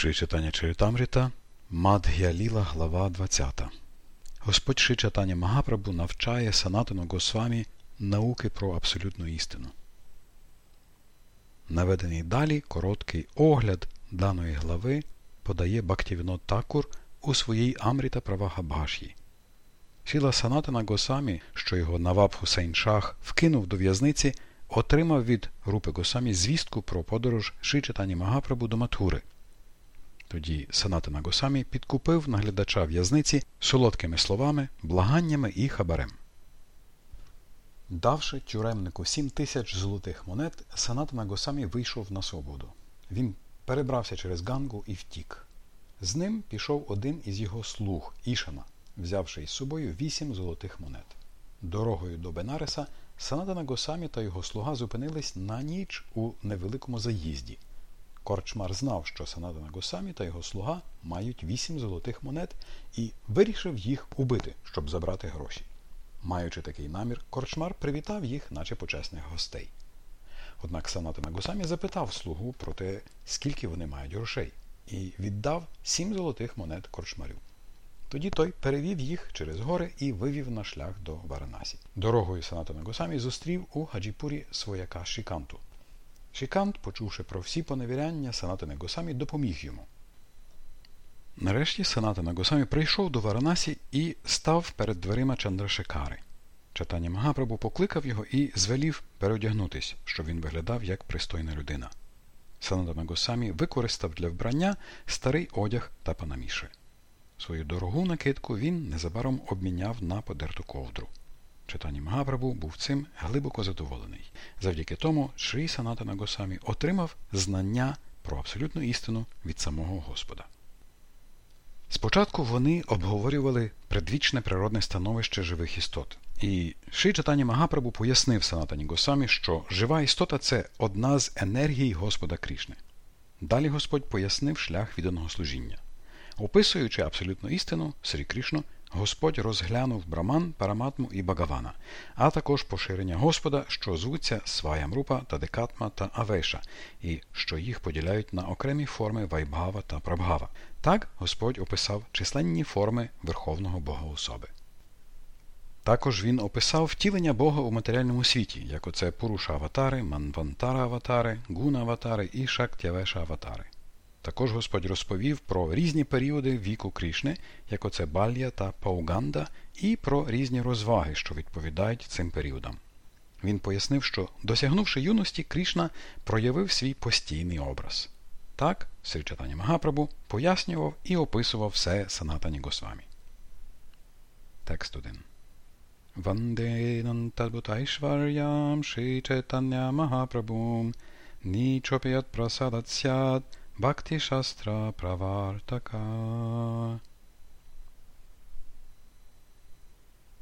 Ши читання Чаритамріта, глава 20. Господь Ши читання Магапрабу навчає Санатану Госвамі науки про абсолютну істину. Наведений далі короткий огляд даної глави подає Бактівінот Такур у своїй Амріта Правагабаші. Сіла Санатана Госамі, що його Наваб Хусейн Шах вкинув до в'язниці, отримав від Рупи Госамі звістку про подорож Ши читання Магапрабу до Матури. Тоді Санатана Госамі підкупив наглядача в'язниці солодкими словами, благаннями і хабарем. Давши тюремнику сім тисяч золотих монет, Санатана Госамі вийшов на свободу. Він перебрався через Гангу і втік. З ним пішов один із його слуг Ішана, взявши із собою вісім золотих монет. Дорогою до Бенареса Санатана Госамі та його слуга зупинились на ніч у невеликому заїзді. Корчмар знав, що Санатана Госамі та його слуга мають вісім золотих монет і вирішив їх убити, щоб забрати гроші. Маючи такий намір, корчмар привітав їх, наче почесних гостей. Однак Санатана Госамі запитав слугу про те, скільки вони мають грошей, і віддав сім золотих монет корчмарю. Тоді той перевів їх через гори і вивів на шлях до Варанасі. Дорогою Санатана Госамі зустрів у Хаджіпурі свояка Шіканту. Шікант, почувши про всі поневіряння, Санатана Госамі допоміг йому. Нарешті Санатана Госамі прийшов до Варанасі і став перед дверима Чандрашекари. Читання Магапрабу покликав його і звелів переодягнутись, щоб він виглядав як пристойна людина. Санатана Госамі використав для вбрання старий одяг та панаміши. Свою дорогу накидку він незабаром обміняв на подерту ковдру. Читання Магапрабу був цим глибоко задоволений. Завдяки тому Шрі Санатана Госамі отримав знання про абсолютну істину від самого Господа. Спочатку вони обговорювали предвічне природне становище живих істот. І Ши Читання Магапрабу пояснив Санатані Госамі, що жива істота це одна з енергій Господа Крішни. Далі Господь пояснив шлях відданого служіння. Описуючи абсолютну істину, Срі Крішну, Господь розглянув Браман, Параматму і Багавана, а також поширення Господа, що звуться Сваямрупа, Тадекатма та Авеша, і що їх поділяють на окремі форми Вайбгава та Прабгава. Так Господь описав численні форми Верховного Бога особи. Також він описав втілення Бога у матеріальному світі, як оце Пуруша аватари, Манвантара аватари, Гуна аватари і Шактявеша аватари. Також Господь розповів про різні періоди віку Крішни, як оце Балья та Пауганда, і про різні розваги, що відповідають цим періодам. Він пояснив, що, досягнувши юності, Крішна проявив свій постійний образ. Так, Срі Чатані Магапрабу пояснював і описував все Санатані Госвамі. Текст 1 Ванденантадбутайшварям Шри Магапрабум Нічопіят прасадат сяд Бхакти Шастра Правартака.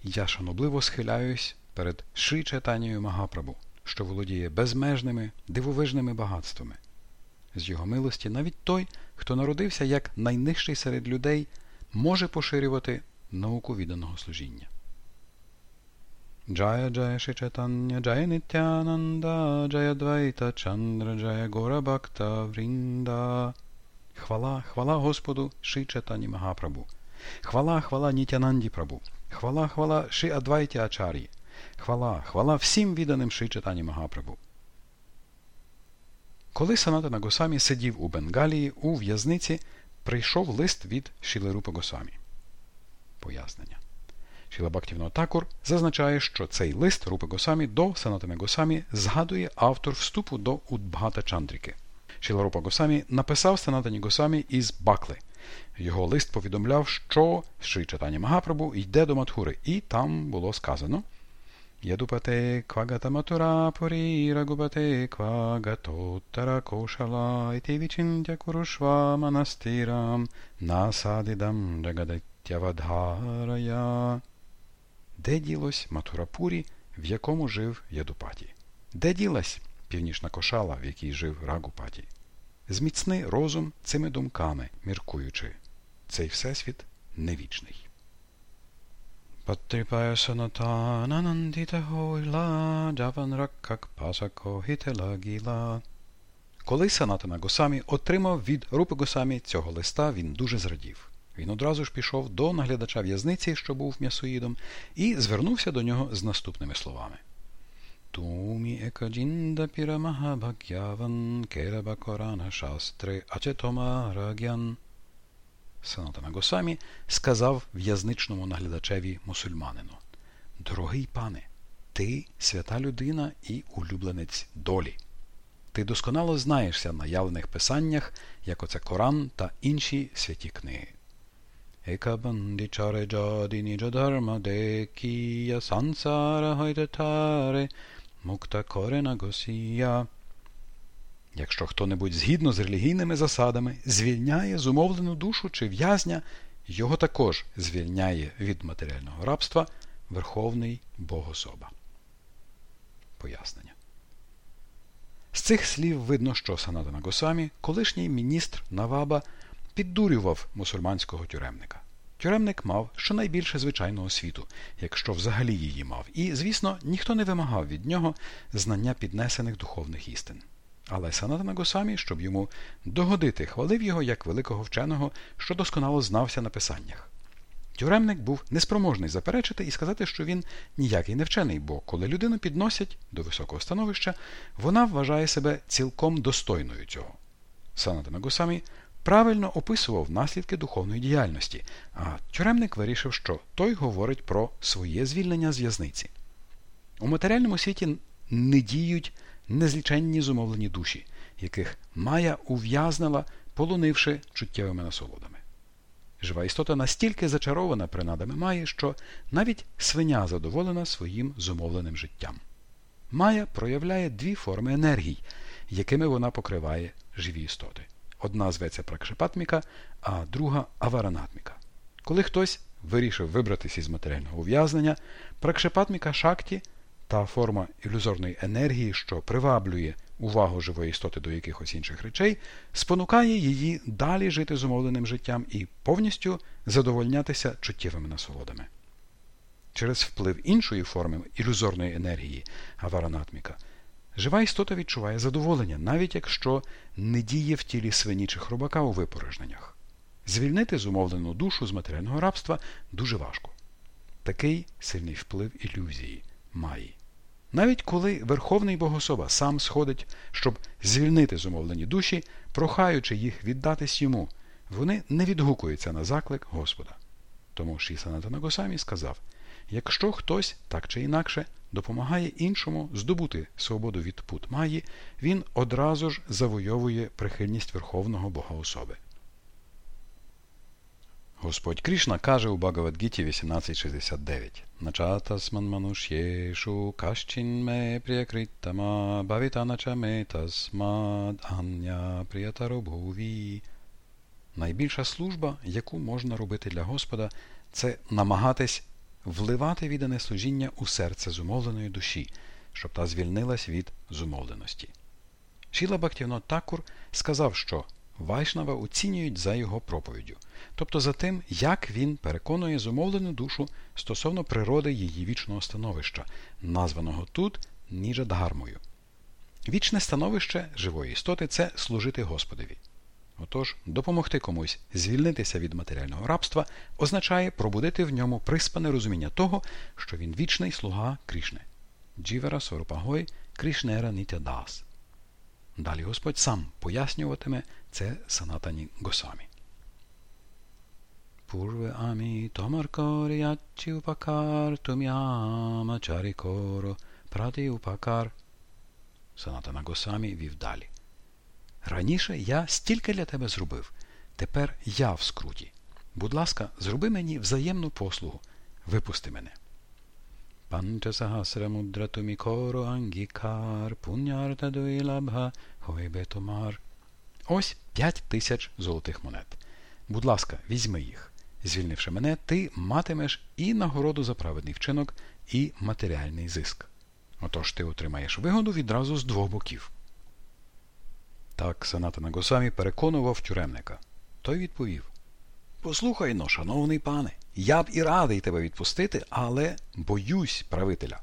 Я шанобливо схиляюсь перед Шри Чайтанією Магапрабу, що володіє безмежними, дивовижними багатствами. З його милості навіть той, хто народився як найнижчий серед людей, може поширювати науку відданого служіння. Джая Джая Шичатання, Джая Нитянанда, Джая Двайта Чандра, Джая Гора Бхакта Врінда. Хвала, хвала Господу Ши Магапрабу. Хвала, хвала Нітянанді Прабу. Хвала, хвала Ши Адвайті Ачарі. Хвала, хвала всім відданим Ши Чатані Магапрабу. Коли Санатана Госамі сидів у Бенгалії, у в'язниці прийшов лист від Шілерупа Госамі. Пояснення. Шіла Бактівно Такур зазначає, що цей лист Рупи Госамі до Санатами Госамі згадує автор вступу до Удбгата Чандріки. Шіла Рупа Госамі написав Санатані Госамі із Бакли. Його лист повідомляв, що Шри Чатані Магапрабу йде до Матхури, і там було сказано Ядупате квагата матура пурі рагубате квагатоттара кошала іти вічинтя курушва манастирам насадидам джагадаттявадхарая де ділось Матурапурі, в якому жив Ядупаті? Де ділась північна кошала, в якій жив Рагупаті? Зміцни розум цими думками, міркуючи. Цей всесвіт невічний. Патріпая санатананандіта гойла, джаван ракак пасако гітела гіла. Коли Санатана Госамі отримав від Рупи Госамі цього листа, він дуже зрадів. Він одразу ж пішов до наглядача в'язниці, що був м'ясоїдом, і звернувся до нього з наступними словами. Тумі екаджінда пірамага бак'яван кераба корана шастри ачетома рагян. Санатана Госамі сказав в'язничному наглядачеві мусульманину Дорогий пане, ти свята людина і улюбленець долі. Ти досконало знаєшся на явлених писаннях, як оце Коран та інші святі книги. Екабанді чаре джаді ніджа дharma декія сансара гайтатаре мукта корена госія. Якщо хто-небудь згідно з релігійними засадами звільняє зумовлену душу чи в'язня, його також звільняє від матеріального рабства Верховний Богособа. Пояснення. З цих слів видно, що Санатана Госамі, колишній міністр Наваба, піддурював мусульманського тюремника. Тюремник мав щонайбільше звичайного світу, якщо взагалі її мав, і, звісно, ніхто не вимагав від нього знання піднесених духовних істин. Але Санатана Госамі, щоб йому догодити, хвалив його як великого вченого, що досконало знався на писаннях. Тюремник був неспроможний заперечити і сказати, що він ніякий не вчений, бо коли людину підносять до високого становища, вона вважає себе цілком достойною цього. Санатана Госамі правильно описував наслідки духовної діяльності, а тюремник вирішив, що той говорить про своє звільнення з в'язниці. У матеріальному світі не діють незліченні зумовлені душі, яких Майя ув'язнила, полонивши чуттєвими насолодами. Жива істота настільки зачарована принадами Майї, що навіть свиня задоволена своїм зумовленим життям. Майя проявляє дві форми енергій, якими вона покриває живі істоти. Одна зветься пракшипатміка, а друга аваранатміка. Коли хтось вирішив вибратися із матеріального ув'язнення, пракшипатміка шакті та форма ілюзорної енергії, що приваблює увагу живої істоти до якихось інших речей, спонукає її далі жити зумовленим життям і повністю задовольнятися чуттєвими насолодами. Через вплив іншої форми ілюзорної енергії, аваранатміка, жива істота відчуває задоволення, навіть якщо не діє в тілі свині чи у випорожненнях. Звільнити зумовлену душу з матеріального рабства дуже важко. Такий сильний вплив ілюзії Маї. Навіть коли Верховний Богособа сам сходить, щоб звільнити зумовлені душі, прохаючи їх віддатись йому, вони не відгукуються на заклик Господа. Тому Шісанатана Госамі сказав якщо хтось так чи інакше допомагає іншому здобути свободу від пут Маї, він одразу ж завойовує прихильність Верховного Бога особи. Господь Кришна каже у Багавадгіті 1869 Начатасман манушєшу кашчин ме пріякриттама бавітанача ме тасмад ання приятаробхуві. Найбільша служба, яку можна робити для Господа, це намагатись вливати віддане служіння у серце зумовленої душі, щоб та звільнилась від зумовленості. Шіла Бактівно Такур сказав, що Вайшнава оцінюють за його проповіддю, тобто за тим, як він переконує зумовлену душу стосовно природи її вічного становища, названого тут Ніджадгармою. Вічне становище живої істоти це служити Господові. Отож, допомогти комусь звільнитися від матеріального рабства означає пробудити в ньому приспане розуміння того, що він вічний слуга Крішни. Джівера Сорупагой Крішнера Нітя Дас. Далі Господь сам пояснюватиме це Санатані Госамі. Пурве амі томаркоріячі упакар тум'яма чарікоро праті упакар. Санатана Госамі вів далі. Раніше я стільки для тебе зробив. Тепер я в скруті. Будь ласка, зроби мені взаємну послугу. Випусти мене. Ось п'ять тисяч золотих монет. Будь ласка, візьми їх. Звільнивши мене, ти матимеш і нагороду за праведний вчинок, і матеріальний зиск. Отож ти отримаєш вигоду відразу з двох боків. Так Санатана Госамі переконував тюремника. Той відповів Послухай но, шановний пане, я б і радий тебе відпустити, але боюсь правителя.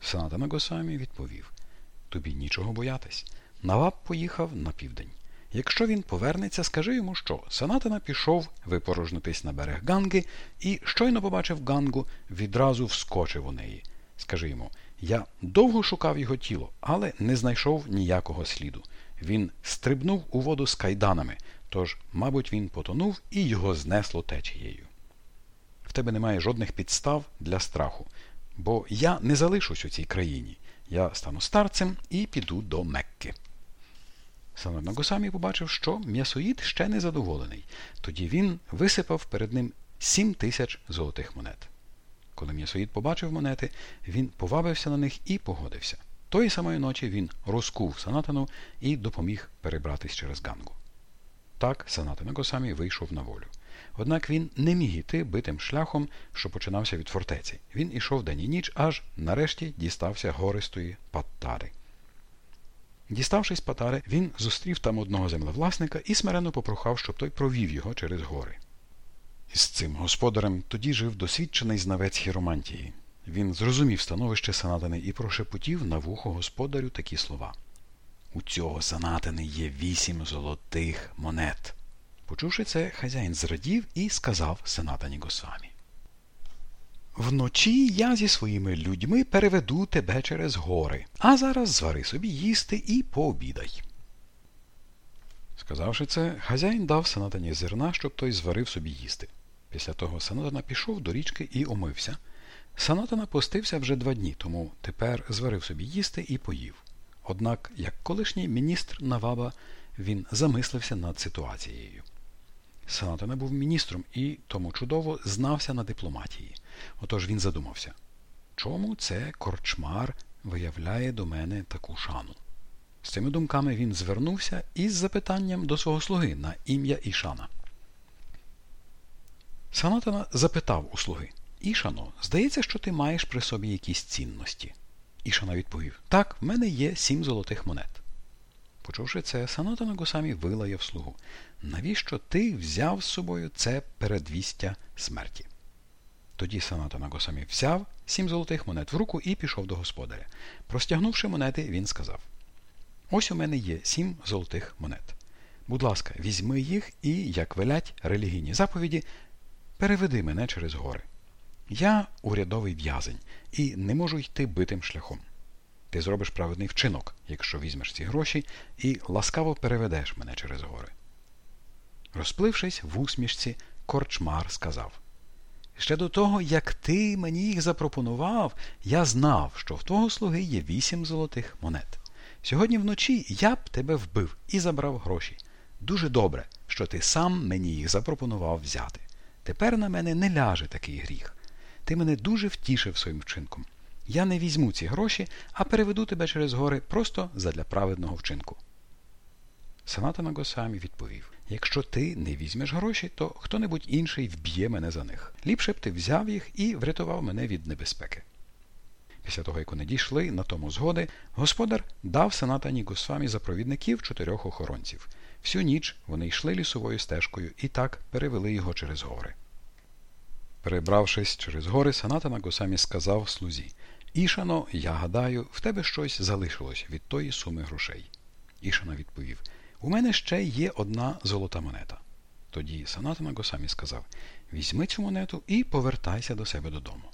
Санатана Госамі відповів Тобі нічого боятись. Наваб поїхав на південь. Якщо він повернеться, скажи йому, що Санатана пішов випорожнитись на берег Ганги і, щойно побачив Гангу, відразу вскочив у неї. Скажи йому, я довго шукав його тіло, але не знайшов ніякого сліду. Він стрибнув у воду з кайданами, тож, мабуть, він потонув і його знесло течією. В тебе немає жодних підстав для страху, бо я не залишусь у цій країні. Я стану старцем і піду до Мекки. Санат Нагосамі побачив, що м'ясоїд ще не задоволений. Тоді він висипав перед ним сім тисяч золотих монет. Коли м'ясоїд побачив монети, він повабився на них і погодився. Тої самої ночі він розкув Санатану і допоміг перебратись через Гангу. Так Саната Нагосамі вийшов на волю. Однак він не міг іти битим шляхом, що починався від фортеці. Він ішов день і ніч, аж нарешті дістався гористої Паттари. Діставшись Патари, він зустрів там одного землевласника і смиренно попрохав, щоб той провів його через гори. З цим господарем тоді жив досвідчений знавець хіромантії. Він зрозумів становище Санатини і прошепотів на вухо господарю такі слова. У цього Санатини є вісім золотих монет. Почувши це, хазяїн зрадів і сказав Санатані Госвамі. Вночі я зі своїми людьми переведу тебе через гори, а зараз звари собі їсти і пообідай. Сказавши це, хазяїн дав Санатані зерна, щоб той зварив собі їсти. Після того Санатана пішов до річки і омився. Санатана постився вже два дні, тому тепер зварив собі їсти і поїв. Однак, як колишній міністр Наваба, він замислився над ситуацією. Санатана був міністром і тому чудово знався на дипломатії. Отож він задумався, чому це корчмар виявляє до мене таку шану? З цими думками він звернувся із запитанням до свого слуги на ім'я Ішана. Санатана запитав у слуги Ішано, здається, що ти маєш при собі якісь цінності. Ішана відповів Так, в мене є сім золотих монет. Почувши це, Санатана Госамі вилаяв слугу. Навіщо ти взяв з собою це передвістя смерті? Тоді Санатана Госамі взяв сім золотих монет в руку і пішов до господаря. Простягнувши монети, він сказав Ось у мене є сім золотих монет. Будь ласка, візьми їх і, як велять релігійні заповіді, переведи мене через гори. Я урядовий в'язень і не можу йти битим шляхом. Ти зробиш праведний вчинок, якщо візьмеш ці гроші, і ласкаво переведеш мене через гори. Розплившись в усмішці, корчмар сказав Ще до того, як ти мені їх запропонував, я знав, що в твого слуги є вісім золотих монет. Сьогодні вночі я б тебе вбив і забрав гроші. Дуже добре, що ти сам мені їх запропонував взяти. Тепер на мене не ляже такий гріх. Ти мене дуже втішив своїм вчинком. Я не візьму ці гроші, а переведу тебе через гори просто задля праведного вчинку. Санатана Госамі відповів Якщо ти не візьмеш гроші, то хто-небудь інший вб'є мене за них. Ліпше б ти взяв їх і врятував мене від небезпеки. Після того, як вони дійшли на тому згоди, господар дав Санатані Госвамі за провідників чотирьох охоронців. Всю ніч вони йшли лісовою стежкою і так перевели його через гори. Перебравшись через гори, Санатана Госамі сказав слузі Ішано, я гадаю, в тебе щось залишилось від тої суми грошей. Ішана відповів У мене ще є одна золота монета. Тоді Санатана Госамі сказав Візьми цю монету і повертайся до себе додому.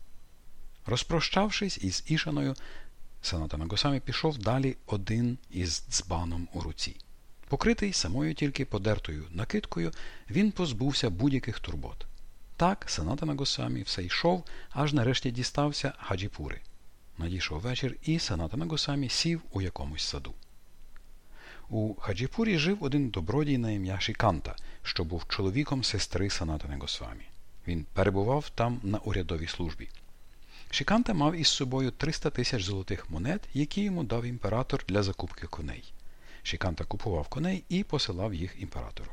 Розпрощавшись із Ішаною, Санатана Госамі пішов далі один із дзбаном у руці. Покритий самою тільки подертою накидкою, він позбувся будь-яких турбот. Так Санатана Госамі все йшов, аж нарешті дістався Хаджіпури. Надійшов вечір, і Санатана Госамі сів у якомусь саду. У Хаджіпурі жив один добродій на ім'я Шіканта, що був чоловіком сестри Санатани Госвамі. Він перебував там на урядовій службі. Шіканта мав із собою 300 тисяч золотих монет, які йому дав імператор для закупки коней. Шіканта купував коней і посилав їх імператору.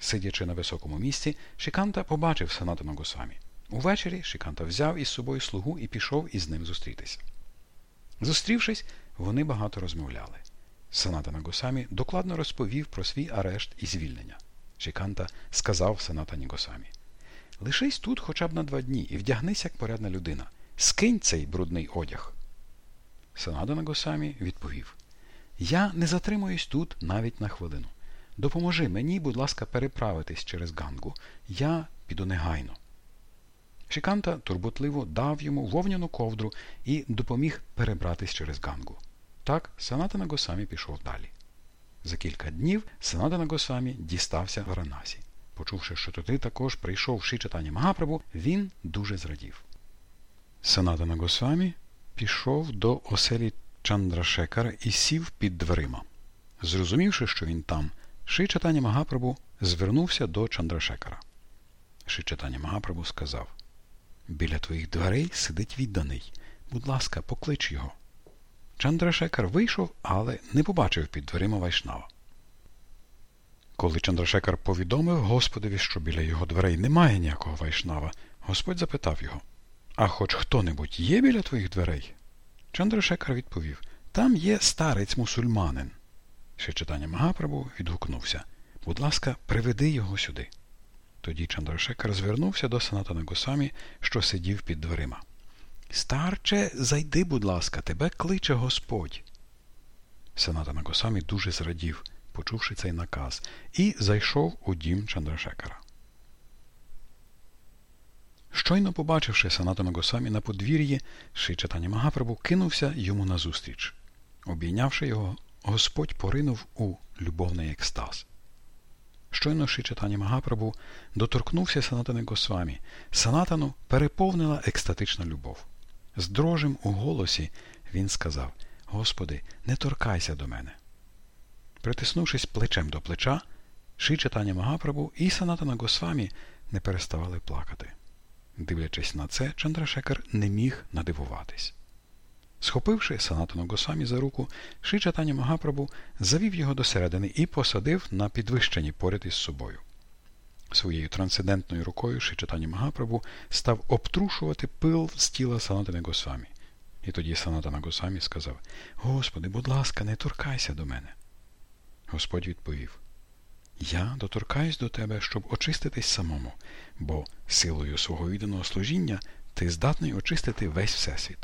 Сидячи на високому місці, Шиканта побачив Санатана Госвамі. Увечері Шиканта взяв із собою слугу і пішов із ним зустрітися. Зустрівшись, вони багато розмовляли. Санатана Госамі докладно розповів про свій арешт і звільнення. Шиканта сказав Санатані Госамі Лишись тут хоча б на два дні і вдягнись як порядна людина. Скинь цей брудний одяг. Санатана Госамі відповів Я не затримуюсь тут навіть на хвилину. Допоможи мені, будь ласка, переправитись через Гангу. Я піду негайно. Шиканта турботливо дав йому вовняну ковдру і допоміг перебратись через Гангу. Так Санатана Госамі пішов далі. За кілька днів Санатана Госамі дістався Варанасі. Почувши, що туди також прийшов Шичатані Магапрабу, він дуже зрадів. Санатана Госамі пішов до оселі Чандрашекара і сів під дверима. Зрозумівши, що він там, Шичатані Магапрабу звернувся до Чандрашекара. Шичатані Магапрабу сказав Біля твоїх дверей сидить відданий. Будь ласка, поклич його. Чандрашекар вийшов, але не побачив під дверима Вайшнава. Коли Чандрашекар повідомив Господові, що біля його дверей немає ніякого Вайшнава, Господь запитав його А хоч хто-небудь є біля твоїх дверей? Чандрашекар відповів Там є старець мусульманин. Ще читання Магапрабу відгукнувся Будь ласка, приведи його сюди. Тоді Чандрашекар звернувся до Санатана Госамі, що сидів під дверима. Старче, зайди, будь ласка, тебе кличе Господь. Санатана Госамі дуже зрадів, почувши цей наказ, і зайшов у дім Чандрашекара. Щойно побачивши Санатана Госамі на подвір'ї, Шичатані Магапрабу кинувся йому назустріч. Обійнявши його, Господь поринув у любовний екстаз. Щойно Шичатані Магапрабу доторкнувся Санатани Госвамі. Санатану переповнила екстатична любов. З дрожем у голосі він сказав Господи, не торкайся до мене. Притиснувшись плечем до плеча, Шичатані Магапрабу і Санатана Госвамі не переставали плакати. Дивлячись на це, Чандрашекар не міг надивуватись. Схопивши Санатану Госамі за руку, Шичатані Магапрабу завів його до середини і посадив на підвищенні поряд із собою. Своєю трансцендентною рукою Шичатані Магапрабу став обтрушувати пил з тіла Санатани Госамі. І тоді Санатана Госамі сказав Господи, будь ласка, не торкайся до мене. Господь відповів Я доторкаюсь до тебе, щоб очиститись самому, бо силою свого відданого служіння ти здатний очистити весь всесвіт.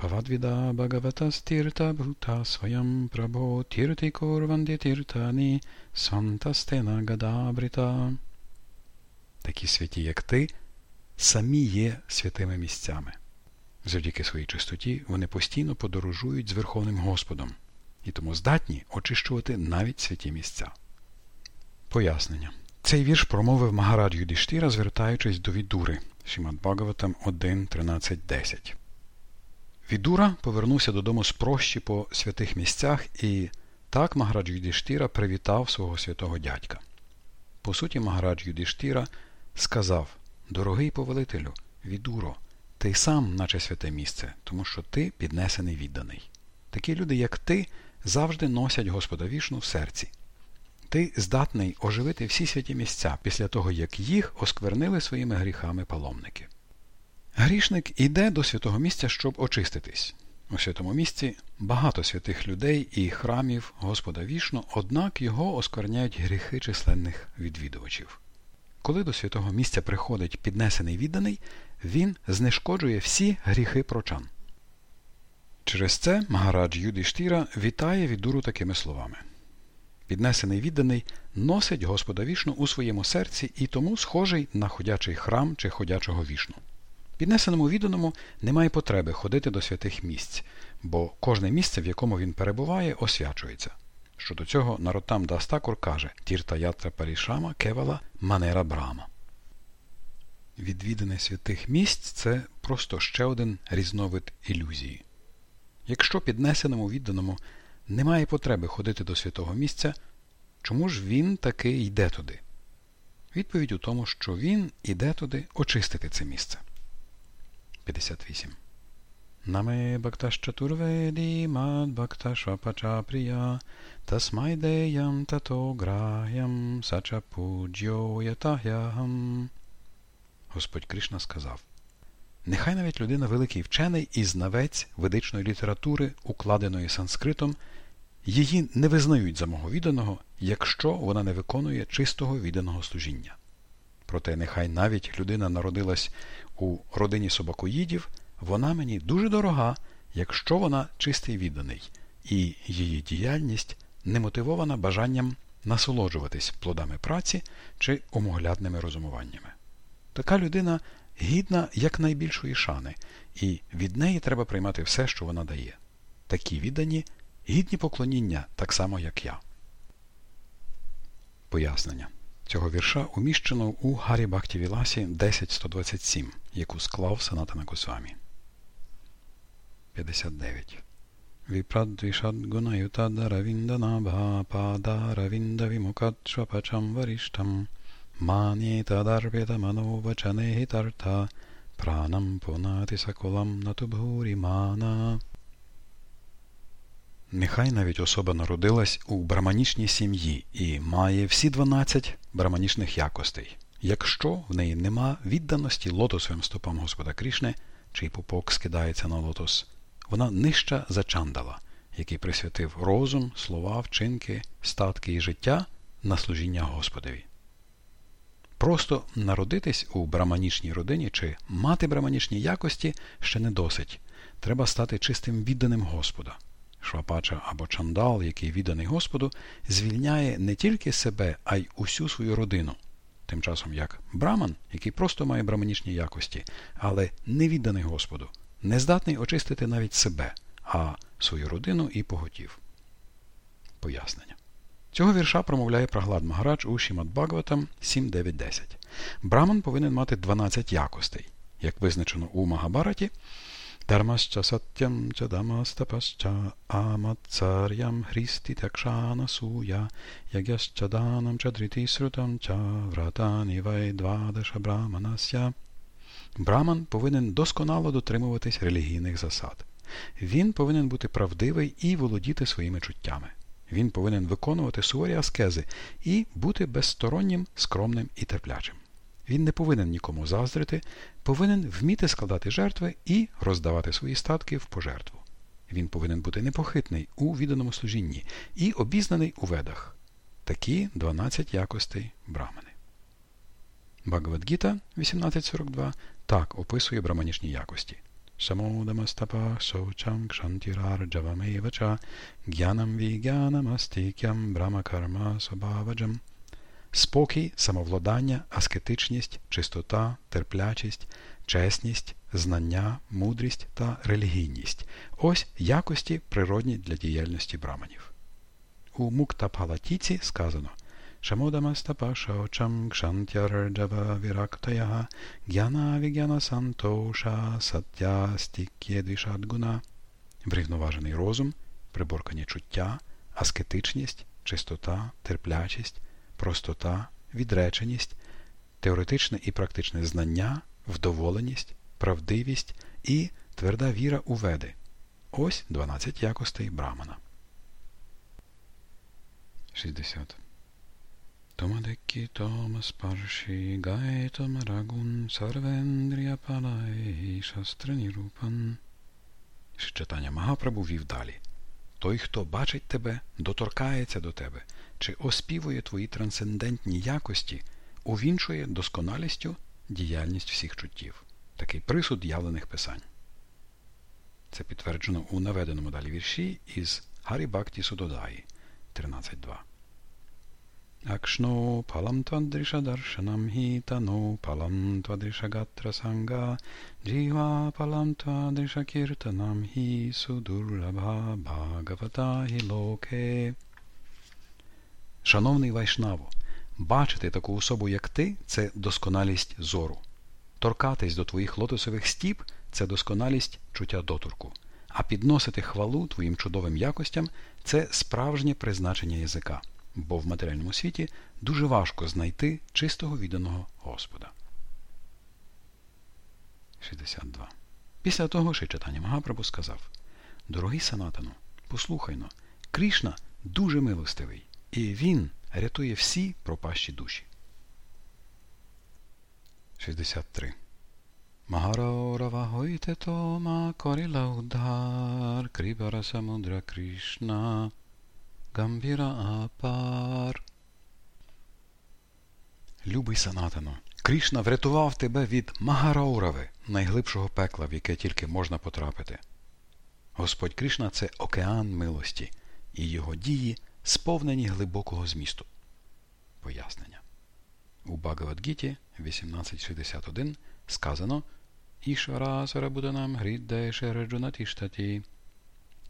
Bhavadvida Bhagavatas Tirta Bhuta Swayam Prabho Tirti Kurvandi Tirtani Свантастена Гадабрита. Такі святі, як ти, самі є святими місцями. Завдяки своїй чистоті вони постійно подорожують з Верховним Господом і тому здатні очищувати навіть святі місця. Пояснення. Цей вірш промовив Магарадж Юдіштіра, звертаючись до Відури Шімат Бхагаватам 1.13.10. Відура повернувся додому з прощі по святих місцях і так Магарадж Юдіштіра привітав свого святого дядька. По суті, Магарадж Юдіштіра сказав Дорогий повелителю, Відуро, ти сам, наче святе місце, тому що ти піднесений відданий. Такі люди, як ти, завжди носять Господа вішну в серці. Ти здатний оживити всі святі місця після того, як їх осквернили своїми гріхами паломники. Грішник іде до святого місця, щоб очиститись. У святому місці багато святих людей і храмів Господа вішно, однак його оскверняють гріхи численних відвідувачів. Коли до святого місця приходить піднесений відданий, він знешкоджує всі гріхи прочан. Через це Магарадж Юдіштіра вітає відуру такими словами. Піднесений відданий носить Господа вішну у своєму серці і тому схожий на ходячий храм чи ходячого вішну. Піднесеному відданому немає потреби ходити до святих місць, бо кожне місце, в якому він перебуває, освячується. Щодо цього Наротам Дастакур каже Тірта ятра парішама кевала манера брама. Відвідане святих місць це просто ще один різновид ілюзії. Якщо піднесеному відданому немає потреби ходити до святого місця, чому ж він таки йде туди? Відповідь у тому, що він іде туди очистити це місце. 58. Наме Бхакташчатурведі мад Бхакташвапачапрія Тасмайдеям тато граям сача пуджьо ятахягам. Господь Кришна сказав Нехай навіть людина великий вчений і знавець ведичної літератури, укладеної санскритом, її не визнають за мого відданого, якщо вона не виконує чистого відданого служіння. Проте нехай навіть людина народилась у родині собакоїдів, вона мені дуже дорога, якщо вона чистий відданий, і її діяльність не мотивована бажанням насолоджуватись плодами праці чи омоглядними розумуваннями. Така людина гідна якнайбільшої шани, і від неї треба приймати все, що вона дає. Такі віддані гідні поклоніння так само, як я. Пояснення цього вірша уміщено у Гарі Бахтівіласі 10.127, яку склав Санатана Госвамі. 59. Віпрадвішадгунаютадаравінданабхападаравіндавімукатшвапачам варіштам Манітадарпітамановачанехітарта пранам понати натубгурімана. Нехай навіть особа народилась у браманічній сім'ї і має всі 12 браманічних якостей, якщо в неї нема відданості лотосовим стопам Господа Крішни, чий пупок скидається на лотос, вона нижча за чандала, який присвятив розум, слова, вчинки, статки і життя на служіння Господові. Просто народитись у браманічній родині чи мати браманічні якості ще не досить. Треба стати чистим відданим Господа. Швапача або чандал, який відданий Господу, звільняє не тільки себе, а й усю свою родину. Тим часом як браман, який просто має браманічні якості, але не відданий Господу, не здатний очистити навіть себе, а свою родину і поготів. Пояснення. Цього вірша промовляє Праглад Магарадж у Шімат Бхагаватам 7.9.10. Браман повинен мати 12 якостей, як визначено у Магабараті. Satyam cha damastapascha amatsaryam hristi takshana suya yagyascha danam cha driti srutam cha vratani vaidvadasha. Браман повинен досконало дотримуватись релігійних засад. Він повинен бути правдивий і володіти своїми чуттями. Він повинен виконувати суворі аскези і бути безстороннім, скромним і терплячим. Він не повинен нікому заздрити, повинен вміти складати жертви і роздавати свої статки в пожертву. Він повинен бути непохитний у відданому служінні і обізнаний у ведах. Такі 12 якостей брамани. Багавадгіта 1842 так описує браманічні якості. Самодамастапа шоучам кшантірар джавамевача гянам вігянам астікям брамакарма собаваджам спокій, самовладання, аскетичність, чистота, терплячість, чесність, знання, мудрість та релігійність ось якості природні для діяльності браманів. У Муктапалатіці сказано Шамодамастапашаочам кшантярджава вірактая гяна вігяна сантоша саття стікє двішадгуна врівноважений розум, приборкані чуття, аскетичність, чистота, терплячість, простота, відреченість, теоретичне і практичне знання, вдоволеність, правдивість і тверда віра у веди. Ось 12 якостей Брамана. 60. Томадеккі тома спарші гайтом рагун сарвендрія палай шастранірупан. Читання Магапрабу вів далі. Той, хто бачить тебе, доторкається до тебе, чи оспівує твої трансцендентні якості, увінчує досконалістю діяльність всіх чуттів. Такий присуд явлених писань. Це підтверджено у наведеному далі вірші із Гарі Бакті Судодаї 13.2. Акшно палам твадріша даршанам хітано палам твадріша гатра санга джіва палам твадріша кіртанам хі судурлабха бхагавата хі локе. Шановний Вайшнаво, бачити таку особу, як ти, це досконалість зору. Торкатись до твоїх лотосових стіп це досконалість чуття доторку. А підносити хвалу твоїм чудовим якостям це справжнє призначення язика, бо в матеріальному світі дуже важко знайти чистого відданого Господа. 62. Після того ще читання Магапрабу сказав Дорогий Санатану, послухайно, Крішна дуже милостивий. І він рятує всі пропащі душі. 63. Магарорава гойте тома коріла удар крібара самудра Кришна Гамбіра апар. Любий Санатано, Кришна врятував тебе від Магараурави, найглибшого пекла, в яке тільки можна потрапити. Господь Кришна це океан милості, і його дії сповнені глибокого змісту. Пояснення. У Багавадгіті 1861 сказано Ішвара Сарабуданам Гріддеше Раджунатіштаті.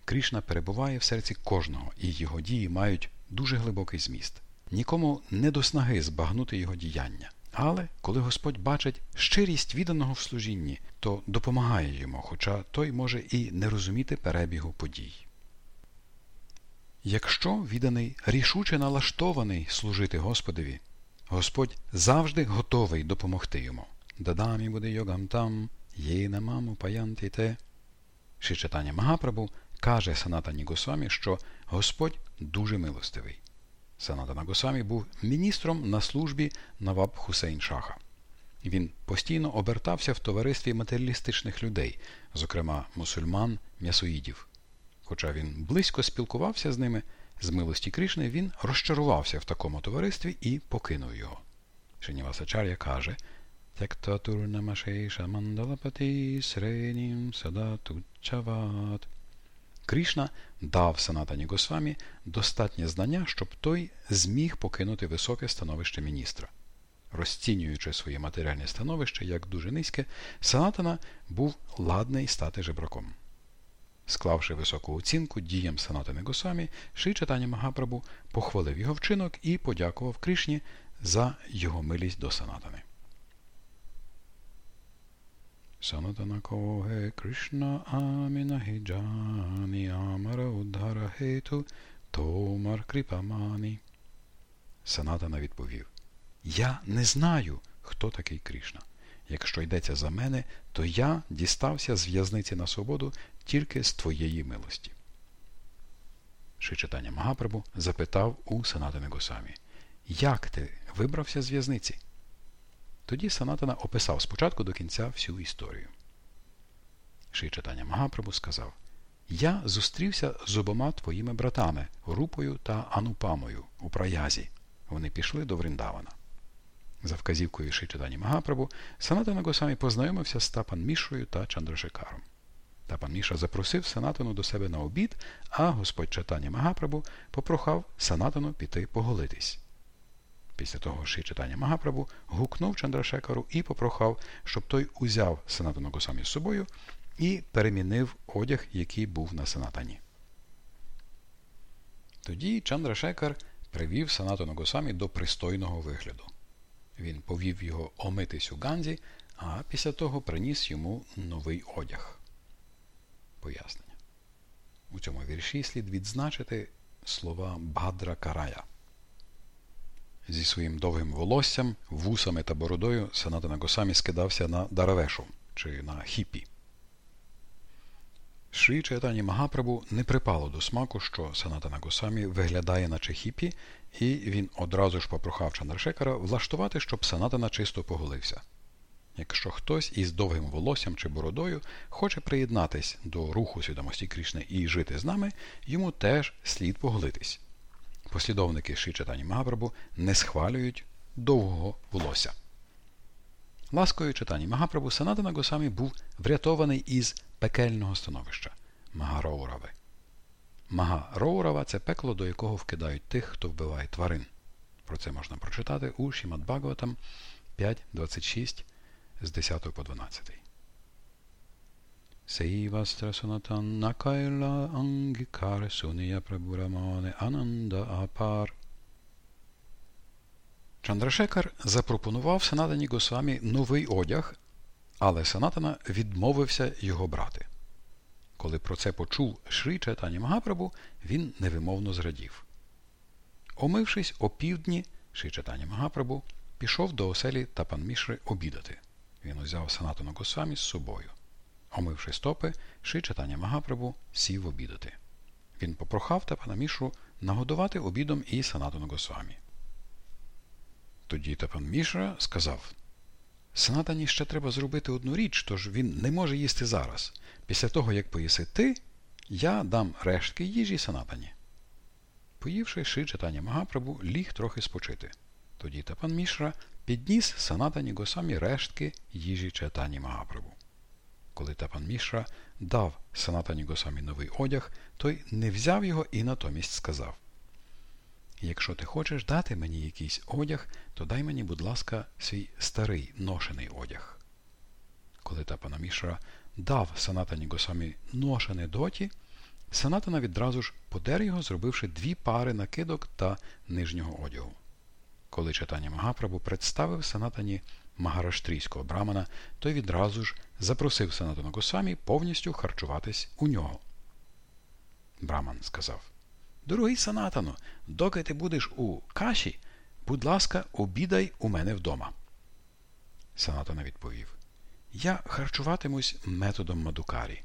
Кришна перебуває в серці кожного, і його дії мають дуже глибокий зміст. Нікому не до снаги збагнути його діяння. Але коли Господь бачить щирість відданого в служінні, то допомагає йому, хоча той може і не розуміти перебігу подій. Якщо відданий рішуче налаштований служити Господові, Господь завжди готовий допомогти йому. Дадамі буде йогам там, є намаму паянти те. Шичатання Магапрабу каже Санатані Госвамі, що Господь дуже милостивий. Санатана Госвамі був міністром на службі Наваб Хусейн Шаха. Він постійно обертався в товаристві матеріалістичних людей, зокрема мусульман, м'ясоїдів. Хоча він близько спілкувався з ними, з милості Кришни він розчарувався в такому товаристві і покинув його. Шинівасачар'я каже Тектатурнамашейша мандалапати садатучават. Кришна дав Санатані Госвамі достатнє знання, щоб той зміг покинути високе становище міністра. Розцінюючи своє матеріальне становище як дуже низьке, Санатана був ладний стати жебраком. Склавши високу оцінку діям Санатани Госвамі, Ши Чатані Магапрабу похвалив його вчинок і подякував Кришні за його милість до Санатани. Санатана коге Кришна амінахіджані амара удхара хету томар кріпамані. Санатана відповів Я не знаю, хто такий Кришна. Якщо йдеться за мене, то я дістався з в'язниці на свободу тільки з твоєї милості. Шичитання Магапрабу запитав у Санатана Госамі Як ти вибрався з в'язниці? Тоді Санатана описав спочатку до кінця всю історію. Шичитання Магапрабу сказав Я зустрівся з обома твоїми братами Рупою та Анупамою у праязі. Вони пішли до Вріндавана. За вказівкою Шичитані Магапрабу, Санатана Госамі познайомився з Тапан Мішою та Чандрашекаром. Тапан Міша запросив Санатану до себе на обід, а господь Чатані Магапрабу попрохав Санатану піти поголитись. Після того Ши Читання Магапрабу гукнув Чандрашекару і попрохав, щоб той узяв Санатану Госамі з собою і перемінив одяг, який був на Санатані. Тоді Чандрашекар привів Санатану Госамі до пристойного вигляду. Він повів його омитись у Ганзі, а після того приніс йому новий одяг. Пояснення. У цьому вірші слід відзначити слова Бадра Карая. Зі своїм довгим волоссям, вусами та бородою Санатана Госамі скидався на Даравешу чи на хіпі. Шрі Чайтані Магапрабу не припало до смаку, що Санатана Госамі виглядає наче хіпі, і він одразу ж попрохав Чандрашекара влаштувати, щоб Санатана чисто поголився. Якщо хтось із довгим волоссям чи бородою хоче приєднатись до руху свідомості Крішни і жити з нами, йому теж слід поголитись. Послідовники Шичатані Магапрабу не схвалюють довгого волосся. Ласкою читані Магапрабу Санатана Госамі був врятований із пекельного становища Магароурави. Магароурава це пекло, до якого вкидають тих, хто вбиває тварин. Про це можна прочитати у Шімад Бхагаватам 5.26 з 10 по 12. Сейвастра Санатан Накайла Ангікар Суния Прабурамане Ананда Апар. Чандрашекар запропонував Санатані Госвамі новий одяг, але Санатана відмовився його брати. Коли про це почув Шрі Чайтані Магапрабу, він невимовно зрадів. Омившись о півдні, Шрі Чайтані Магапрабу пішов до оселі Тапанмішри обідати. Він узяв Санатану Госвамі з собою. Омивши стопи, Ши читання Магапрабу сів обідати. Він попрохав Тапанамішу нагодувати обідом і Санатану Госвамі. Тоді Тапан Мішра сказав Санатані ще треба зробити одну річ, тож він не може їсти зараз. Після того, як поїси ти, я дам рештки їжі Санатані. Поївши ши читання Магапрабу, ліг трохи спочити. Тоді Тапан Мішра підніс Санатані Госамі рештки їжі читані Магапрабу. коли Тапан Мішра дав Санатані Госамі новий одяг, той не взяв його і натомість сказав Якщо ти хочеш дати мені якийсь одяг, то дай мені, будь ласка, свій старий ношений одяг. Коли Тапана Мішра дав Санатані Госамі ношене доті, Санатана відразу ж подер його, зробивши дві пари накидок та нижнього одягу. Коли читання Магапрабу представив Санатані Магараштрійського брамана, той відразу ж запросив Санатану Госамі повністю харчуватись у нього. Браман сказав Дорогий Санатано, доки ти будеш у каші, будь ласка, обідай у мене вдома. Санатана відповів Я харчуватимусь методом Мадукарі.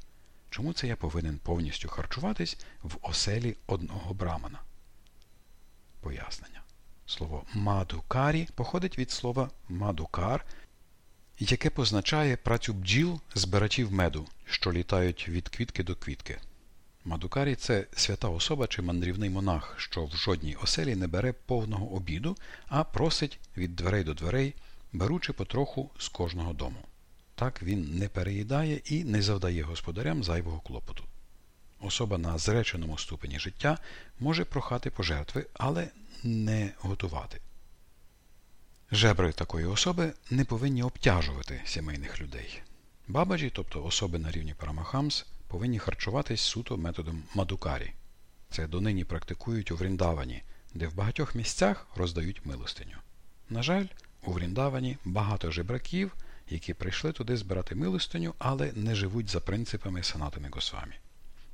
Чому це я повинен повністю харчуватись в оселі одного брамана? Пояснення. Слово мадукарі походить від слова мадукар, яке позначає працю бджіл збирачів меду, що літають від квітки до квітки. Мадукарі це свята особа чи мандрівний монах, що в жодній оселі не бере повного обіду, а просить від дверей до дверей, беручи потроху з кожного дому. Так він не переїдає і не завдає господарям зайвого клопоту. Особа на зреченому ступені життя може прохати пожертви, але не готувати. Жебри такої особи не повинні обтяжувати сімейних людей. Бабаджі, тобто особи на рівні Парамахамс, повинні харчуватись суто методом мадукарі. Це донині практикують у Вріндавані, де в багатьох місцях роздають милостиню. На жаль, у Вріндавані багато жебраків, які прийшли туди збирати милостиню, але не живуть за принципами санатами Госвамі.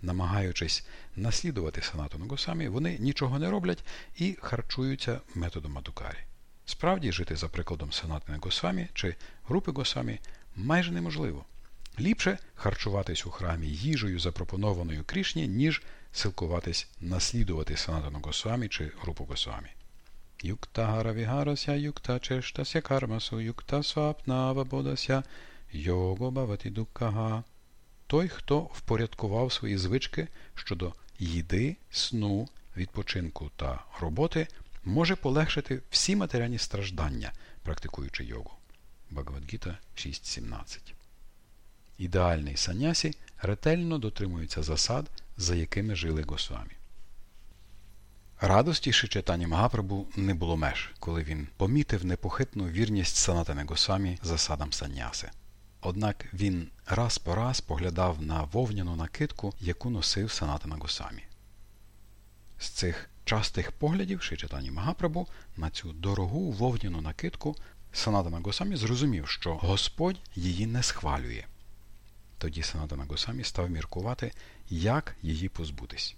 Намагаючись наслідувати санатами Госвамі, вони нічого не роблять і харчуються методом мадукарі. Справді, жити за прикладом санатами Госвамі чи групи Госвамі майже неможливо. Ліпше харчуватись у храмі їжею, запропонованою Крішні, ніж силкуватись наслідувати Санатану Госвамі чи групу Госвамі. Юкта гаравігарася, юкта чештася кармасу, юкта свапнава бодася, його бавати дуккага. Той, хто впорядкував свої звички щодо їди, сну, відпочинку та роботи, може полегшити всі матеріальні страждання, практикуючи йогу. Багавадгіта 6.17 Ідеальний санясі ретельно дотримується засад, за якими жили Госвамі. Радості Шичатані Магапрабу не було меж, коли він помітив непохитну вірність Санатами Госвамі засадам саняси. Однак він раз по раз поглядав на вовняну накидку, яку носив Санатана Госамі. З цих частих поглядів Шичатані Магапрабу на цю дорогу вовняну накидку Санатана Госамі зрозумів, що Господь її не схвалює. Тоді Санатана Госамі став міркувати, як її позбутись.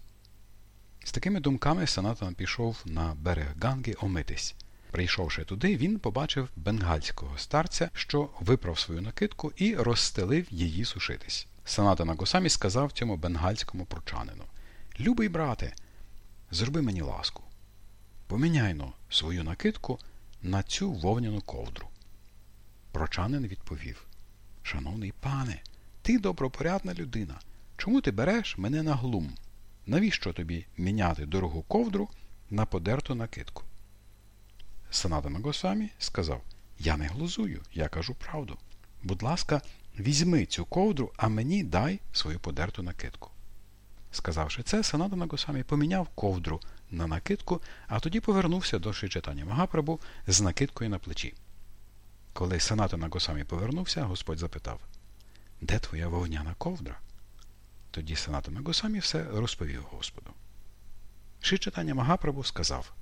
З такими думками Санатан пішов на берег Ганги омитись. Прийшовши туди, він побачив бенгальського старця, що виправ свою накидку і розстелив її сушитись. Санатана Госамі сказав цьому бенгальському прочанину Любий брате, зроби мені ласку. Поміняйно свою накидку на цю вовняну ковдру. Прочанин відповів Шановний пане, ти добропорядна людина. Чому ти береш мене на глум? Навіщо тобі міняти дорогу ковдру на подерту накидку? Санатана Госамі сказав Я не глузую, я кажу правду. Будь ласка, візьми цю ковдру, а мені дай свою подерту накидку. Сказавши це, Санатана Госамі поміняв ковдру на накидку, а тоді повернувся до Шичатані Магапрабу з накидкою на плечі. Коли Санатана Госамі повернувся, Господь запитав Де твоя вогняна ковдра? Тоді Санатана Госамі все розповів Господу. Шичатання Магапрабу сказав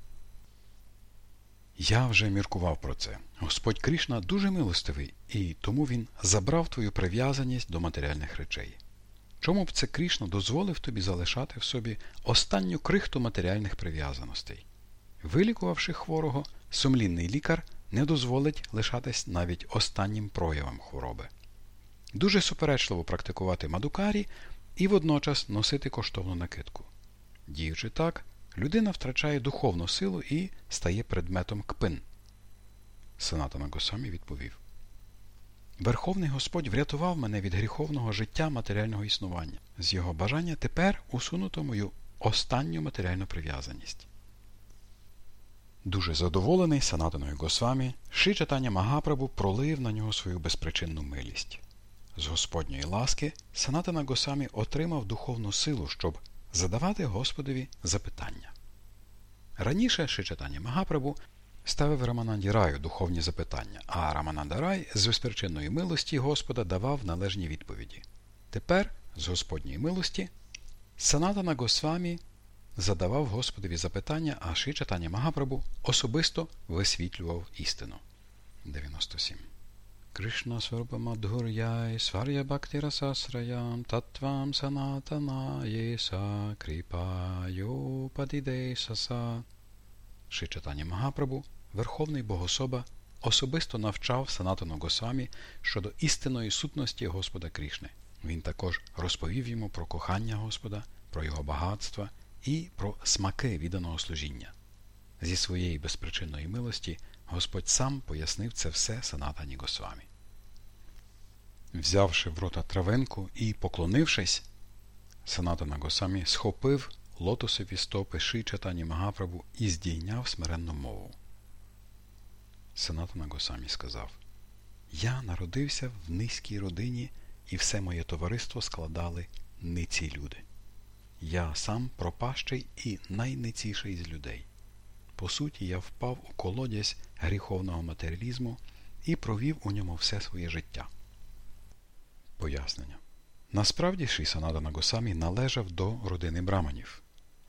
Я вже міркував про це. Господь Кришна дуже милостивий, і тому він забрав твою прив'язаність до матеріальних речей. Чому б це Кришна дозволив тобі залишати в собі останню крихту матеріальних прив'язаностей? Вилікувавши хворого, сумлінний лікар не дозволить лишатись навіть останнім проявом хвороби. Дуже суперечливо практикувати мадукарі і водночас носити коштовну накидку. Діючи так, людина втрачає духовну силу і стає предметом кпин. Санатана Госамі відповів Верховний Господь врятував мене від гріховного життя матеріального існування. З його бажання тепер усунуто мою останню матеріальну прив'язаність. Дуже задоволений Санатаною Госвамі, Ши Магапрабу пролив на нього свою безпричинну милість. З Господньої ласки Санатана Госамі отримав духовну силу, щоб задавати Господові запитання. Раніше Шичатані Магапрабу ставив Рамананді Раю духовні запитання, а Рамананда Рай з безпричинної милості Господа давав належні відповіді. Тепер, з Господньої милості, Санатана Госвамі задавав Господові запитання, а Шичатані Магапрабу особисто висвітлював істину. 97 Кришна Сварупамадхуряй Сваря Бхактирасасраям Татвам Санатанаєса Кріпайо Падідесаса Шичатані Магапрабу, Верховний Богособа, особисто навчав Санатану Госвамі щодо істинної сутності Господа Крішни. Він також розповів йому про кохання Господа, про його багатства і про смаки відданого служіння. Зі своєї безпричинної милості Господь сам пояснив це все Санатані Госвамі. Взявши в рота травинку і поклонившись, Санатана Госамі схопив лотосові стопи Ши Чатані Магапрабу і здійняв смиренну мову. Санатана Госамі сказав Я народився в низькій родині, і все моє товариство складали ниці люди. Я сам пропащий і найниціший з людей. По суті, я впав у колодязь гріховного матеріалізму і провів у ньому все своє життя. Пояснення. Насправді Шісанада Нагосамі належав до родини браманів.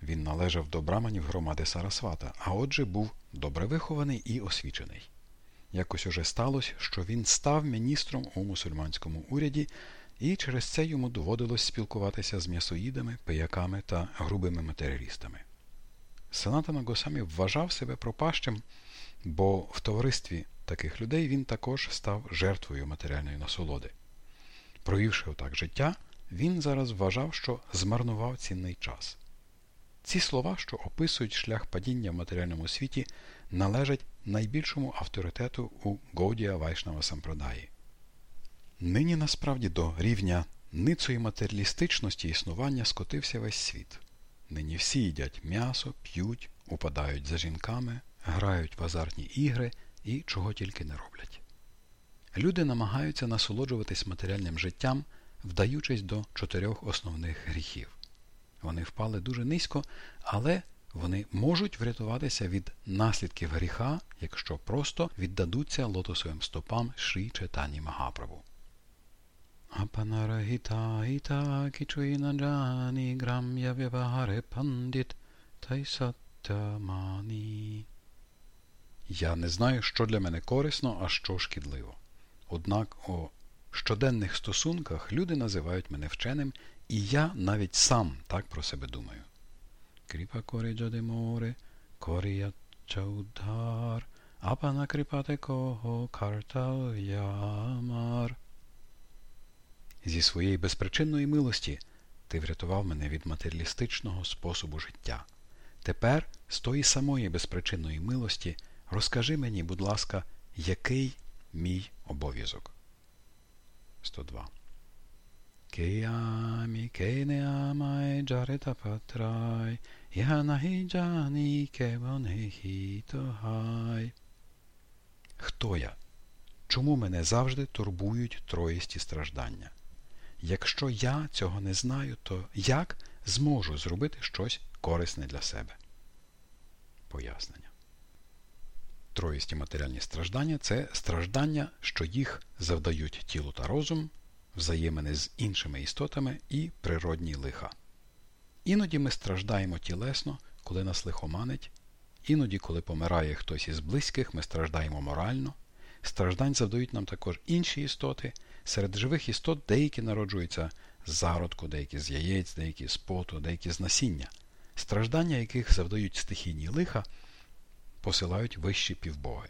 Він належав до браманів громади Сарасвата, а отже був добре вихований і освічений. Якось уже сталося, що він став міністром у мусульманському уряді, і через це йому доводилось спілкуватися з м'ясоїдами, пияками та грубими матеріалістами. Санатана Госамі вважав себе пропащим, бо в товаристві таких людей він також став жертвою матеріальної насолоди. Провівши отак життя, він зараз вважав, що змарнував цінний час. Ці слова, що описують шлях падіння в матеріальному світі, належать найбільшому авторитету у Гоудія Вайшнава Сампрадаї. Нині насправді до рівня ницої матеріалістичності існування скотився весь світ. Нині всі їдять м'ясо, п'ють, упадають за жінками, грають в азартні ігри і чого тільки не роблять. Люди намагаються насолоджуватись матеріальним життям, вдаючись до чотирьох основних гріхів. Вони впали дуже низько, але вони можуть врятуватися від наслідків гріха, якщо просто віддадуться лотосовим стопам Шрі Четані Магаправу. Кічуїнаджані грам'я вівагаре пандит тайсаттамані. Я не знаю, що для мене корисно, а що шкідливо. Однак у щоденних стосунках люди називають мене вченим, і я навіть сам так про себе думаю. Кріпа коріджа де море, корія чаудар, апана кріпате кого картал ямар. Зі своєї безпричинної милості ти врятував мене від матеріалістичного способу життя. Тепер з тої самої безпричинної милості розкажи мені, будь ласка, який мій обов'язок. 102. Кеямі кейнеамай джарита патрай, Янахіджані кевонехітогай. Хто я? Чому мене завжди турбують троїсті страждання? Якщо я цього не знаю, то як зможу зробити щось корисне для себе? Пояснення. Троїсті матеріальні страждання це страждання, що їх завдають тіло та розум, взаємини з іншими істотами і природні лиха. Іноді ми страждаємо тілесно, коли нас лихоманить, іноді, коли помирає хтось із близьких, ми страждаємо морально. Страждань завдають нам також інші істоти. Серед живих істот деякі народжуються з зародку, деякі з яєць, деякі з поту, деякі з насіння. Страждання, яких завдають стихійні лиха, посилають вищі півбоги.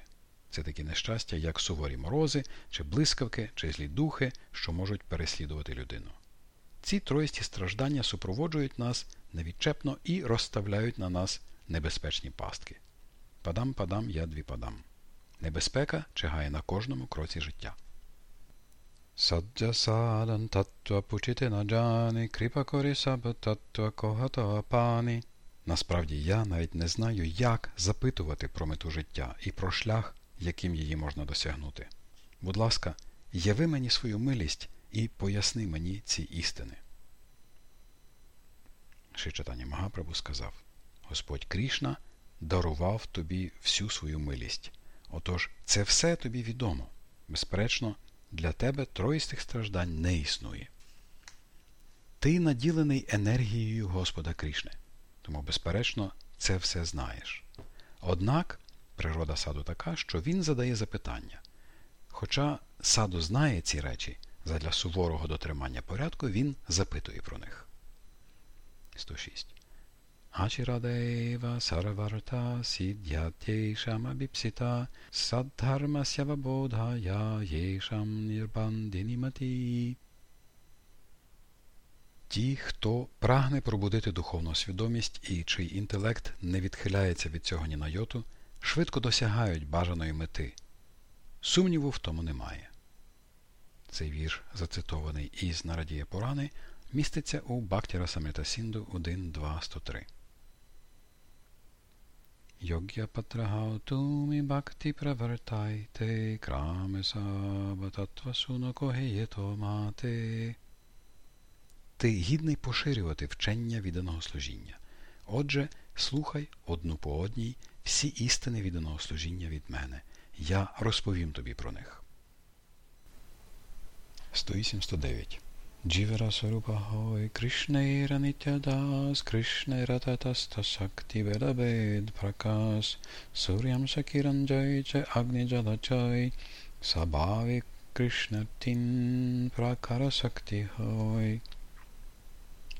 Це такі нещастя, як суворі морози, чи блискавки, чи злі духи, що можуть переслідувати людину. Ці троїсті страждання супроводжують нас невідчепно і розставляють на нас небезпечні пастки. Падам падам я дві падам. Небезпека чигає на кожному кроці життя. Саджа садан таттва пучити наджани, кріпа корі таттва. Насправді я навіть не знаю, як запитувати про мету життя і про шлях, яким її можна досягнути. Будь ласка, яви мені свою милість і поясни мені ці істини. Шичатані Магапрабу сказав Господь Крішна дарував тобі всю свою милість. Отож, це все тобі відомо. Безперечно, для тебе троїстих страждань не існує. Ти наділений енергією Господа Крішни, тому, безперечно, це все знаєш. Однак природа саду така, що він задає запитання. Хоча саду знає ці речі, задля суворого дотримання порядку він запитує про них. 106. Ачірадева сарварта сід'ятєшам абіпсита саддхармася вабодхая єшам нірбандиніматі. Ті, хто прагне пробудити духовну свідомість і чий інтелект не відхиляється від цього ні на йоту, швидко досягають бажаної мети. Сумніву в тому немає. Цей вірш, зацитований із Нарадія Порани, міститься у Бактіра Самрита Сінду 1.2.103. Patrahautumi bhakti pravartaite krame sabatattva sunakoheyeto mate. Ти гідний поширювати вчення відданого служіння. Отже, слухай одну по одній всі істини відданого служіння від мене. Я розповім тобі про них. 108-109 Нитядас Кришнейра Татаста Сакти Ведабед Пракас Сурям Сакиранджай Чай Агни Джадачай Сабави Кришнатин Пракара Сакти Хой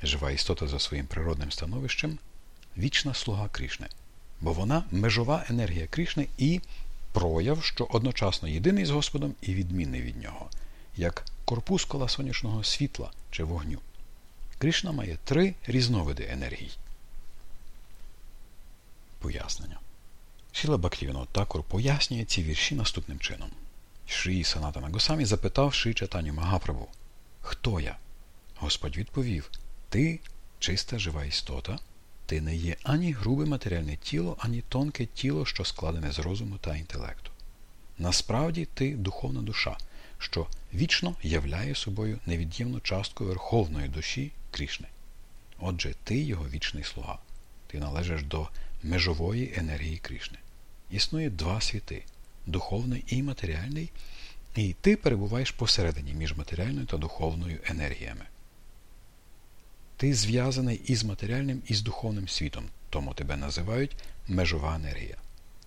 Жива істота за своїм природним становищем вічна слуга Крішни, бо вона межова енергія Крішни і прояв, що одночасно єдиний з Господом і відмінний від нього, як корпускула сонячного світла чи вогню. Кришна має три різновиди енергій. Пояснення. Шіла Бактівіно Такур пояснює ці вірші наступним чином. Шрі Санатана Госамі запитав Шрі Чатаню Магапрабу Хто я? Господь відповів Ти чиста жива істота, ти не є ані грубе матеріальне тіло, ані тонке тіло, що складене з розуму та інтелекту. Насправді ти духовна душа, що вічно являє собою невід'ємну частку верховної душі Крішни. Отже, ти його вічний слуга. Ти належиш до межової енергії Крішни. Існує два світи духовний і матеріальний, і ти перебуваєш посередині між матеріальною та духовною енергіями. Ти зв'язаний із матеріальним і з духовним світом, тому тебе називають межова енергія.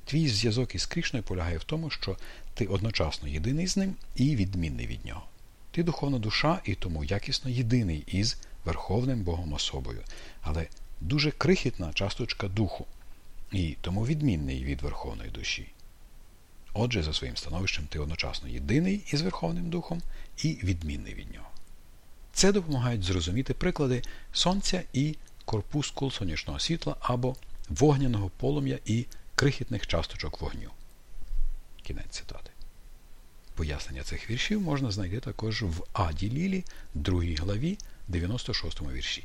Твій зв'язок із Крішною полягає в тому, що ти одночасно єдиний з ним і відмінний від нього. Ти духовна душа і тому якісно єдиний із Верховним Богом особою, але дуже крихітна часточка духу, і тому відмінний від Верховної душі. Отже, за своїм становищем ти одночасно єдиний із Верховним Духом і відмінний від нього. Це допомагають зрозуміти приклади сонця і корпускул сонячного світла або вогняного полум'я і крихітних часточок вогню. Кінець цитати. Пояснення цих віршів можна знайти також в Аді Лілі, 2 главі, 96 вірші.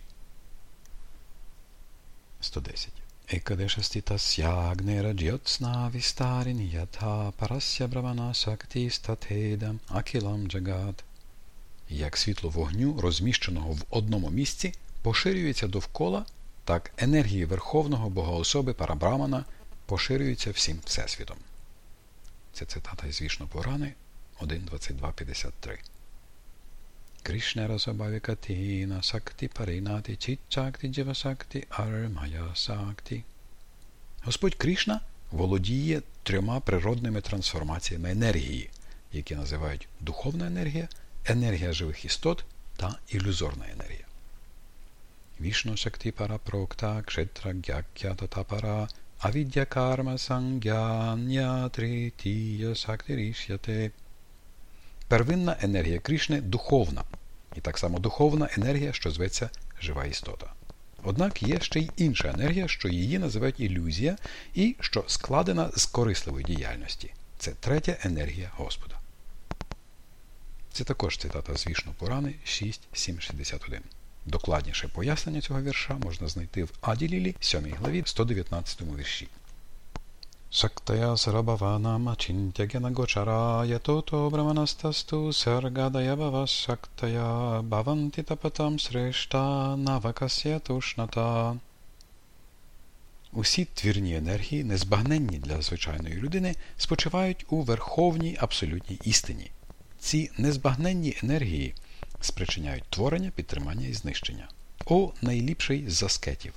110. Екадешаститасягнера джьотсна вістарін ятха парасya бравана сакти статедам акілам джагат. Як світло вогню, розміщеного в одному місці, поширюється довкола, так енергії Верховного Богоособи Парабрамана поширюються всім Всесвітом. Це цитата із Вішну Пурани 1.22.53. Кришна Расабавікатіна Сакти Паринати Чітчакти Дживасакти Армая Сакти. Господь Кришна володіє трьома природними трансформаціями енергії, які називають духовна енергія, енергія живих істот та ілюзорна енергія. Вішну Шакти Пара Прокта Кшетра Гякята Тапара Avidya karma sangyanya tritiya сактирішяте. Первинна енергія Крішни духовна, і так само духовна енергія, що зветься жива істота. Однак є ще й інша енергія, що її називають ілюзія, і що складена з корисливої діяльності. Це третя енергія Господа. Це також цитата з Вішну Пурани 6.7.61. Докладніше пояснення цього вірша можна знайти в Аділілі, 7 главі, 119 вірші. Шактая Сарабаванам Ачинтягена Гочарая Тото Браманастасту Саргадая Бава Шактая Баванти Тапатам Срешта Навакасya Тушната. Усі твірні енергії, незбагненні для звичайної людини, спочивають у верховній абсолютній істині. Ці незбагненні енергії спричиняють творення, підтримання і знищення. О найліпший з аскетів!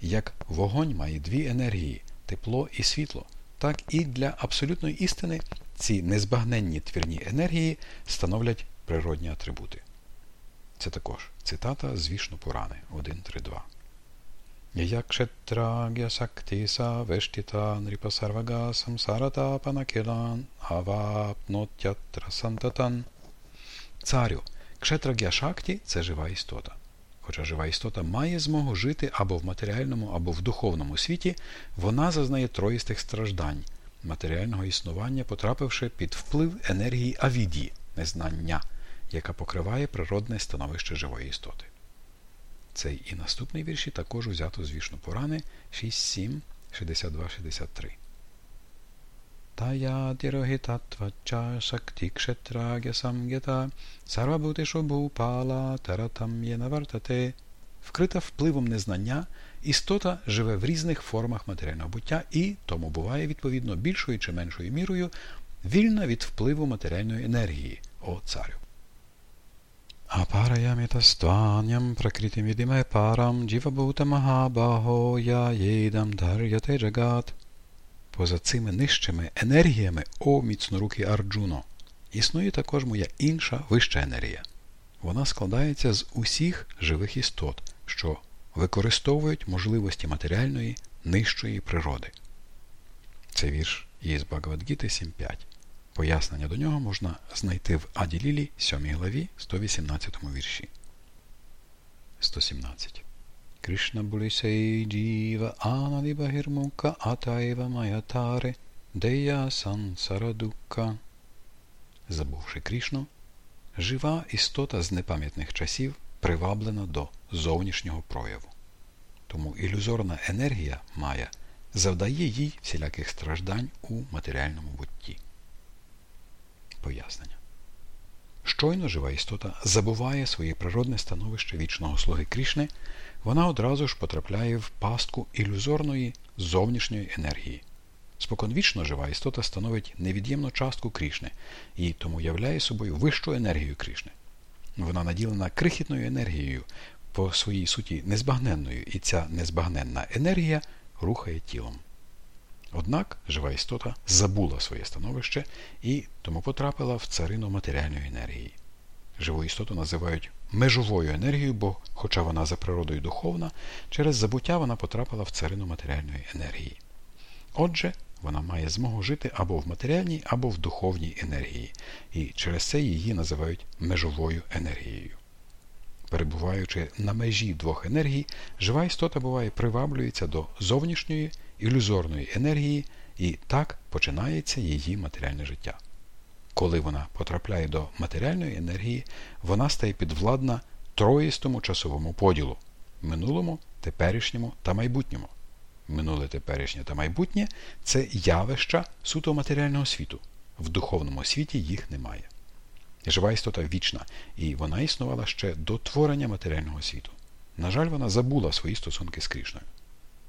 Як вогонь має дві енергії тепло і світло, так і для абсолютної істини ці незбагненні твірні енергії становлять природні атрибути. Це також цитата з Вішну Пурани 1.3.2. Якшетрагya Сактиса. Царю, кшетрагя Шакті це жива істота. Хоча жива істота має змогу жити або в матеріальному, або в духовному світі, вона зазнає троїстих страждань, матеріального існування, потрапивши під вплив енергії авідії, незнання, яка покриває природне становище живої істоти. Цей і наступний вірші також узято з вішну Пурани 6.7, 62-63. Тая тироhitatvача шакти кшетрагя самгета сарвабутишу бхупала таратам єнавартате. Вкрита впливом незнання, істота живе в різних формах матеріального буття і тому буває, відповідно, більшою чи меншою мірою вільна від впливу матеріальної енергії, о царю. Апараямітастваням пракритимідиме парам джівабута махабаго я єдам дар'яте джагат. Поза цими нижчими енергіями, о міцнорукий Арджуно, існує також моя інша вища енергія. Вона складається з усіх живих істот, що використовують можливості матеріальної нижчої природи. Це вірш із Багавадгіти 7.5. Пояснення до нього можна знайти в Аді Лілі 7 главі 118 вірші. 117. Кришна Булісей Джіва Анаді Багірмука Атаєва Маятаре Дея Сансарадука. Забувши Крішну, жива істота з непам'ятних часів приваблена до зовнішнього прояву. Тому ілюзорна енергія Майя завдає їй всіляких страждань у матеріальному бутті. Пояснення. Щойно жива істота забуває своє природне становище вічного слуги Крішни, вона одразу ж потрапляє в пастку ілюзорної зовнішньої енергії. Споконвічно жива істота становить невід'ємну частку Крішни і тому являє собою вищу енергію Крішни. Вона наділена крихітною енергією, по своїй суті незбагненною, і ця незбагненна енергія рухає тілом. Однак жива істота забула своє становище і тому потрапила в царину матеріальної енергії. Живу істоту називають межовою енергією, бо, хоча вона за природою духовна, через забуття вона потрапила в царину матеріальної енергії. Отже, вона має змогу жити або в матеріальній, або в духовній енергії, і через це її називають межовою енергією. Перебуваючи на межі двох енергій, жива істота буває приваблюється до зовнішньої ілюзорної енергії, і так починається її матеріальне життя. Коли вона потрапляє до матеріальної енергії, вона стає підвладна троїстому часовому поділу минулому, теперішньому та майбутньому. Минуле теперішнє та майбутнє це явища суто матеріального світу. В духовному світі їх немає. Жива істота вічна, і вона існувала ще до творення матеріального світу. На жаль, вона забула свої стосунки з Крішною.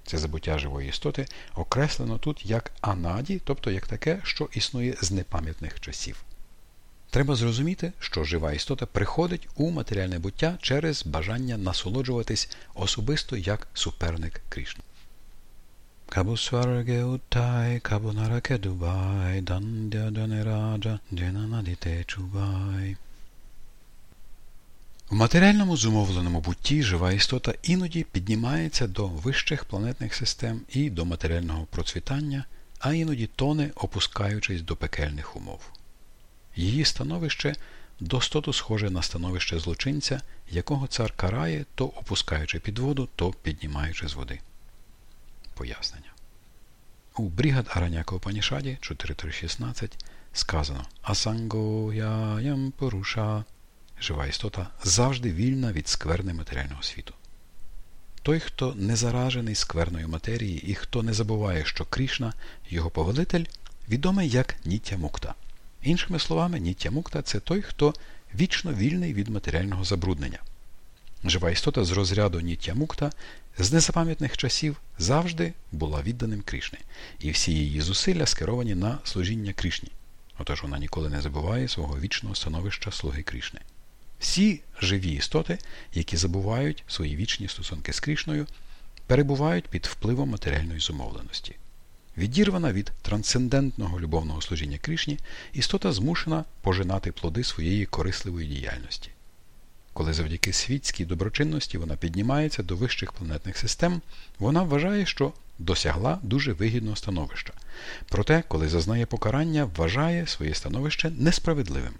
Це забуття живої істоти окреслено тут як анаді, тобто як таке, що існує з непам'ятних часів. Треба зрозуміти, що жива істота приходить у матеріальне буття через бажання насолоджуватись особисто як суперник Крішни. Кабу сварге утай, кабу нараке дубай, дандя данераджа, дженанадіте чубай. В матеріальному зумовленому бутті жива істота іноді піднімається до вищих планетних систем і до матеріального процвітання, а іноді тоне, опускаючись до пекельних умов. Її становище достоту схоже на становище злочинця, якого цар карає, то опускаючи під воду, то піднімаючи з води. Пояснення. У Бріхад-араняка Упанішаді 4.3.16 сказано Асанго яям поруша жива істота завжди вільна від скверни матеріального світу. той, хто не заражений скверною матерії і хто не забуває, що Крішна, його повелитель, відомий як Ніття Мукта. Іншими словами, Ніття Мукта це той, хто вічно вільний від матеріального забруднення. Жива істота з розряду Ніття Мукта з незапам'ятних часів завжди була відданим Крішні, і всі її зусилля скеровані на служіння Крішні. Отож вона ніколи не забуває свого вічного становища слуги Крішни. Всі живі істоти, які забувають свої вічні стосунки з Крішною, перебувають під впливом матеріальної зумовленості. Відірвана від трансцендентного любовного служіння Крішні, істота змушена пожинати плоди своєї корисливої діяльності. Коли завдяки світській доброчинності вона піднімається до вищих планетних систем, вона вважає, що досягла дуже вигідного становища. Проте, коли зазнає покарання, вважає своє становище несправедливим.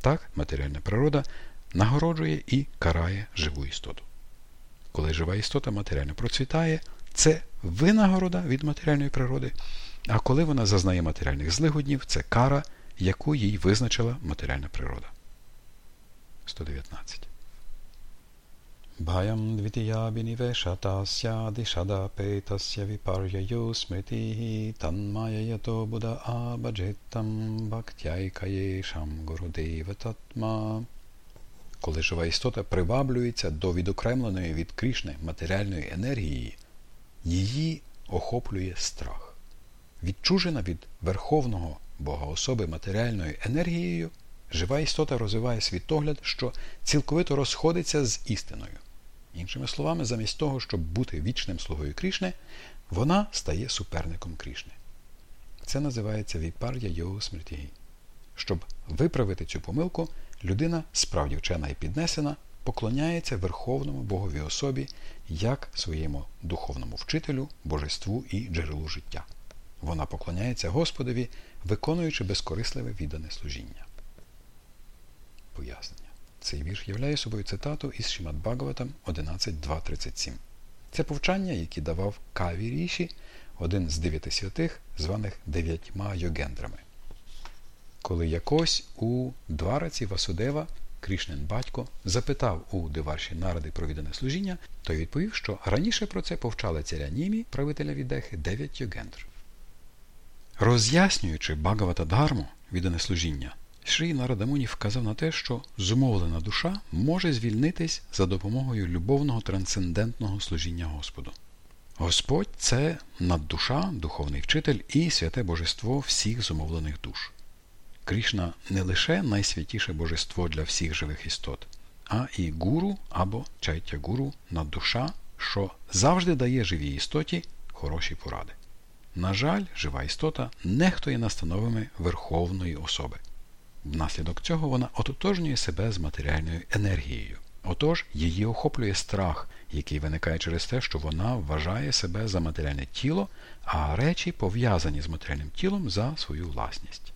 Так, матеріальна природа нагороджує і карає живу істоту. Коли жива істота матеріально процвітає, це винагорода від матеріальної природи, а коли вона зазнає матеріальних злигоднів, це кара, яку їй визначила матеріальна природа. 119. Bhayam dvitiya biniveshatasya dishadapetasya viparyayo smritihi tanmayayato buddha abhajitam bhaktyaikayesham gurudeva tatma. Коли жива істота приваблюється до відокремленої від Крішни матеріальної енергії, її охоплює страх. Відчужена від Верховного Бога особи матеріальною енергією, жива істота розвиває світогляд, що цілковито розходиться з істиною. Іншими словами, замість того, щоб бути вічним слугою Крішни, вона стає суперником Крішни. Це називається віпар'я його смертії. Щоб виправити цю помилку, людина, справді вчена і піднесена, поклоняється Верховному Богові особі як своєму духовному вчителю, божеству і джерелу життя. Вона поклоняється Господові, виконуючи безкорисливе віддане служіння. Пояснення. Цей вірш являє собою цитату із Шимат Бхагаватам 11.2.37. Це повчання, які давав Каві Ріші, один з дев'яти святих, званих дев'ятьма йогендрами. Коли якось у двараці Васудева Крішнен батько запитав у Деварші наради про віддане служіння, той відповів, що раніше про це повчали царя Німі, правителя Відехи, дев'ять йогендр. Роз'яснюючи Бхагавата Дharmu, віддане служіння, Шрі Нарадамуні вказав на те, що зумовлена душа може звільнитись за допомогою любовного трансцендентного служіння Господу. Господь це наддуша, духовний вчитель і святе божество всіх зумовлених душ. Крішна не лише найсвятіше божество для всіх живих істот, а і гуру або чайтя гуру наддуша, що завжди дає живій істоті хороші поради. На жаль, жива істота нехтує настановами Верховної особи. Внаслідок цього вона ототожнює себе з матеріальною енергією. Отож, її охоплює страх, який виникає через те, що вона вважає себе за матеріальне тіло, а речі пов'язані з матеріальним тілом за свою власність.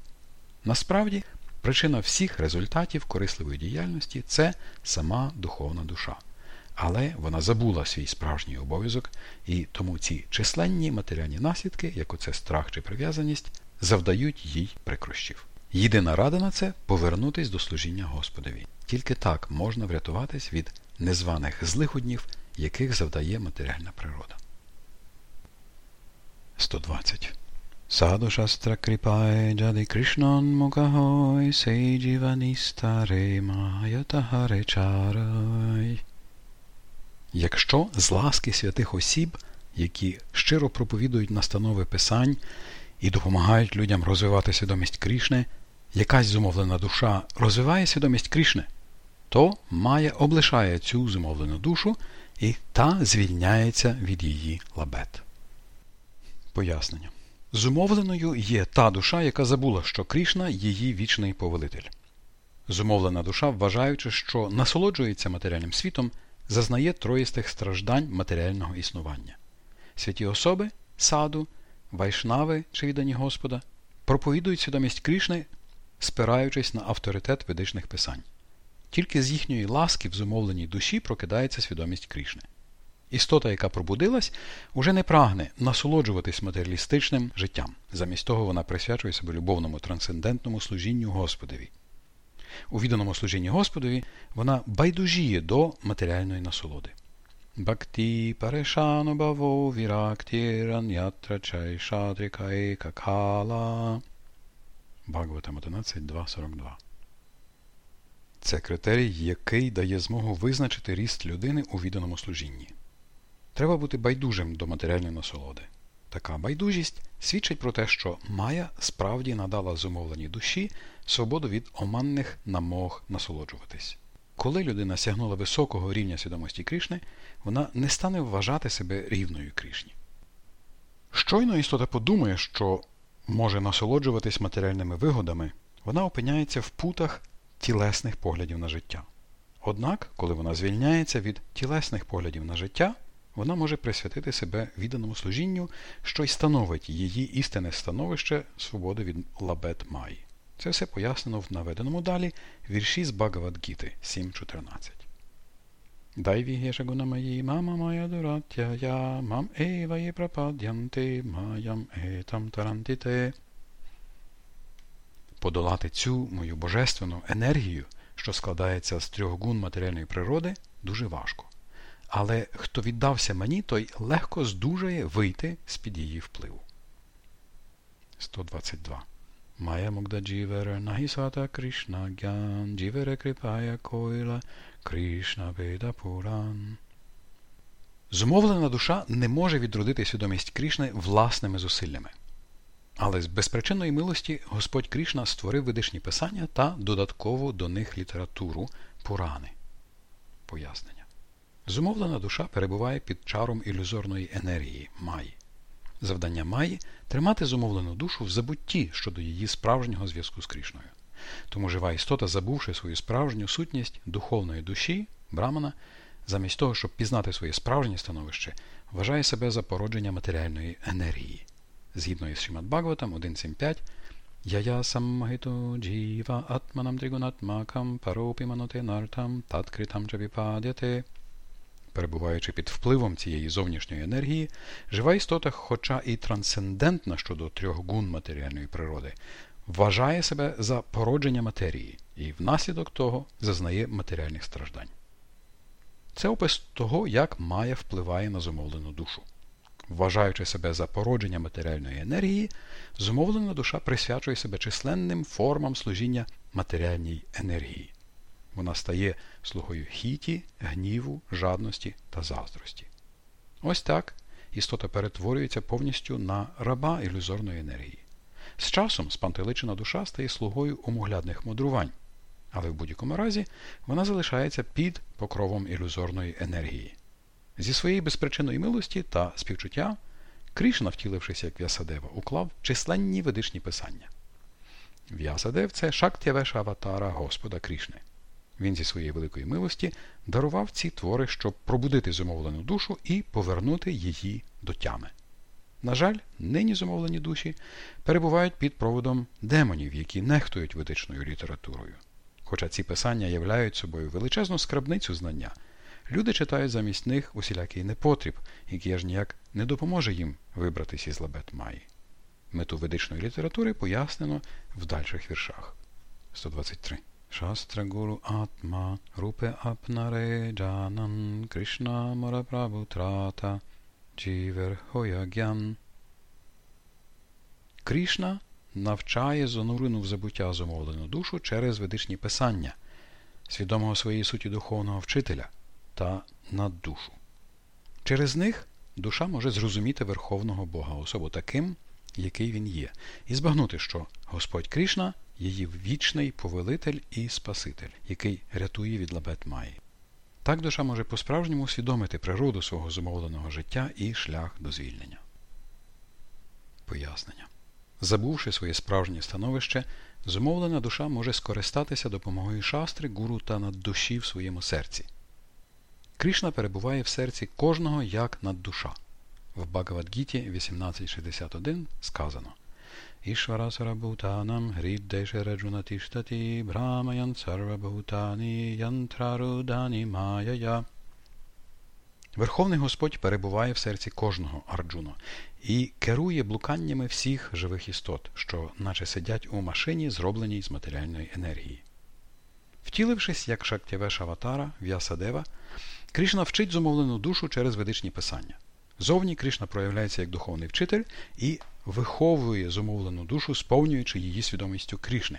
Насправді, причина всіх результатів корисливої діяльності це сама духовна душа. Але вона забула свій справжній обов'язок, і тому ці численні матеріальні наслідки, як оце страх чи прив'язаність, завдають їй прикрощів. Єдина рада на це повернутись до служіння Господові. Тільки так можна врятуватись від незваних злиходнів, яких завдає матеріальна природа. 120. Саду шастра кріпає джади Кришнан мукахой сейджіваністаре маятагаре чарай. Якщо з ласки святих осіб, які щиро проповідують настанови Писань і допомагають людям розвивати свідомість Крішни, якась зумовлена душа розвиває свідомість Крішни, то Майя облишає цю зумовлену душу і та звільняється від її лабет. Пояснення. Зумовленою є та душа, яка забула, що Крішна її вічний повелитель. Зумовлена душа, вважаючи, що насолоджується матеріальним світом, зазнає троїстих страждань матеріального існування. Святі особи, саду, вайшнави чи віддані Господа проповідують свідомість Крішни спираючись на авторитет ведичних писань. Тільки з їхньої ласки в зумовленій душі прокидається свідомість Крішни. Істота, яка пробудилась, уже не прагне насолоджуватись матеріалістичним життям. Замість того вона присвячує себе любовному трансцендентному служінню Господові. У відданому служінні Господові вона байдужіє до матеріальної насолоди. Бхакти парешано баво вірактіран ятра чай шадрика ека кала. Бхагаватам 11.2.42 Це критерій, який дає змогу визначити ріст людини у відданому служінні. Треба бути байдужим до матеріальної насолоди. Така байдужість свідчить про те, що Майя справді надала зумовленій душі свободу від оманних намог насолоджуватись. Коли людина сягнула високого рівня свідомості Кришни, вона не стане вважати себе рівною Кришні. Щойно істота подумає, що може насолоджуватись матеріальними вигодами, вона опиняється в путах тілесних поглядів на життя. Однак, коли вона звільняється від тілесних поглядів на життя, вона може присвятити себе відданому служінню, що й становить її істинне становище свободи від лабет Майї. Це все пояснено в наведеному далі вірші з Багавадгіти 7.14. Гешагунамаї мама моя дураття я мам ева є маям етам тарантите. Подолати цю мою божественну енергію, що складається з трьох гун матеріальної природи, дуже важко. Але хто віддався мені, той легко здужає вийти з-під її впливу. 122 Maya Mugda Jivara Nahisata Krishna Gyan Jivara Kripaya Krishna Veda Puran. Зумовлена душа не може відродити свідомість Крішни власними зусиллями. Але з безпричинної милості Господь Крішна створив видишні писання та додаткову до них літературу Пурани. Пояснення. Зумовлена душа перебуває під чаром ілюзорної енергії Маї. Завдання Маї тримати зумовлену душу в забутті щодо її справжнього зв'язку з Крішною. Тому жива істота, забувши свою справжню сутність духовної душі, брамана, замість того, щоб пізнати своє справжнє становище, вважає себе за породження матеріальної енергії. Згідно із Шимат Бхагаватам 1.7.5 Яя саммагито джіва атманам тригунатмакам паропі маноте нартам таткритам чавіпадяте перебуваючи під впливом цієї зовнішньої енергії, жива істота, хоча і трансцендентна щодо трьох гун матеріальної природи, вважає себе за породження матерії і внаслідок того зазнає матеріальних страждань. Це опис того, як Майя впливає на зумовлену душу. Вважаючи себе за породження матеріальної енергії, зумовлена душа присвячує себе численним формам служіння матеріальній енергії. Вона стає слугою хіті, гніву, жадності та заздрості. Ось так істота перетворюється повністю на раба ілюзорної енергії. З часом спантеличена душа стає слугою умоглядних мудрувань, але в будь-якому разі вона залишається під покровом ілюзорної енергії. Зі своєї безпричинної милості та співчуття Кришна, втілившися як В'ясадева, уклав численні ведичні писання. В'ясадев це шактявеша аватара Господа Крішни. Він зі своєї великої милості дарував ці твори, щоб пробудити зумовлену душу і повернути її до тями. На жаль, нині зумовлені душі перебувають під проводом демонів, які нехтують ведичною літературою. Хоча ці писання являють собою величезну скрабницю знання, люди читають замість них усілякий непотріб, який аж ніяк не допоможе їм вибратися із лабет Маї. Мету ведичної літератури пояснено в дальших віршах. 123 Shastra Guru Atma Rupe Apnare Janan Krishna Mara Hoya Кришна навчає занурену в забуття зумовлену душу через ведичні писання, свідомого своєї суті духовного вчителя та наддушу. Через них душа може зрозуміти Верховного Бога особу таким, який він є, і збагнути, що Господь Кришна її вічний повелитель і Спаситель, який рятує від лабет Маї. Так душа може по-справжньому усвідомити природу свого зумовленого життя і шлях до звільнення. Пояснення. Забувши своє справжнє становище, зумовлена душа може скористатися допомогою шастри, гуру та наддуші в своєму серці. Кришна перебуває в серці кожного як наддуша. В Багавадгіті 1861 сказано Hriddeshara tishtati brahmayan sarvabhutani янтрарудани майя. Верховний Господь перебуває в серці кожного Арджуна і керує блуканнями всіх живих істот, що наче сидять у машині, зробленій з матеріальної енергії. Втілившись як Шактявеш Аватара, В'ясадева, Кришна вчить зумовлену душу через ведичні писання. Зовні Кришна проявляється як духовний вчитель і виховує зумовлену душу, сповнюючи її свідомістю Кришни.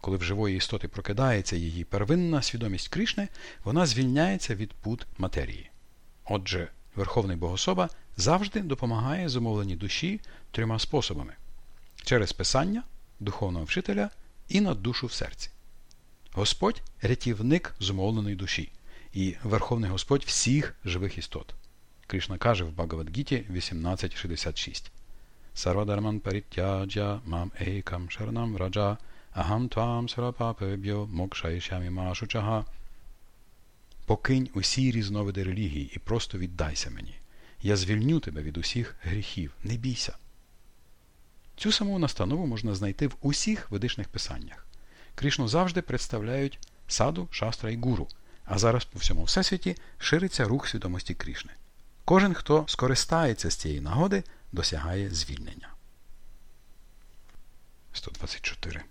Коли в живої істоти прокидається її первинна свідомість Кришни, вона звільняється від пут матерії. Отже, Верховний Богособа завжди допомагає зумовленій душі трьома способами: через писання, духовного вчителя і на душу в серці. Господь рятівник зумовленої душі і Верховний Господь всіх живих істот. Кришна каже в Багавадгіті 1866. Сарвадарман паритяджа мам ейкам шарнам раджа агам твам сарапапебьо мокшайшямі машучага. Покинь усі різновиди релігії і просто віддайся мені. Я звільню тебе від усіх гріхів. Не бійся. Цю саму настанову можна знайти в усіх ведичних писаннях. Кришну завжди представляють саду, шастра і гуру, а зараз по всьому всесвіті шириться рух свідомості Крішни. Кожен, хто скористається з цієї нагоди, досягає звільнення. 124.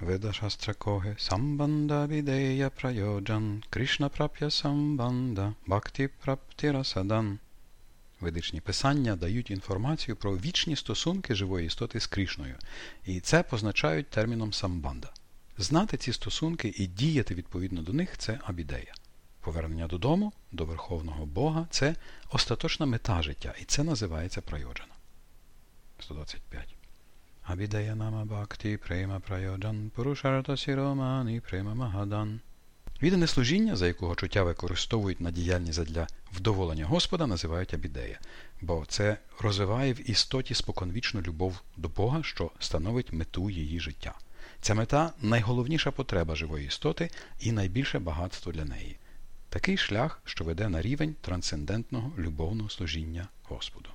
Веда шастра коге самбанда відея прайоджан Кришна прап'я самбанда бхакти праптіра садан. Ведичні писання дають інформацію про вічні стосунки живої істоти з Кришною, і це позначають терміном самбанда. Знати ці стосунки і діяти відповідно до них це абідея. Повернення додому, до Верховного Бога це остаточна мета життя, і це називається прайоджана. 125. Абідея нама бхакти према прайоджан пурушарта сіромані према магадан. Віддане служіння, за якого чуття використовують на діяльність задля вдоволення Господа, називають абідея, бо це розвиває в істоті споконвічну любов до Бога, що становить мету її життя. Ця мета найголовніша потреба живої істоти і найбільше багатство для неї. Такий шлях, що веде на рівень трансцендентного любовного служіння Господу.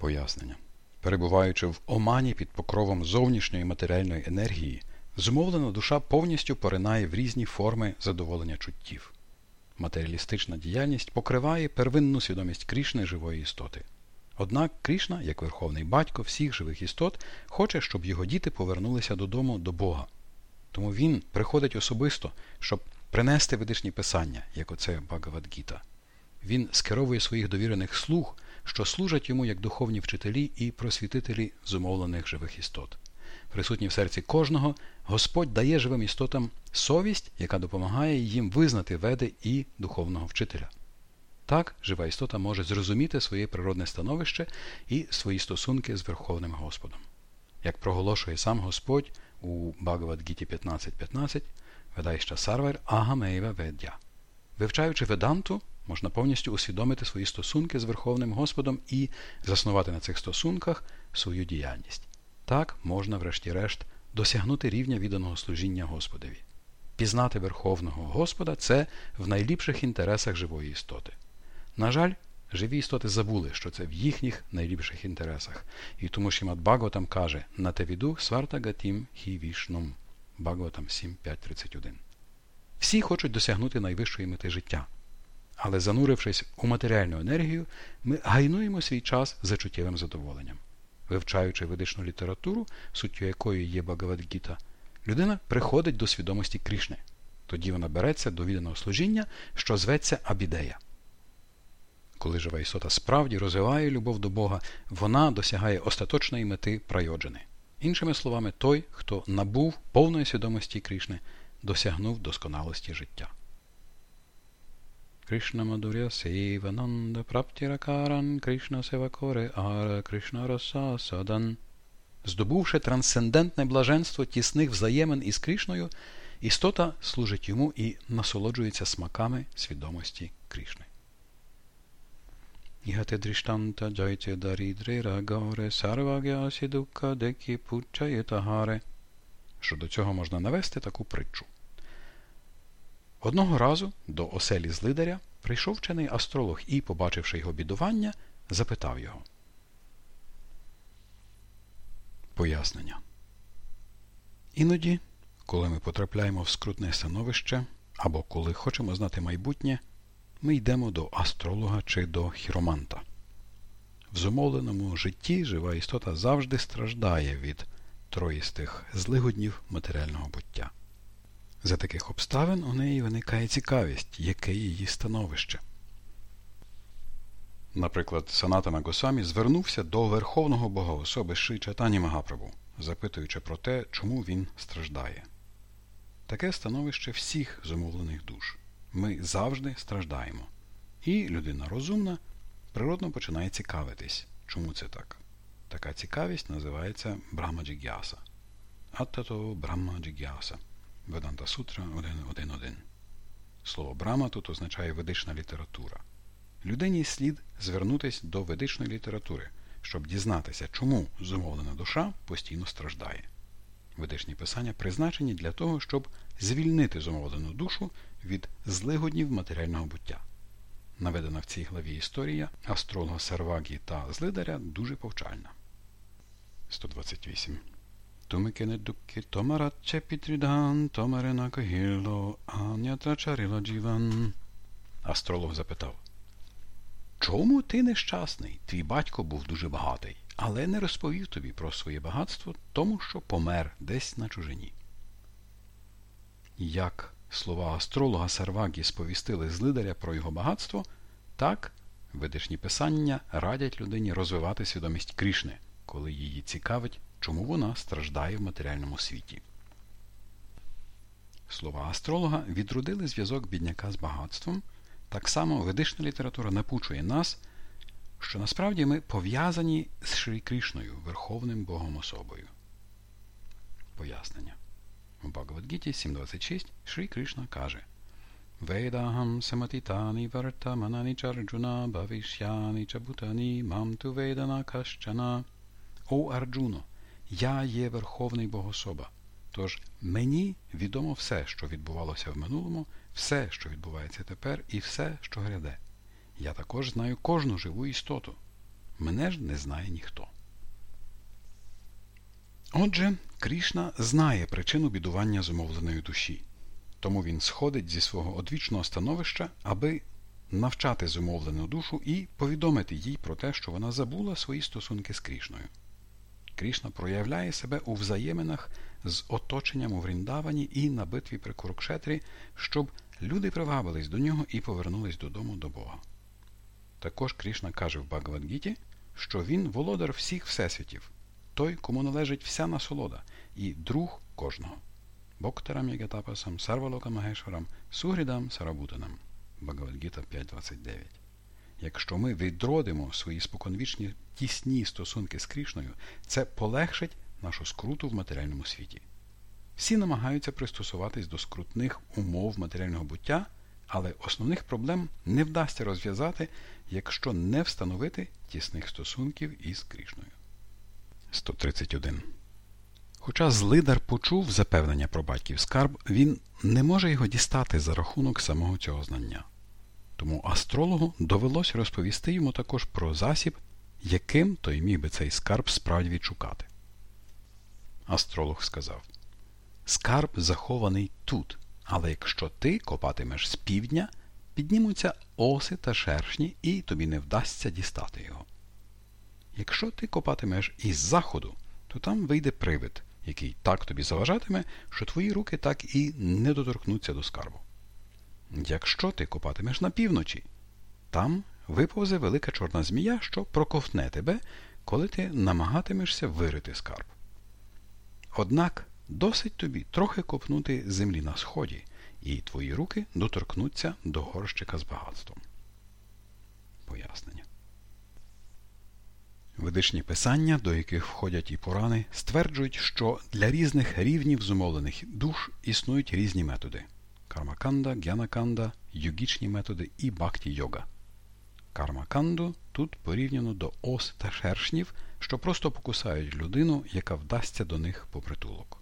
Пояснення. Перебуваючи в омані під покровом зовнішньої матеріальної енергії, зумовлена душа повністю поринає в різні форми задоволення чуттів. Матеріалістична діяльність покриває первинну свідомість Крішни живої істоти. Однак Крішна, як верховний батько всіх живих істот, хоче, щоб його діти повернулися додому до Бога. Тому він приходить особисто, щоб принести ведичні писання, як оце Багавадгіта. Він скеровує своїх довірених слуг, що служать йому як духовні вчителі і просвітителі зумовлених живих істот. Присутні в серці кожного, Господь дає живим істотам совість, яка допомагає їм визнати веди і духовного вчителя. Так, жива істота може зрозуміти своє природне становище і свої стосунки з Верховним Господом. Як проголошує сам Господь у Багавадгіті 15.15, Ведайща Сарвер Агамейва Ведя. Вивчаючи веданту, можна повністю усвідомити свої стосунки з Верховним Господом і заснувати на цих стосунках свою діяльність. Так можна, врешті-решт, досягнути рівня відданого служіння Господові. Пізнати Верховного Господа це в найліпших інтересах живої істоти. На жаль, живі істоти забули, що це в їхніх найліпших інтересах. І тому Шімат Бхагаватам каже на те віду сварта гатім хі вішнум. Бхагаватам 7.5.31. Всі хочуть досягнути найвищої мети життя. Але занурившись у матеріальну енергію, ми гайнуємо свій час за чуттєвим задоволенням. Вивчаючи ведичну літературу, суттю якої є Багавадгіта, людина приходить до свідомості Крішни. Тоді вона береться до відданого служіння, що зветься Абідея. Коли жива істота справді розвиває любов до Бога, вона досягає остаточної мети прайоджини. Іншими словами, той, хто набув повної свідомості Кришни, досягнув досконалості життя. Мадуря Сейвананда Праптіракаран Кришна Севакоре Ара Кришна Роса Садан. Здобувши трансцендентне блаженство тісних взаємин із Кришною, істота служить йому і насолоджується смаками свідомості Кришни. Ihate drishtanta jайте дарідри рагоре сарвагясі дукка декі пучаєтагаре. Що до цього можна навести таку притчу. Одного разу до оселі злидаря прийшов вчений астролог і, побачивши його бідування, запитав його. Пояснення. Іноді, коли ми потрапляємо в скрутне становище або коли хочемо знати майбутнє, ми йдемо до астролога чи до хіроманта. В зумовленому житті жива істота завжди страждає від троїстих злигоднів матеріального буття. За таких обставин у неї виникає цікавість, яке її становище. Наприклад, Санатана Госамі звернувся до Верховного Бога особи Ши Чатані Магапрабу, запитуючи про те, чому він страждає. Таке становище всіх зумовлених душ. Ми завжди страждаємо. І людина розумна природно починає цікавитись, чому це так. Така цікавість називається Брамаджігяса. Аттато Брамаджігяса. Веданта Сутра 1.1.1. Слово Брама тут означає ведична література. Людині слід звернутися до ведичної літератури, щоб дізнатися, чому зумовлена душа постійно страждає. Ведичні писання призначені для того, щоб звільнити зумовлену душу від злигоднів матеріального буття. Наведена в цій главі історія астролога Сарвагі та Злидаря дуже повчальна. 128. Тумикене дукки томаратче пітрідан, томарена когіло, анятрачарила джіван. Астролог запитав Чому ти нещасний? Твій батько був дуже багатий, але не розповів тобі про своє багатство, тому що помер десь на чужині. Як слова астролога Сарвагі сповістили злидаря про його багатство, так ведишні писання радять людині розвивати свідомість Крішни, коли її цікавить, чому вона страждає в матеріальному світі. Слова астролога відродили зв'язок бідняка з багатством. Так само ведична література напучує нас, що насправді ми пов'язані з Шрі Кришною, Верховним Богом особою. Пояснення. У Багавадгіті 7.26 Шрі Кришна каже Ведахам саматитані вартаманані чарджуна бавишяні чабутані мам ту ведана. О Арджуно, я є Верховний Богособа. Тож мені відомо все, що відбувалося в минулому, все, що відбувається тепер, і все, що гряде. Я також знаю кожну живу істоту. Мене ж не знає ніхто. Отже, Крішна знає причину бідування зумовленої душі, тому він сходить зі свого одвічного становища, аби навчати зумовлену душу і повідомити їй про те, що вона забула свої стосунки з Крішною. Крішна проявляє себе у взаєминах з оточенням у Вріндавані і на битві при Курукшетрі, щоб люди привабились до нього і повернулись додому до Бога. Також Крішна каже в Багавадгіті, що він володар всіх всесвітів, той, кому належить вся насолода, і друг кожного. Боктарам Ягатапасам, Сарвалокам Магешварам, Сугрідам Сарабутанам. Багавадгіта 5.29 Якщо ми відродимо свої споконвічні тісні стосунки з Крішною, це полегшить нашу скруту в матеріальному світі. Всі намагаються пристосуватись до скрутних умов матеріального буття, але основних проблем не вдасться розв'язати, якщо не встановити тісних стосунків із Крішною. 131. Хоча злидар почув запевнення про батьків скарб, він не може його дістати за рахунок самого цього знання. Тому астрологу довелось розповісти йому також про засіб, яким той міг би цей скарб справді відшукати. Астролог сказав Скарб захований тут, але якщо ти копатимеш з півдня, піднімуться оси та шершні, і тобі не вдасться дістати його. Якщо ти копатимеш із заходу, то там вийде привид, який так тобі заважатиме, що твої руки так і не доторкнуться до скарбу. Якщо ти копатимеш на півночі, там виповзе велика чорна змія, що проковтне тебе, коли ти намагатимешся вирити скарб. Однак досить тобі трохи копнути землі на сході, і твої руки доторкнуться до горщика з багатством. Пояснення. Ведичні писання, до яких входять і Пурани, стверджують, що для різних рівнів зумовлених душ існують різні методи кармаканда, гянаканда, йогічні методи і бхакті йога. Кармаканду тут порівняно до ос та шершнів, що просто покусають людину, яка вдасться до них по притулок.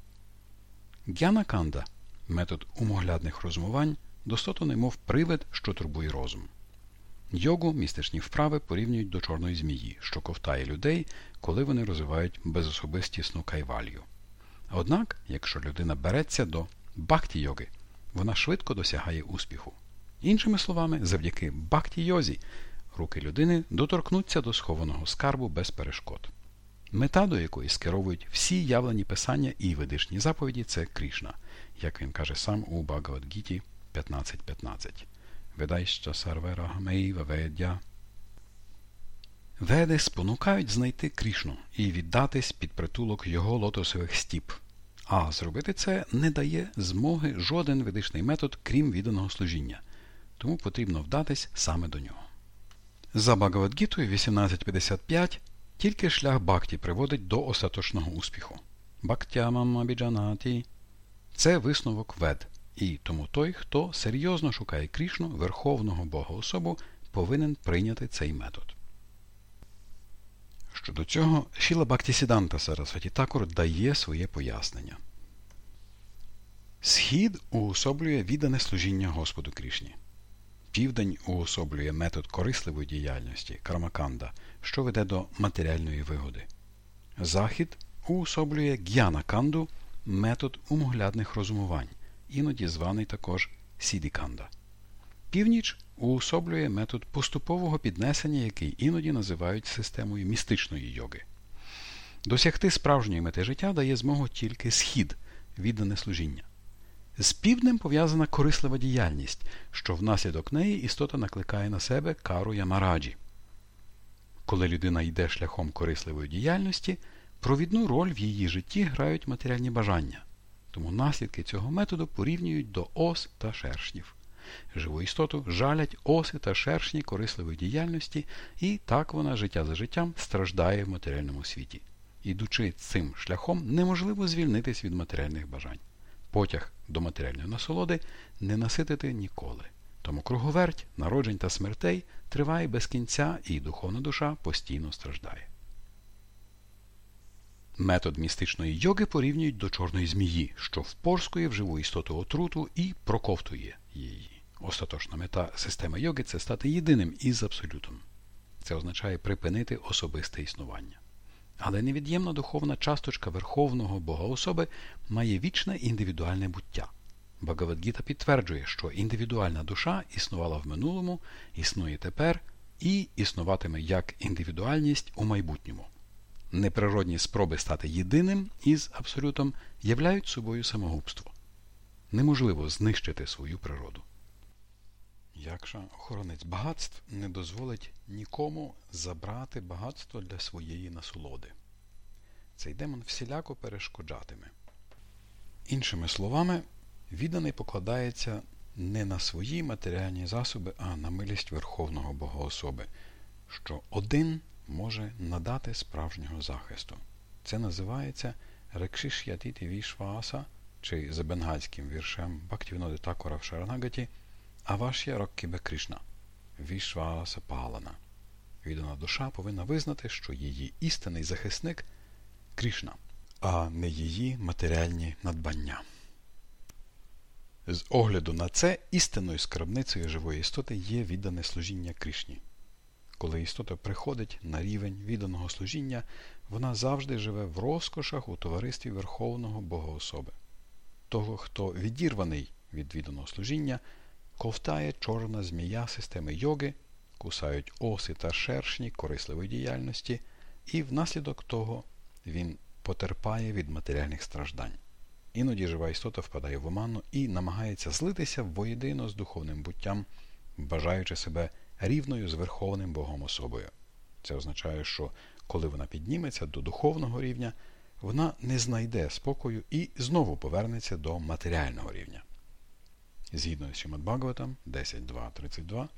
Гянаканда метод умоглядних розмувань, достото немов привид, що турбує розум. Йогу містичні вправи порівнюють до чорної змії, що ковтає людей, коли вони розвивають безособистісну кайвалію. Однак, якщо людина береться до бхакті йоги, вона швидко досягає успіху. Іншими словами, завдяки бхакті йозі руки людини доторкнуться до схованого скарбу без перешкод. Мета, до якої скеровують всі явлені писання і ведишні заповіді, це Крішна, як він каже сам у Багавадгіті 15.15. Ведайща сарверагамейва ведя. Веди спонукають знайти Крішну і віддатись під притулок його лотосових стіп. А зробити це не дає змоги жоден ведичний метод, крім відданого служіння. Тому потрібно вдатись саме до нього. За Багавадгітою 1855 тільки шлях Бхакті приводить до остаточного успіху. Бхактямам абіджанаті це висновок вед, і тому той, хто серйозно шукає Крішну, Верховного Бога особу, повинен прийняти цей метод. Щодо цього, Шіла Бхактісіданта Сарасваті Такур дає своє пояснення. Схід уособлює віддане служіння Господу Крішні. Південь уособлює метод корисливої діяльності кармаканда, що веде до матеріальної вигоди. Захід уособлює г'яна-канду метод умоглядних розумувань, іноді званий також сідіканда. Північ уособлює метод поступового піднесення, який іноді називають системою містичної йоги. Досягти справжньої мети життя дає змогу тільки схід, віддане служіння. З півднем пов'язана корислива діяльність, що внаслідок неї істота накликає на себе кару Ямараджі. Коли людина йде шляхом корисливої діяльності, провідну роль в її житті грають матеріальні бажання, тому наслідки цього методу порівнюють до ос та шершнів. Живу істоту жалять оси та шершні корисливої діяльності, і так вона життя за життям страждає в матеріальному світі. Ідучи цим шляхом, неможливо звільнитись від матеріальних бажань потяг до матеріальної насолоди не наситити ніколи. Тому круговерть, народжень та смертей триває без кінця, і духовна душа постійно страждає. Метод містичної йоги порівнюють до чорної змії, що впорскує в живу істоту отруту і проковтує її. Остаточна мета системи йоги це стати єдиним із абсолютом. Це означає припинити особисте існування. Але невід'ємна духовна часточка Верховного Бога особи має вічне індивідуальне буття. Багавадгіта підтверджує, що індивідуальна душа існувала в минулому, існує тепер і існуватиме як індивідуальність у майбутньому. Неприродні спроби стати єдиним із абсолютом являють собою самогубство. Неможливо знищити свою природу. Якша охоронець багатств не дозволить нікому забрати багатство для своєї насолоди. Цей демон всіляко перешкоджатиме. Іншими словами, відданий покладається не на свої матеріальні засоби, а на милість Верховного Бога особи, що один може надати справжнього захисту. Це називається Рекшиш'ятіті Вішваса, чи за бенгальським віршем Бактівноди Такора в Шаранагаті – Аваш'я Роккібе Кришна, Вішваса Палана. Віддана душа повинна визнати, що її істинний захисник Кришна, а не її матеріальні надбання. З огляду на це істинною скарбницею живої істоти є віддане служіння Кришні. Коли істота приходить на рівень відданого служіння, вона завжди живе в розкошах у товаристві Верховного Богоособи. Того, хто відірваний від відданого служіння, ковтає чорна змія системи йоги, кусають оси та шершні корисливої діяльності, і внаслідок того він потерпає від матеріальних страждань. Іноді жива істота впадає в оману і намагається злитися воєдино з духовним буттям, бажаючи себе рівною з Верховним Богом особою. Це означає, що коли вона підніметься до духовного рівня, вона не знайде спокою і знову повернеться до матеріального рівня. Згідно з Шимад Бхагаватам 10.2.32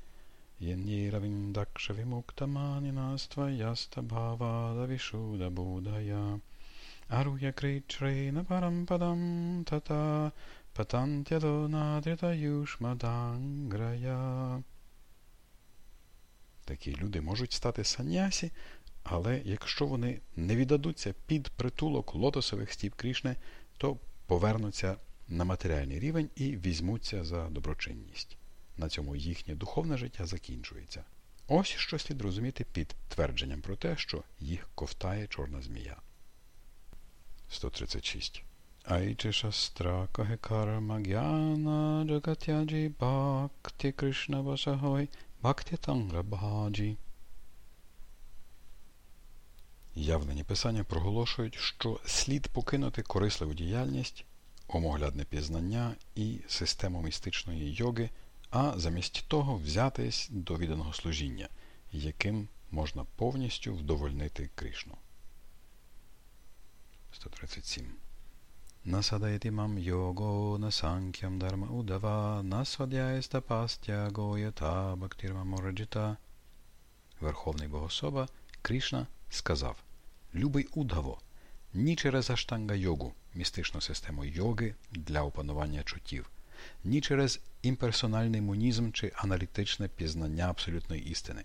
Єнніравіндакша вімуктаманінаства ястабхавада вішуда будая Аруя кричрейна парампадам тата патантядо надріта юшмаданграя Такі люди можуть стати санясі, але якщо вони не віддадуться під притулок лотосових стіп Крішни, то повернуться на матеріальний рівень і візьмуться за доброчинність. На цьому їхнє духовне життя закінчується. Ось що слід розуміти під твердженням про те, що їх ковтає чорна змія. 136. Айче шастра джагатяджі бхакти Кришна Vasahoi бхакти танга. Явлені писання проголошують, що слід покинути корисливу діяльність, омоглядне пізнання і систему містичної йоги, а замість того взятись до відданого служіння, яким можна повністю вдовольнити Кришну. 137. Насадайти мам його на санкям дарма удава, насвадяєста пастя гоята бактірма Верховний Богособа Кришна сказав Любий Удгаво, ні через аштанга йогу, містичну систему йоги для опанування чуттів, ні через імперсональний монізм чи аналітичне пізнання абсолютної істини,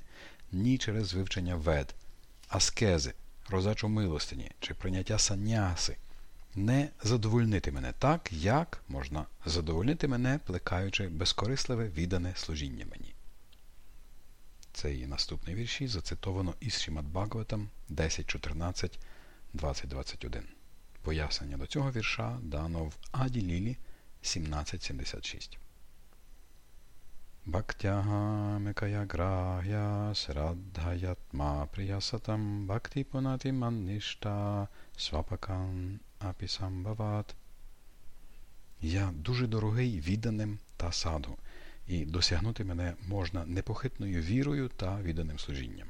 ні через вивчення вед, аскези, розачу милостині чи прийняття саняси, не задовольнити мене так, як можна задовольнити мене, плекаючи безкорисливе віддане служіння мені. Це і наступні вірші зацитовано із Шімат Бхагаватам 10.14, 20.21. Пояснення до цього вірша дано в Аді Лілі 1776. Бхактяга мекая грахя срадхаятма приясатам бхакти пунати маннішта свапакан апісамбават. Я дуже дорогий відданим та саду, і досягнути мене можна непохитною вірою та відданим служінням.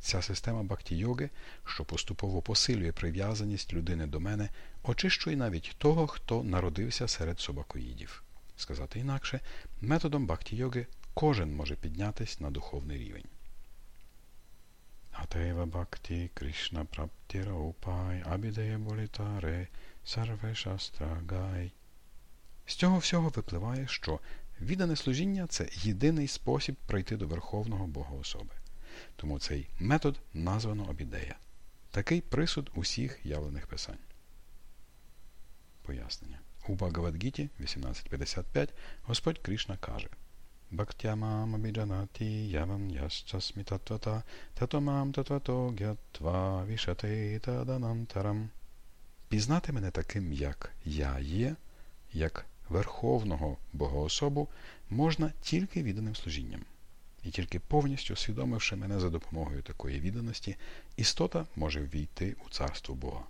Ця система бхакті-йоги, що поступово посилює прив'язаність людини до мене, очищує навіть того, хто народився серед собакоїдів. Сказати інакше, методом бхакті-йоги кожен може піднятись на духовний рівень. Атева бхакти Кришна праптіра упай абідея болітаре сарве шастрагай. З цього всього випливає, що віддане служіння це єдиний спосіб прийти до Верховного Бога особи. Тому цей метод названо обідея. Такий присуд усіх явлених писань. Пояснення. У Багавадгіті 1855 Господь Кришна каже Бхактямам абіджанаті явам ящасмі татвата татомам татвато гятва вішати таданантарам. Пізнати мене таким, як я є, як Верховного Богоособу, можна тільки відданим служінням. І тільки повністю усвідомивши мене за допомогою такої відданості, істота може ввійти у царство Бога.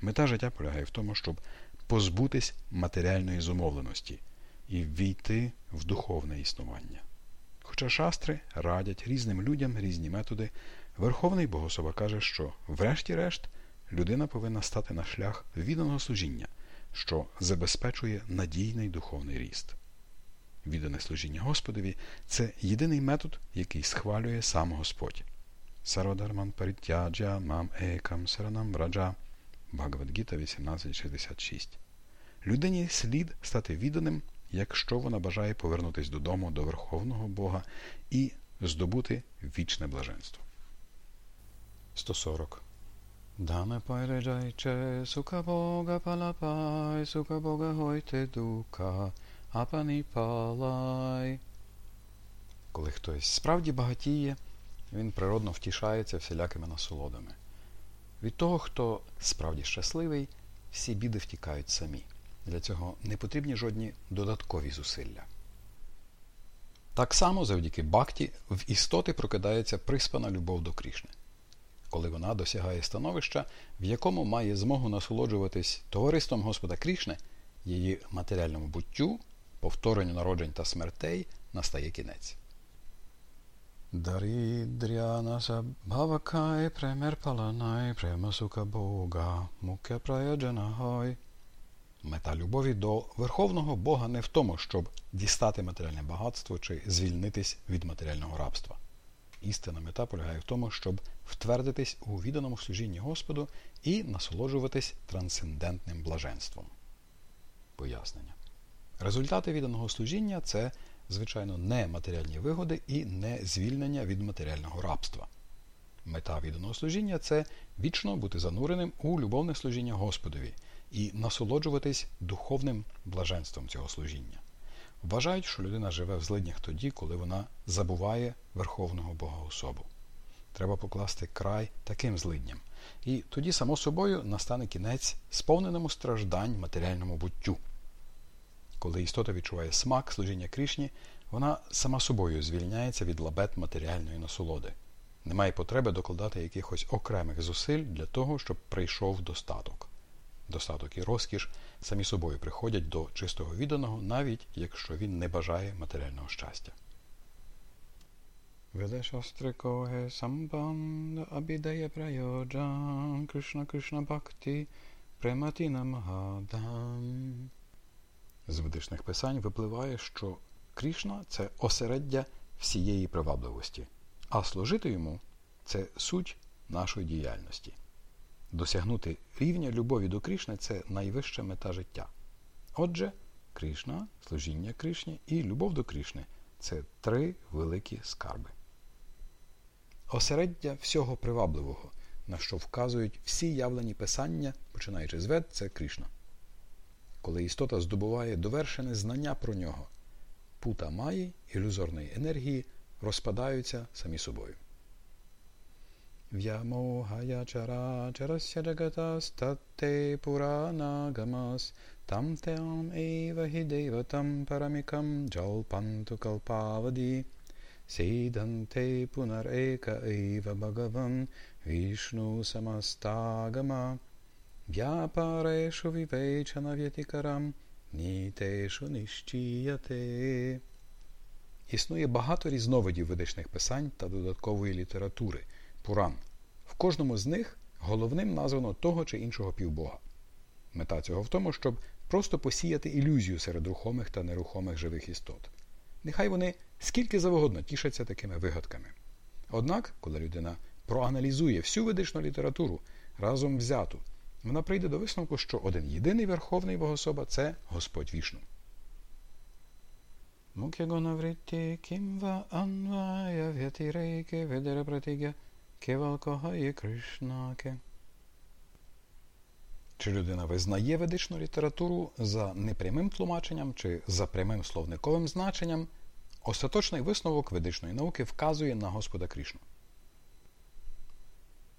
Мета життя полягає в тому, щоб позбутись матеріальної зумовленості і ввійти в духовне існування. Хоча шастри радять різним людям різні методи, Верховний Богособа каже, що, врешті-решт, людина повинна стати на шлях відданого служіння, що забезпечує надійний духовний ріст. Віддане служіння Господові це єдиний метод, який схвалює сам Господь. Сародарман паритяджа мам екам саранам раджа Бхагавадгіта 1866. Людині слід стати відданим, якщо вона бажає повернутися додому до Верховного Бога і здобути вічне блаженство. 140. Дане пайреджайче, сука Бога палапай, сука Бога гойте дука, апані палай. Коли хтось справді багатіє, він природно втішається всілякими насолодами. Від того, хто справді щасливий, всі біди втікають самі. Для цього не потрібні жодні додаткові зусилля. Так само завдяки бакті в істоти прокидається приспана любов до Крішни. Коли вона досягає становища, в якому має змогу насолоджуватись товариством Господа Крішни, її матеріальному буттю, повторенню народжень та смертей настає кінець. Дарідрянаса бхавакай премер паланай премасука Бога, мукя праяджанагай. Мета любові до Верховного Бога не в тому, щоб дістати матеріальне багатство чи звільнитись від матеріального рабства. Істинна мета полягає в тому, щоб втвердитись у відданому служінні Господу і насолоджуватись трансцендентним блаженством. Пояснення. Результати відданого служіння це, звичайно, не матеріальні вигоди і не звільнення від матеріального рабства. Мета відданого служіння це вічно бути зануреним у любовне служіння Господові і насолоджуватись духовним блаженством цього служіння. Вважають, що людина живе в злиднях тоді, коли вона забуває Верховного Бога особу. Треба покласти край таким злидням. І тоді, само собою, настане кінець сповненому страждань матеріальному буттю. Коли істота відчуває смак служіння Крішні, вона сама собою звільняється від лабет матеріальної насолоди. Немає потреби докладати якихось окремих зусиль для того, щоб прийшов достаток. Достаток і розкіш самі собою приходять до чистого відданого, навіть якщо він не бажає матеріального щастя. Видешастрикоге самбанда абідея прайоджан Кришна Кришна Бхакти Прематіна Магадам. З ведичних писань випливає, що Кришна це осереддя всієї привабливості, а служити йому це суть нашої діяльності. Досягнути рівня любові до Кришни це найвища мета життя. Отже, Кришна, служіння Кришні і любов до Кришни це три великі скарби. Осереддя всього привабливого, на що вказують всі явлені писання, починаючи з вед, це Кришна. Коли істота здобуває довершене знання про нього, пута маї, ілюзорної енергії розпадаються самі собою. Vyamogaya chara charasya jagatas tatte purana gamas tam team eva hi devatam paramikam Vyapareshu vivechana vyatikaram Niteshu nishchiyate Існує багато різновидів ведичних писань та додаткової літератури – Пуран. В кожному з них головним названо того чи іншого півбога. Мета цього в тому, щоб просто посіяти ілюзію серед рухомих та нерухомих живих істот. Нехай вони скільки завгодно тішаться такими вигадками. Однак, коли людина проаналізує всю ведичну літературу разом взяту, вона прийде до висновку, що один єдиний верховний богособа це Господь Вішну. Чи людина визнає ведичну літературу за непрямим тлумаченням чи за прямим словниковим значенням, остаточний висновок ведичної науки вказує на Господа Кришну.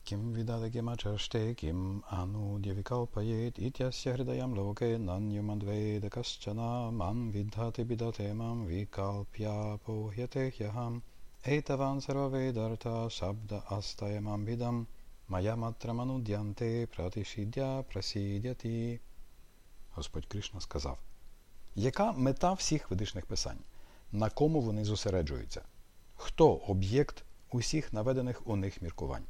Ким анудя вікалпаєт, ітясya гридаям локе, нанюмадведа кащана, ман віддати бідате мам вікалп'я пох'ятех'ягам. Етаван сарваведарта шабда астаямам відам маяматраманудянте пратишідя прасідяті. Господь Кришна сказав, яка мета всіх ведичних писань? На кому вони зосереджуються? Хто об'єкт усіх наведених у них міркувань?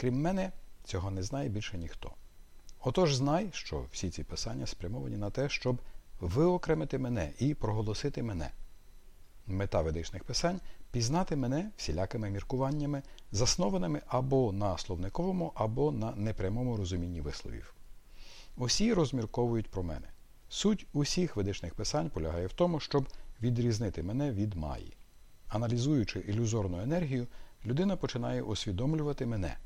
Крім мене, цього не знає більше ніхто. Отож знай, що всі ці писання спрямовані на те, щоб виокремити мене і проголосити мене. Мета ведичних писань пізнати мене всілякими міркуваннями, заснованими або на словниковому, або на непрямому розумінні висловів. Усі розмірковують про мене. Суть усіх ведичних писань полягає в тому, щоб відрізнити мене від Маї. Аналізуючи ілюзорну енергію, людина починає усвідомлювати мене.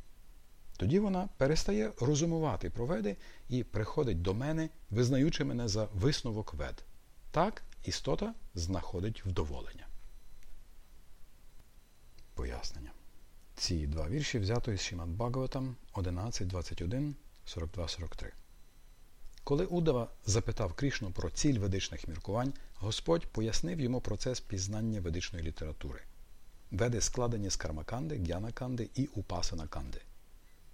Тоді вона перестає розумувати про веди і приходить до мене, визнаючи мене за висновок вед. Так істота знаходить вдоволення. Пояснення. Ці два вірші взято із Шімат Бхагаватам 11, 21, 42, 43. Коли Удава запитав Крішну про ціль ведичних міркувань, Господь пояснив йому процес пізнання ведичної літератури. Веди складені з кармаканди, г'янаканди і упасанаканди.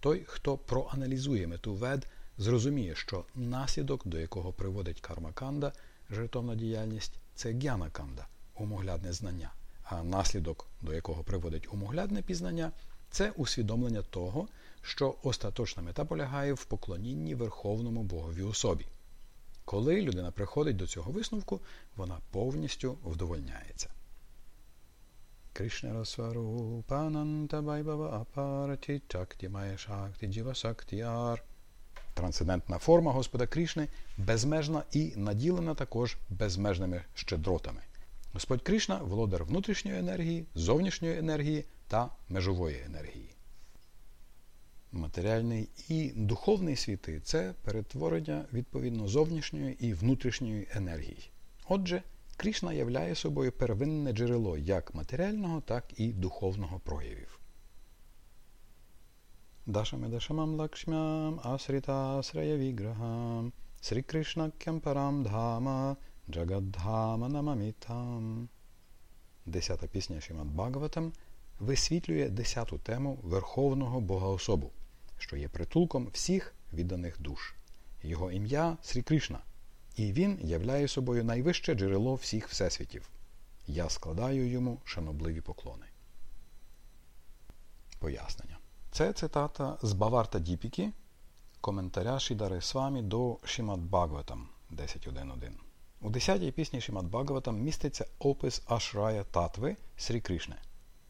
Той, хто проаналізує мету вед, зрозуміє, що наслідок, до якого приводить кармаканда, жертовна діяльність, це г'янаканда, умоглядне знання а наслідок, до якого приводить умоглядне пізнання, це усвідомлення того, що остаточна мета полягає в поклонінні Верховному Богові особі. Коли людина приходить до цього висновку, вона повністю вдовольняється. Кришна Трансцендентна форма Господа Крішни безмежна і наділена також безмежними щедротами. Господь Кришна володар внутрішньої енергії, зовнішньої енергії та межової енергії. Матеріальний і духовний світи це перетворення відповідно зовнішньої і внутрішньої енергії. Отже, Кришна являє собою первинне джерело як матеріального, так і духовного проявів. Дашами дашамам лакшмям асритасрая віграхам Срі Кришна Кемпарам Дхама Джагаддхама Намамітам. Десята пісня Шімад Бхагаватам висвітлює десяту тему Верховного Богоособу, що є притулком всіх відданих душ. Його ім'я Срі Кришна, і він являє собою найвище джерело всіх всесвітів. Я складаю йому шанобливі поклони. Пояснення. Це цитата з Баварта Діпіки, коментаря Шідари Свамі до Шімат Бхагаватам 10.1.1. У 10-й пісні Шімат Бхагаватам міститься опис Ашрая Татви Срі Кришне.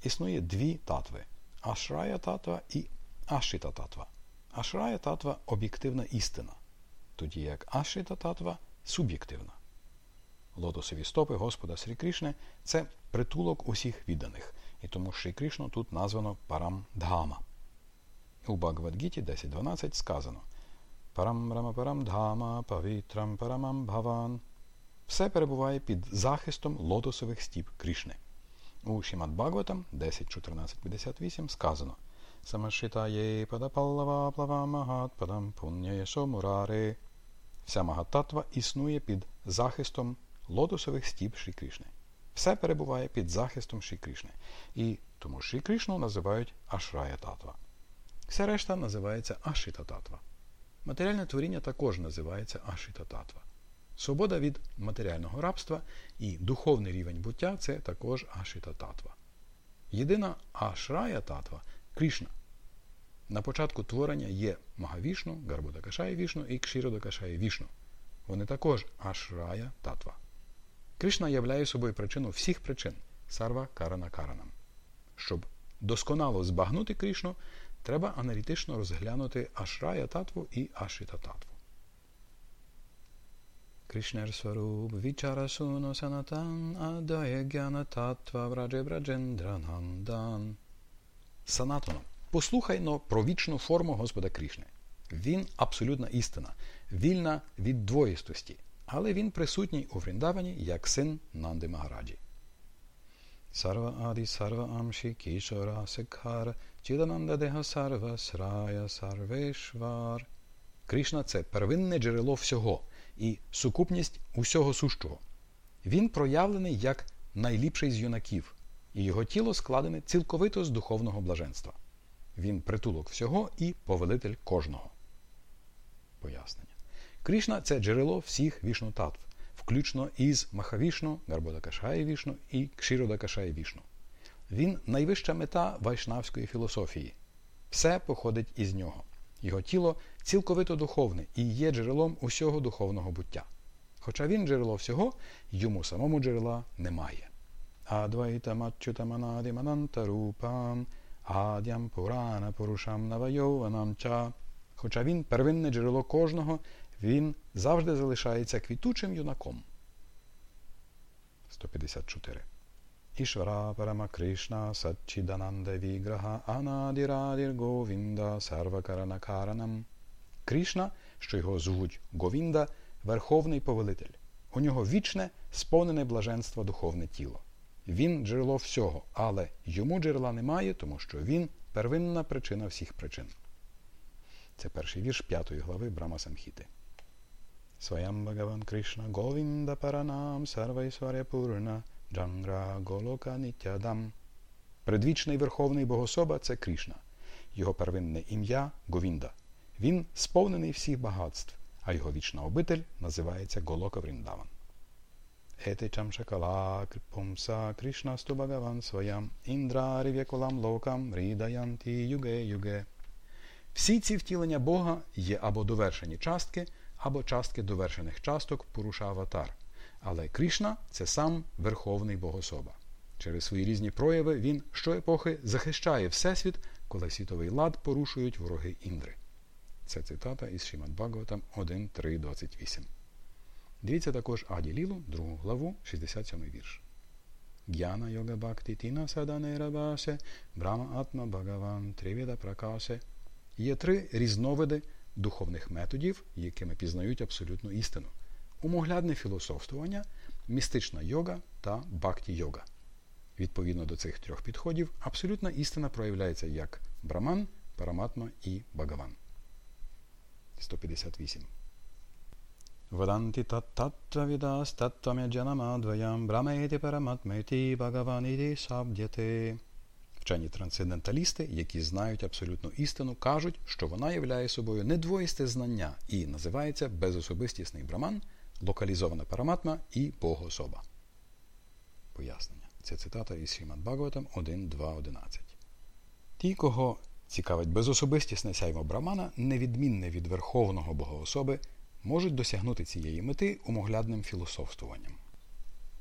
Існує дві татви Ашрая Татва і Ашита Татва. Ашрая Татва об'єктивна істина, тоді як Ашита Татва суб'єктивна. Лотосові стопи Господа Срі Кришне це притулок усіх відданих, і тому Шрі Кришну тут названо Парам Дхама. У Бхагавадгіті 10.12 сказано Парам Дхама Павітрам Парамам Бхаван. Все перебуває під захистом лотосових стіп Кришни. У Шімат Бхагаватам 10.14.58 сказано Самашитає падапаллава плава магат падам пунняєшо мурари. Вся магататва існує під захистом лотосових стіп Шрі Кришни. Все перебуває під захистом Шрі Кришни. І тому Шрі Кришну називають Ашрая Татва. Вся решта називається Ашита Татва. Матеріальне творіння також називається Ашита Татва. Свобода від матеріального рабства і духовний рівень буття це також Ашита Татва. Єдина Ашрая Татва Кришна. На початку творення є Магавішну, Гарбудакашая Вішну і Кшіродакашая Вішну. Вони також Ашрая Татва. Кришна являє собою причину всіх причин сарва карана каранам. Щоб досконало збагнути Кришну, треба аналітично розглянути Ашрая Татву і Ашита Татву. Кришнер Сваруб Вічара Суно Санатан Адая Гяна Татва Враджи Браджендранандан. Санатоном. Послухай но про вічну форму Господа Кришни. Він абсолютна істина, вільна від двоїстості, але він присутній у Вріндавані як син Нанди Магараджі. Сарва Аді Сарва Амші Кішора Секхар Чідананда Деха Сарва Срая Сарвешвар. Кришна це первинне джерело всього і сукупність усього сущого. Він проявлений як найліпший з юнаків, і його тіло складене цілковито з духовного блаженства. Він притулок всього і повелитель кожного. Пояснення. Кришна це джерело всіх вішну татв, включно із Махавішну, Гарбодакашаї Вішну і Кшіродакашаї Вішну. Він найвища мета вайшнавської філософії. Все походить із нього. Його тіло цілковито духовне і є джерелом усього духовного буття. Хоча він джерело всього, йому самому джерела немає. Адвайта мачутаманаді манантарупам, адям пурана порушам навайованам ча. Хоча він первинне джерело кожного, він завжди залишається квітучим юнаком. 154. Ішвара Парама Кришна Сачідананда Віграха Анадірадір Говінда Сарвакаранакаранам. Кришна, що його звуть Говінда, верховний повелитель. У нього вічне, сповнене блаженство духовне тіло. Він джерело всього, але йому джерела немає, тому що він первинна причина всіх причин. Це перший вірш п'ятої глави Брама Самхіти. Своям Бхагаван Кришна Говінда Паранам Сарвайсваря Пурна Джангра Голока Нітядам. Предвічний Верховний Богособа це Кришна. Його первинне ім'я Говінда. Він сповнений всіх багатств, а його вічна обитель називається Голока Вріндаван. Етичам Шакала Пумса Кришна Сту Своям Індра Рів'яколам Локам Рідаянті Юге Юге. Всі ці втілення Бога є або довершені частки, або частки довершених часток Пуруша Аватар. Але Кришна це сам Верховний Богособа. Через свої різні прояви він щоепохи захищає Всесвіт, коли світовий лад порушують вороги Індри. Це цитата із Шімад Бхагаватам 1.3.28. Дивіться також Аді Лілу, другу главу, 67 вірш. Гьяна йога бхакти тіна садане рабасе, брама атма бхагаван тривіда пракасе. Є три різновиди духовних методів, якими пізнають абсолютну істину. Умоглядне філософствування, містична йога та бхакті йога. Відповідно до цих трьох підходів, абсолютна істина проявляється як браман, параматма і багаван. 158. Ваданти таттвавідас таттвамяджанаmadvayam брамети параматмети багаваніти сабдяте. Вчені трансценденталісти, які знають абсолютну істину, кажуть, що вона являє собою недвоїсте знання і називається безособистісний браман, локалізована параматма і богоособа. Пояснення. Це цитата із Шімад Бхагаватам 1.2.11. Ті, кого цікавить безособистісне сяйво брамана, невідмінне від верховного богоособи, можуть досягнути цієї мети умоглядним філософствуванням.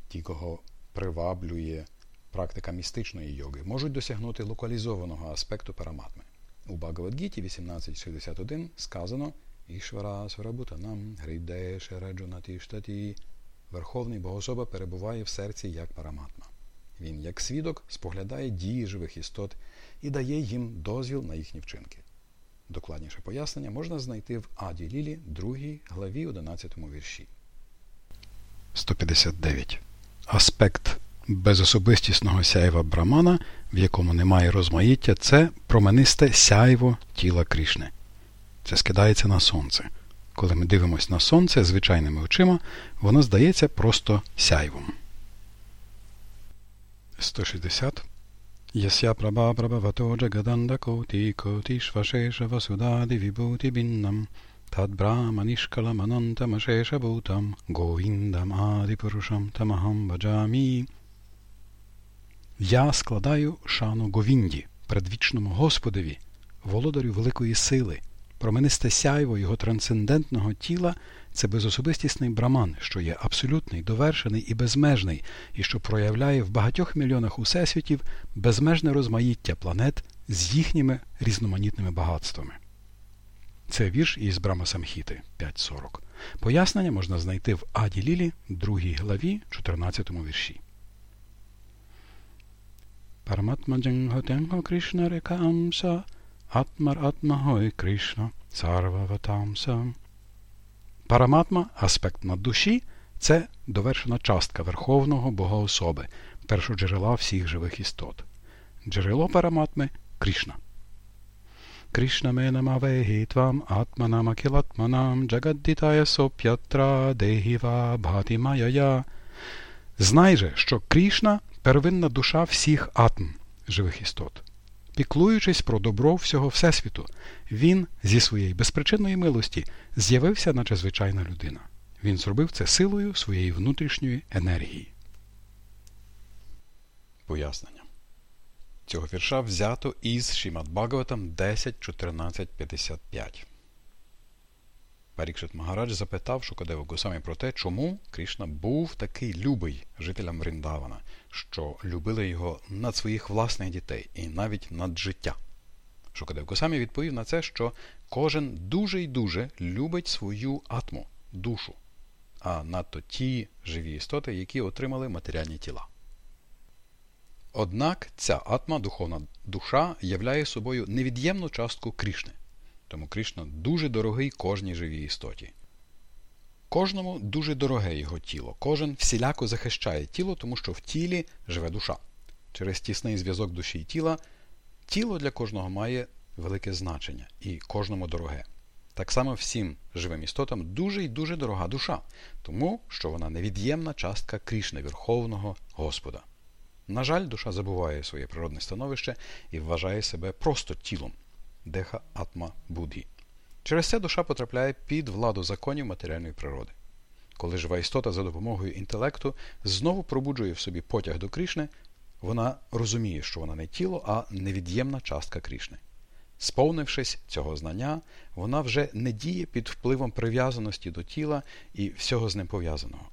Ті, кого приваблює практика містичної йоги, можуть досягнути локалізованого аспекту параматми. У Багавадгіті 1861 сказано Ішвара Сварабутанам Гридде Шераджунатіштаті Верховний Богособа перебуває в серці як параматма. Він, як свідок, споглядає дії живих істот і дає їм дозвіл на їхні вчинки. Докладніше пояснення можна знайти в Аді Лілі, 2 главі 11 вірші. 159. Аспект безособистісного сяйва Брамана, в якому немає розмаїття, це променисте сяйво тіла Крішни. Це скидається на сонце. Коли ми дивимося на сонце звичайними очима, воно здається просто сяйвом. 160. Вібути біннам тадбраманішкаламанантамашеша бутам говіндам адипурушам тамахам баджамі. Я складаю шану Говінді, предвічному Господові, володарю великої сили, променисте сяйво його трансцендентного тіла це безособистісний браман, що є абсолютний, довершений і безмежний, і що проявляє в багатьох мільйонах усесвітів безмежне розмаїття планет з їхніми різноманітними багатствами. Це вірш із Брама Самхіти 5.40. Пояснення можна знайти в Аді Лілі, 2 главі, 14 вірші. Параматма Джанготенго Кришна Река Амса Атмар Атмагой Кришна Сарваватамса. Параматма, аспект над душі, це довершена частка Верховного Богоособи, першоджерела всіх живих істот. Джерело параматми Кришна. Кришна менамавеги твам атманамакілатманам джагаддітая соп'ятра дегіва бхатімаяя. Знай же, що Кришна первинна душа всіх атм живих істот. Піклуючись про добро всього Всесвіту, він зі своєї безпричинної милості з'явився, наче звичайна людина. Він зробив це силою своєї внутрішньої енергії. Пояснення. Цього вірша взято із Шімат Бхагаватам 10.14.55. Парікшит Магарадж запитав Шукадеву Госамі про те, чому Кришна був такий любий жителям Вріндавана, що любили його над своїх власних дітей і навіть над життя. Шукадев Госамі відповів на це, що кожен дуже й дуже любить свою атму, душу, а надто ті живі істоти, які отримали матеріальні тіла. Однак ця атма, духовна душа, являє собою невід'ємну частку Крішни. Тому Кришна дуже дорогий кожній живій істоті. Кожному дуже дороге його тіло. Кожен всіляко захищає тіло, тому що в тілі живе душа. Через тісний зв'язок душі і тіла тіло для кожного має велике значення і кожному дороге. Так само всім живим істотам дуже і дуже дорога душа, тому що вона невід'ємна частка Крішни, Верховного Господа. На жаль, душа забуває своє природне становище і вважає себе просто тілом деха атма будгі. Через це душа потрапляє під владу законів матеріальної природи. Коли жива істота за допомогою інтелекту знову пробуджує в собі потяг до Крішни, вона розуміє, що вона не тіло, а невід'ємна частка Крішни. Сповнившись цього знання, вона вже не діє під впливом прив'язаності до тіла і всього з ним пов'язаного.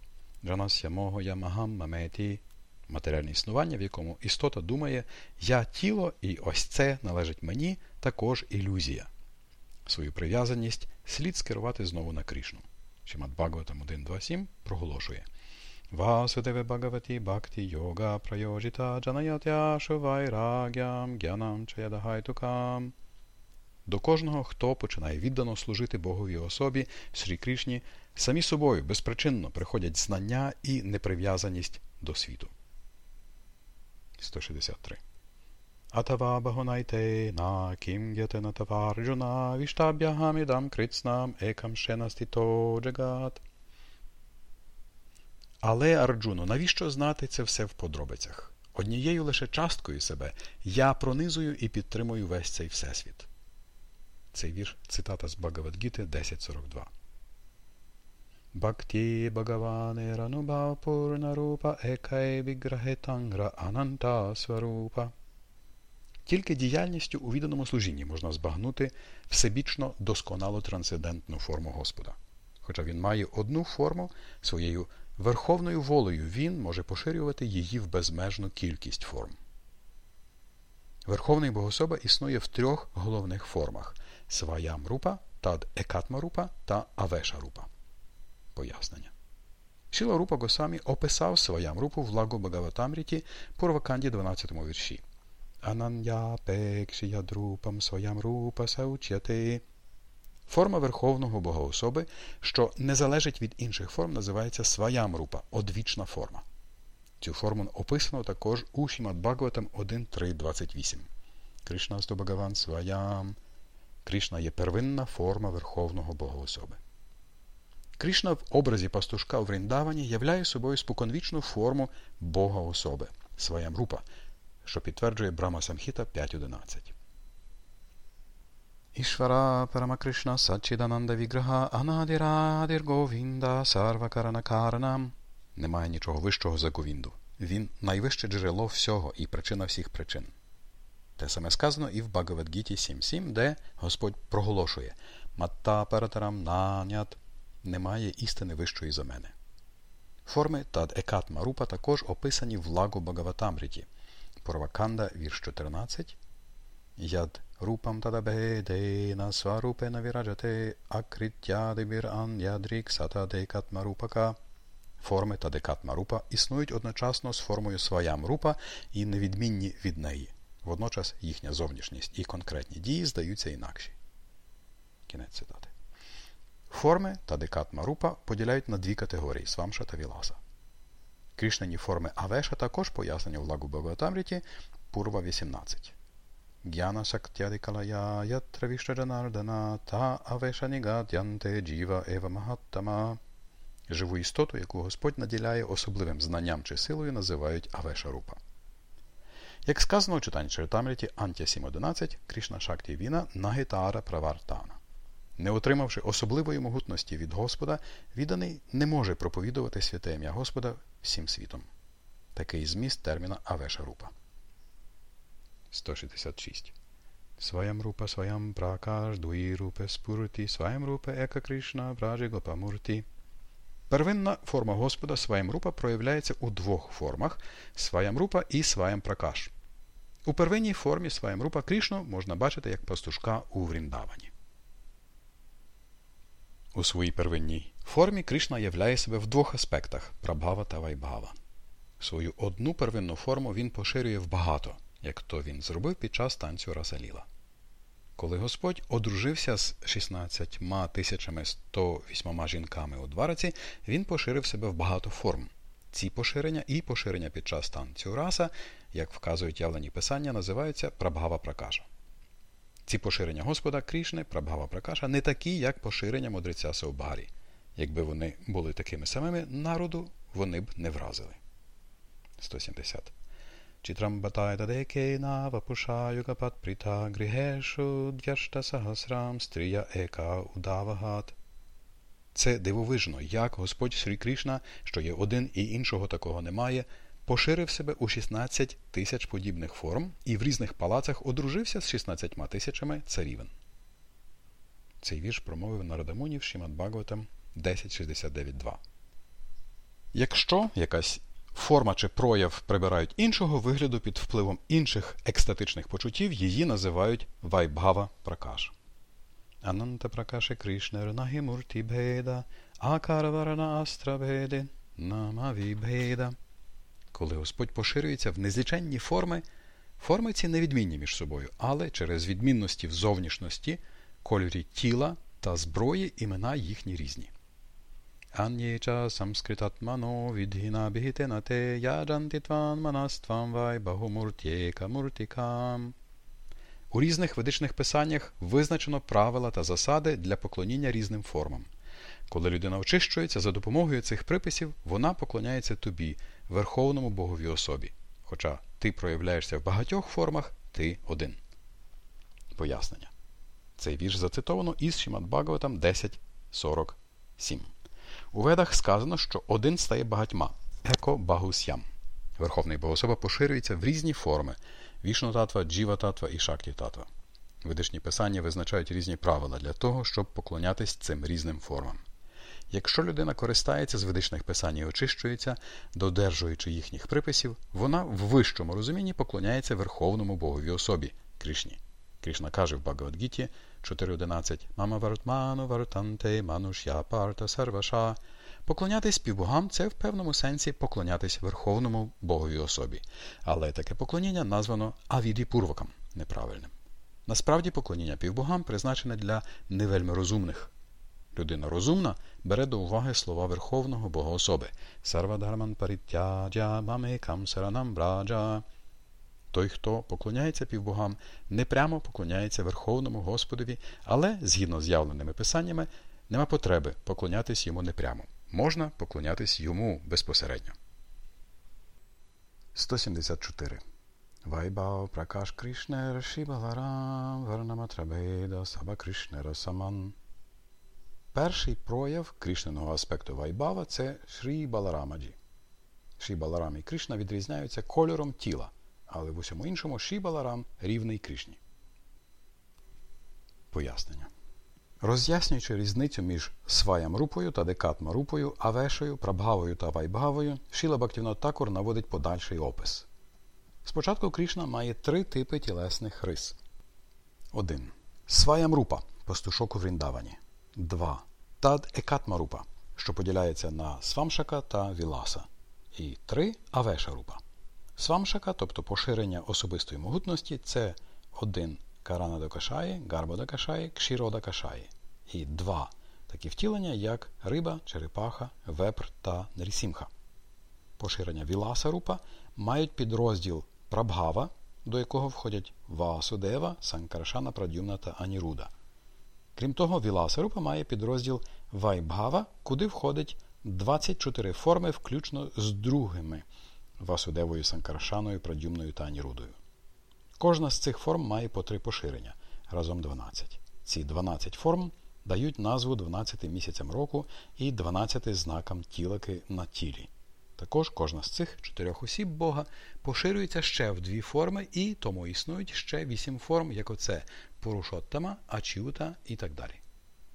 Джанасya мого ямагам маметі матеріальне існування, в якому істота думає, я тіло, і ось це належить мені, також ілюзія. Свою прив'язаність слід скерувати знову на Крішну. Шимат Бхагаватам 1.2.7 проголошує Васудеве Бхагаваті Бхакти Йога Прайожіта Джанайатя Шувайрагям Гянам Чаядагайтукам. До кожного, хто починає віддано служити Боговій особі, Шрі Крішні, самі собою безпричинно приходять знання і неприв'язаність до світу. 163. Атава багонайте на кім ятена таварджуна віштаб'ягамідам крицнам екам шенастіто джагат. Але, Арджуно, навіщо знати це все в подробицях? Однією лише часткою себе я пронизую і підтримую весь цей всесвіт. Цей вірш цитата з Багавадгіти 10.42. Бхакти Бхагаване Ранубхав Пурнарупа Екай Віграхетангра Ананта Сварупа. Тільки діяльністю у відданому служінні можна збагнути всебічно досконалу трансцендентну форму Господа. Хоча він має одну форму своєю верховною волею, він може поширювати її в безмежну кількість форм. Верховний Богособа існує в трьох головних формах сваям рупа, тад екатма рупа та авеша рупа. Пояснення. Шіла Рупа Госамі описав своям рупу в лагу Багаватамріті Пурваканді 12 вірші. Анання пекшіядрупам своям рупа саучяти. Форма Верховного Богоособи, що не залежить від інших форм, називається своям рупа, одвічна форма. Цю форму описано також у Шімад Бхагаватам 1.3.28. Кришна Багаван своям. Кришна є первинна форма Верховного Богоособи. Кришна в образі пастушка у Вріндавані являє собою споконвічну форму Бога особи, рупа, що підтверджує Брама Самхіта 5.11. Ішвара Парамакришна Сачідананда Віграха Анадірадір Говінда Сарвакарана Каранам. Немає нічого вищого за Говінду. Він найвище джерело всього і причина всіх причин. Те саме сказано і в Багавадгіті 7.7, де Господь проголошує Матта Паратарам Нанят немає істини вищої за мене. Форми тад екат марупа також описані в лагу Багаватамріті. Порваканда, вірш 14. Яд рупам тадабедена сварупена віраджате акриттядибір ан ядрік сата декатма рупака. Форми та декатма рупа існують одночасно з формою своям рупа і невідмінні від неї. Водночас їхня зовнішність і конкретні дії здаються інакші. Кінець цитати. Форми та декатма рупа поділяють на дві категорії свамша та віласа. Крішнені форми Авеша також пояснені в лагу Бхагаватамріті Пурва 18. Гьяна Шактядикалая ятра Вішраджанардана та Авеша Нігадянте Джіва Ева Магаттама. Живу істоту, яку Господь наділяє особливим знанням чи силою, називають Авеша Рупа. Як сказано у читанні Чаритамріті Антя 7.11, Кришна Шакті Віна Нагітара Правартана. Не отримавши особливої могутності від Господа, відданий не може проповідувати святе ім'я Господа всім світом. Такий зміст терміна Авеша Рупа. 166. Своям рупа своям пракаш дуї рупе спурти, своям рупе ека Кришна вражі Гопамурті. Первинна форма Господа своям рупа проявляється у двох формах своям рупа і своям пракаш. У первинній формі своям рупа Кришну можна бачити як пастушка у Вріндавані. У своїй первинній формі Кришна являє себе в двох аспектах прабхава та вайбхава. Свою одну первинну форму він поширює в багато, як то він зробив під час танцю Расаліла. Коли Господь одружився з 16 тисячами 108 жінками у Двараці, він поширив себе в багато форм. Ці поширення і поширення під час танцю раса, як вказують явлені писання, називаються прабгава пракаша. Ці поширення Господа Крішни, Прабгава Пракаша, не такі, як поширення мудреця Саубарі. Якби вони були такими самими, народу вони б не вразили. 170. Читрамбатайда декейна вапуша югапат прита грігешу д'яшта сахасрам стрія ека удавагат. Це дивовижно, як Господь Срі Кришна, що є один і іншого такого немає, поширив себе у 16 тисяч подібних форм і в різних палацах одружився з 16 тисячами царівен. Цей вірш промовив Нарадамунів Шімад Бхагаватам 1069.2. Якщо якась форма чи прояв прибирають іншого вигляду під впливом інших екстатичних почуттів, її називають Вайбгава Пракаш. Ананта Пракаше Кришнер Нагімурті Беда, Акараварана Астра Беди, Намаві Беда. Коли Господь поширюється в незліченні форми, форми ці невідмінні між собою, але через відмінності в зовнішності, кольорі тіла та зброї імена їхні різні. Анєча самскритатмано відгіна бігітенате яджантитван манаствам вай багомуртєка муртікам. У різних ведичних писаннях визначено правила та засади для поклоніння різним формам. Коли людина очищується за допомогою цих приписів, вона поклоняється тобі, Верховному Боговій особі. Хоча ти проявляєшся в багатьох формах, ти один. Пояснення. Цей вірш зацитовано із Шімат Бхагаватам 10.47. У ведах сказано, що один стає багатьма еко багусям. Верховний Богособа поширюється в різні форми вішну татва, джіва татва і шакті татва. Ведичні писання визначають різні правила для того, щоб поклонятись цим різним формам. Якщо людина користається з ведичних писань і очищується, додержуючи їхніх приписів, вона в вищому розумінні поклоняється Верховному Богові особі Кришні. Кришна каже в Багавадгіті 4.11 Мама вартману вартанте манушя парта сарваша. Поклонятись півбогам це в певному сенсі поклонятись Верховному Богові особі. Але таке поклоніння названо авідіпурваком неправильним. Насправді поклоніння півбогам призначене для невельми розумних. Людина розумна бере до уваги слова Верховного Бога особи Сарвадарман паритяджа мамекам саранам браджа. Той, хто поклоняється півбогам, не прямо поклоняється Верховному Господові, але, згідно з явленими писаннями, нема потреби поклонятись йому непрямо. Можна поклонятись йому безпосередньо. 174. Вайбав Пракаш Кришнер Шібаларам Варнаматрабеда Саба Кришнера Саман. Перший прояв Кришненого аспекту Вайбава це Шрі Баларамаджі. Шрі Баларам і Кришна відрізняються кольором тіла, але в усьому іншому Шрі Баларам рівний Кришні. Пояснення. Роз'яснюючи різницю між сваям-рупою та декатма-рупою, авешою, прабгавою та вайбгавою, Шіла Бактівнот Такур наводить подальший опис. Спочатку Крішна має три типи тілесних рис. 1. Сваям-рупа пастушок у Вріндавані. 2. Тад екатма-рупа, що поділяється на свамшака та віласа. І 3. Авеша-рупа. Свамшака, тобто поширення особистої могутності, це 1. Карана Докашаї, Гарба Докашаї, Кшіро Докашаї. І 2. Такі втілення, як риба, черепаха, вепр та нрісімха. Поширення Віласа Рупа мають підрозділ Прабгава, до якого входять Ваасудева, Санкаршана, Прадюмна та Аніруда. Крім того, Віласарупа має підрозділ Вайбгава, куди входить 24 форми, включно з другими Васудевою, Санкаршаною, Прадюмною та Анірудою. Кожна з цих форм має по три поширення, разом 12. Ці 12 форм дають назву 12 місяцям року і 12 знакам тілаки на тілі. Також кожна з цих чотирьох осіб Бога поширюється ще в дві форми, і тому існують ще вісім форм, як оце Пурушоттама, Ачюта і так далі.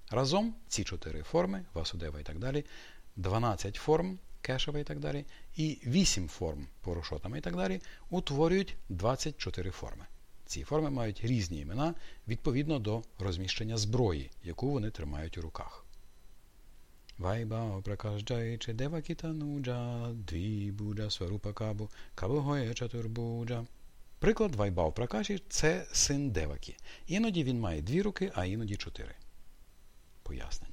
Разом ці чотири форми, Васудева і так далі, 12 форм Кешева і так далі, і 8 форм Пурушоттама і так далі, утворюють 24 форми. Ці форми мають різні імена відповідно до розміщення зброї, яку вони тримають у руках. Вайбао Пракашджай Чедева Кітануджа, Двібуджа, Сварупа Кабу, Кабугоє Чатурбуджа. Приклад вайбгава-пракаші це син Девакі. Іноді він має дві руки, а іноді чотири. Пояснення.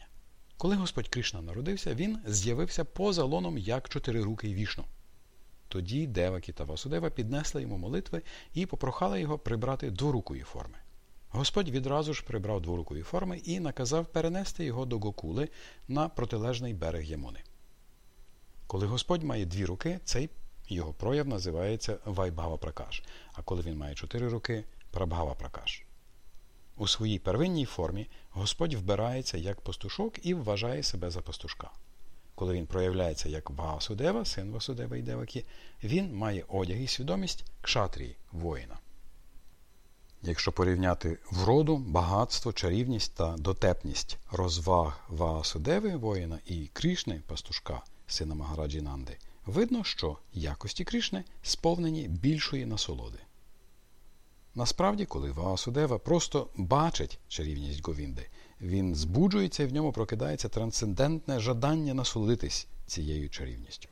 Коли Господь Кришна народився, він з'явився поза лоном як чотирирукий Вішну. Тоді Девакі та Васудева піднесли йому молитви і попрохали його прибрати дворукої форми. Господь відразу ж прибрав дворукої форми і наказав перенести його до Гокули на протилежний берег Ямуни. Коли Господь має дві руки, цей його прояв називається Вайбгава Пракаш, а коли він має чотири руки Прабгава Пракаш. У своїй первинній формі Господь вбирається як пастушок і вважає себе за пастушка. Коли він проявляється як Васудева, син Васудева і Девакі, він має одяг і свідомість кшатрії, воїна. Якщо порівняти вроду, багатство, чарівність та дотепність розваг Ваасудеви воїна і Крішни, пастушка, сина Магараджі Нанди, видно, що якості Крішни сповнені більшої насолоди. Насправді, коли Ваасудева просто бачить чарівність Говінди, він збуджується і в ньому прокидається трансцендентне жадання насолодитись цією чарівністю.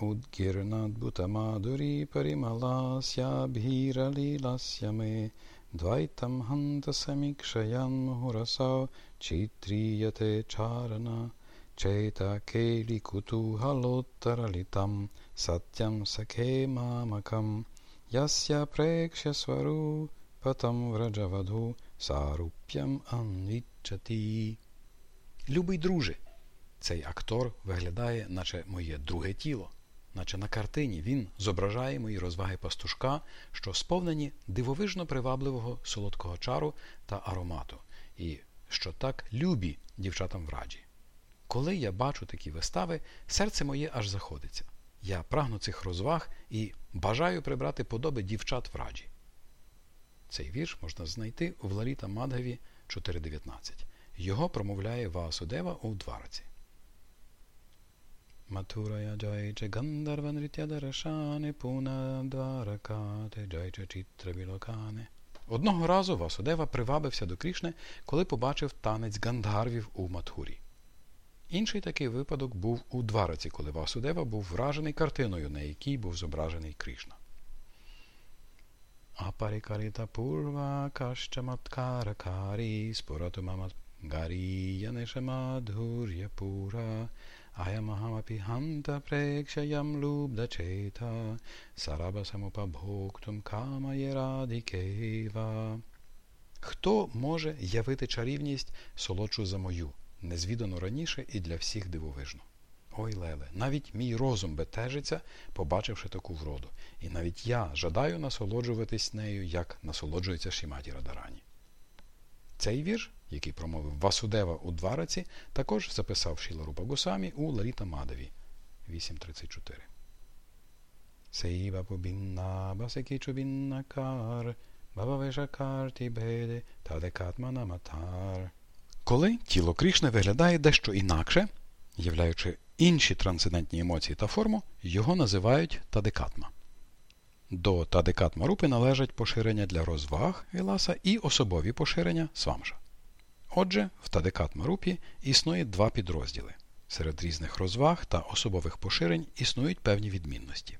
Udgirnadbhutamaduri parimalasya bhiralilasya me Dvaitam hanta samikshayan muhurasav chitriyate charana Cheta keli Yasya prekshya swaru patam vrajavadhu sarupyam anvichati Любий друже, цей актор виглядає, наче моє друге тіло. наче на картині, він зображає мої розваги пастушка, що сповнені дивовижно привабливого солодкого чару та аромату, і що так любі дівчатам в раджі. Коли я бачу такі вистави, серце моє аж заходиться. Я прагну цих розваг і бажаю прибрати подоби дівчат в раджі. Цей вірш можна знайти у Влаліта Мадгаві 4.19. Його промовляє Ваасудева у Двараці. Матурая джайче гандарва нритядарашане пуна дваракате джайче читравілокане. Одного разу Васудева привабився до Крішни, коли побачив танець гандарвів у Матхурі. Інший такий випадок був у Двараці, коли Васудева був вражений картиною, на якій був зображений Кришна. Апарикарита пурва кащаматкаракарі споратумамат гаріянешамадгур'я пура аямахамапі ханта прекшаям лубдачета сарабасамупабхоктум камаєрадікева. Хто може явити чарівність солодшу за мою? Незвідано раніше і для всіх дивовижно. Ой Леле, навіть мій розум бетежиться, побачивши таку вроду, і навіть я жадаю насолоджуватись нею, як насолоджується Шіматі Радарані. Цей вірш, який промовив Васудева у Двараці, також записав Шіларупа Гусамі у Ларіта Мадаві 8.34. Сейва побінна басекічу біннакар, баба вешакар тібеде, тадекатмана матар. Коли тіло Крішни виглядає дещо інакше, являючи інші трансцендентні емоції та форму, його називають тадекатма. До тадекатма рупи належать поширення для розваг Віласа і особові поширення свамша. Отже, в тадекатма рупі існує два підрозділи. Серед різних розваг та особових поширень існують певні відмінності.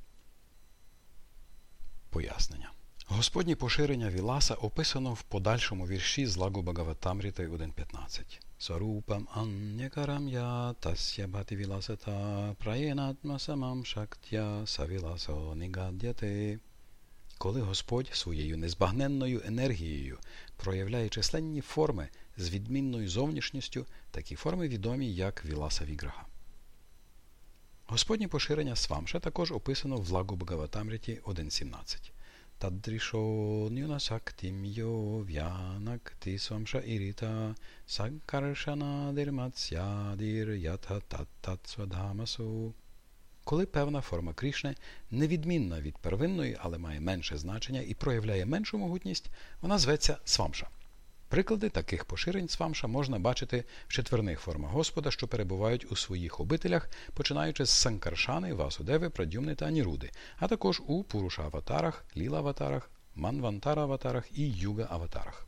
Пояснення. Господні поширення Віласа описано в подальшому вірші з Лагу Багаватамріти 1.15. Сарупам аннякарам я тасya бхати віласата праєнатма самам шактя савіласо нігадяте. Коли Господь своєю незбагненною енергією проявляє численні форми з відмінною зовнішністю, такі форми відомі як Віласа Віграха. Господнє поширення Свамша також описано в Лагу Багаватамріті 1.17. Tadrisho Shaktim yo vyanakti swamsha irita sankarshanadir matsyadir ятха таттатсвадамасу. Коли певна форма Крішни невідмінна від первинної, але має менше значення і проявляє меншу могутність, вона зветься свамша. Приклади таких поширень свамша можна бачити в четверних формах Господа, що перебувають у своїх обителях, починаючи з Санкаршани, Васудеви, Прадюмни та Аніруди, а також у Пуруша-аватарах, Ліла-аватарах, Манвантара-аватарах і Юга-аватарах.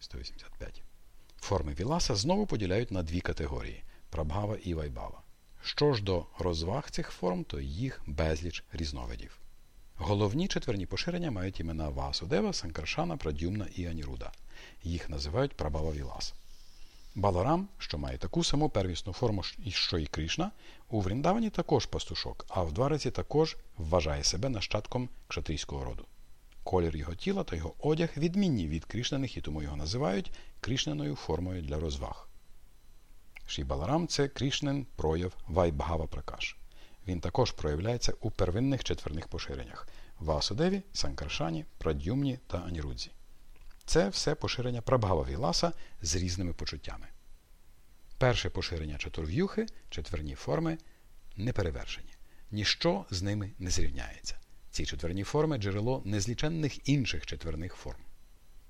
185. Форми Віласа знову поділяють на дві категорії Прабгава і Вайбава. Що ж до розваг цих форм, то їх безліч різновидів. Головні четверні поширення мають імена Васудева, Санкаршана, Прадюмна і Аніруда. Їх називають Прабава Вілас. Баларам, що має таку саму первісну форму, що і Кришна, у Вріндавані також пастушок, а в Двариці також вважає себе нащадком кшатрійського роду. Колір його тіла та його одяг відмінні від Кришнаних і тому його називають Кришненою формою для розваг. Ші Баларам це Кришнен прояв Вайбгава Пракаш. Він також проявляється у первинних четверних поширеннях Васудеві, Санкаршані, Прадюмні та Анірудзі. Це все поширення Прабгава Віласа з різними почуттями. Перше поширення чатурв'юхи, четверні форми неперевершені. Ніщо з ними не зрівняється. Ці четверні форми джерело незліченних інших четверних форм.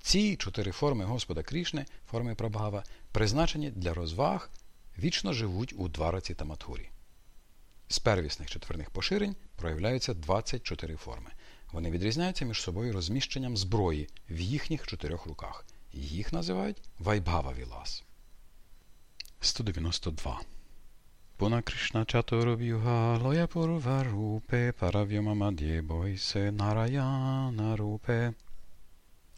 Ці чотири форми Господа Крішни, форми Прабгава, призначені для розваг, вічно живуть у Двараці та Матхурі. З первісних четверних поширень проявляються 24 форми. Вони відрізняються між собою розміщенням зброї в їхніх чотирьох руках. Їх називають Вайбгава Вілас. 192. Пуна Кришна Чатурв'юга Лоя Рупе Парав'юма Бойсе Нараяна Рупе.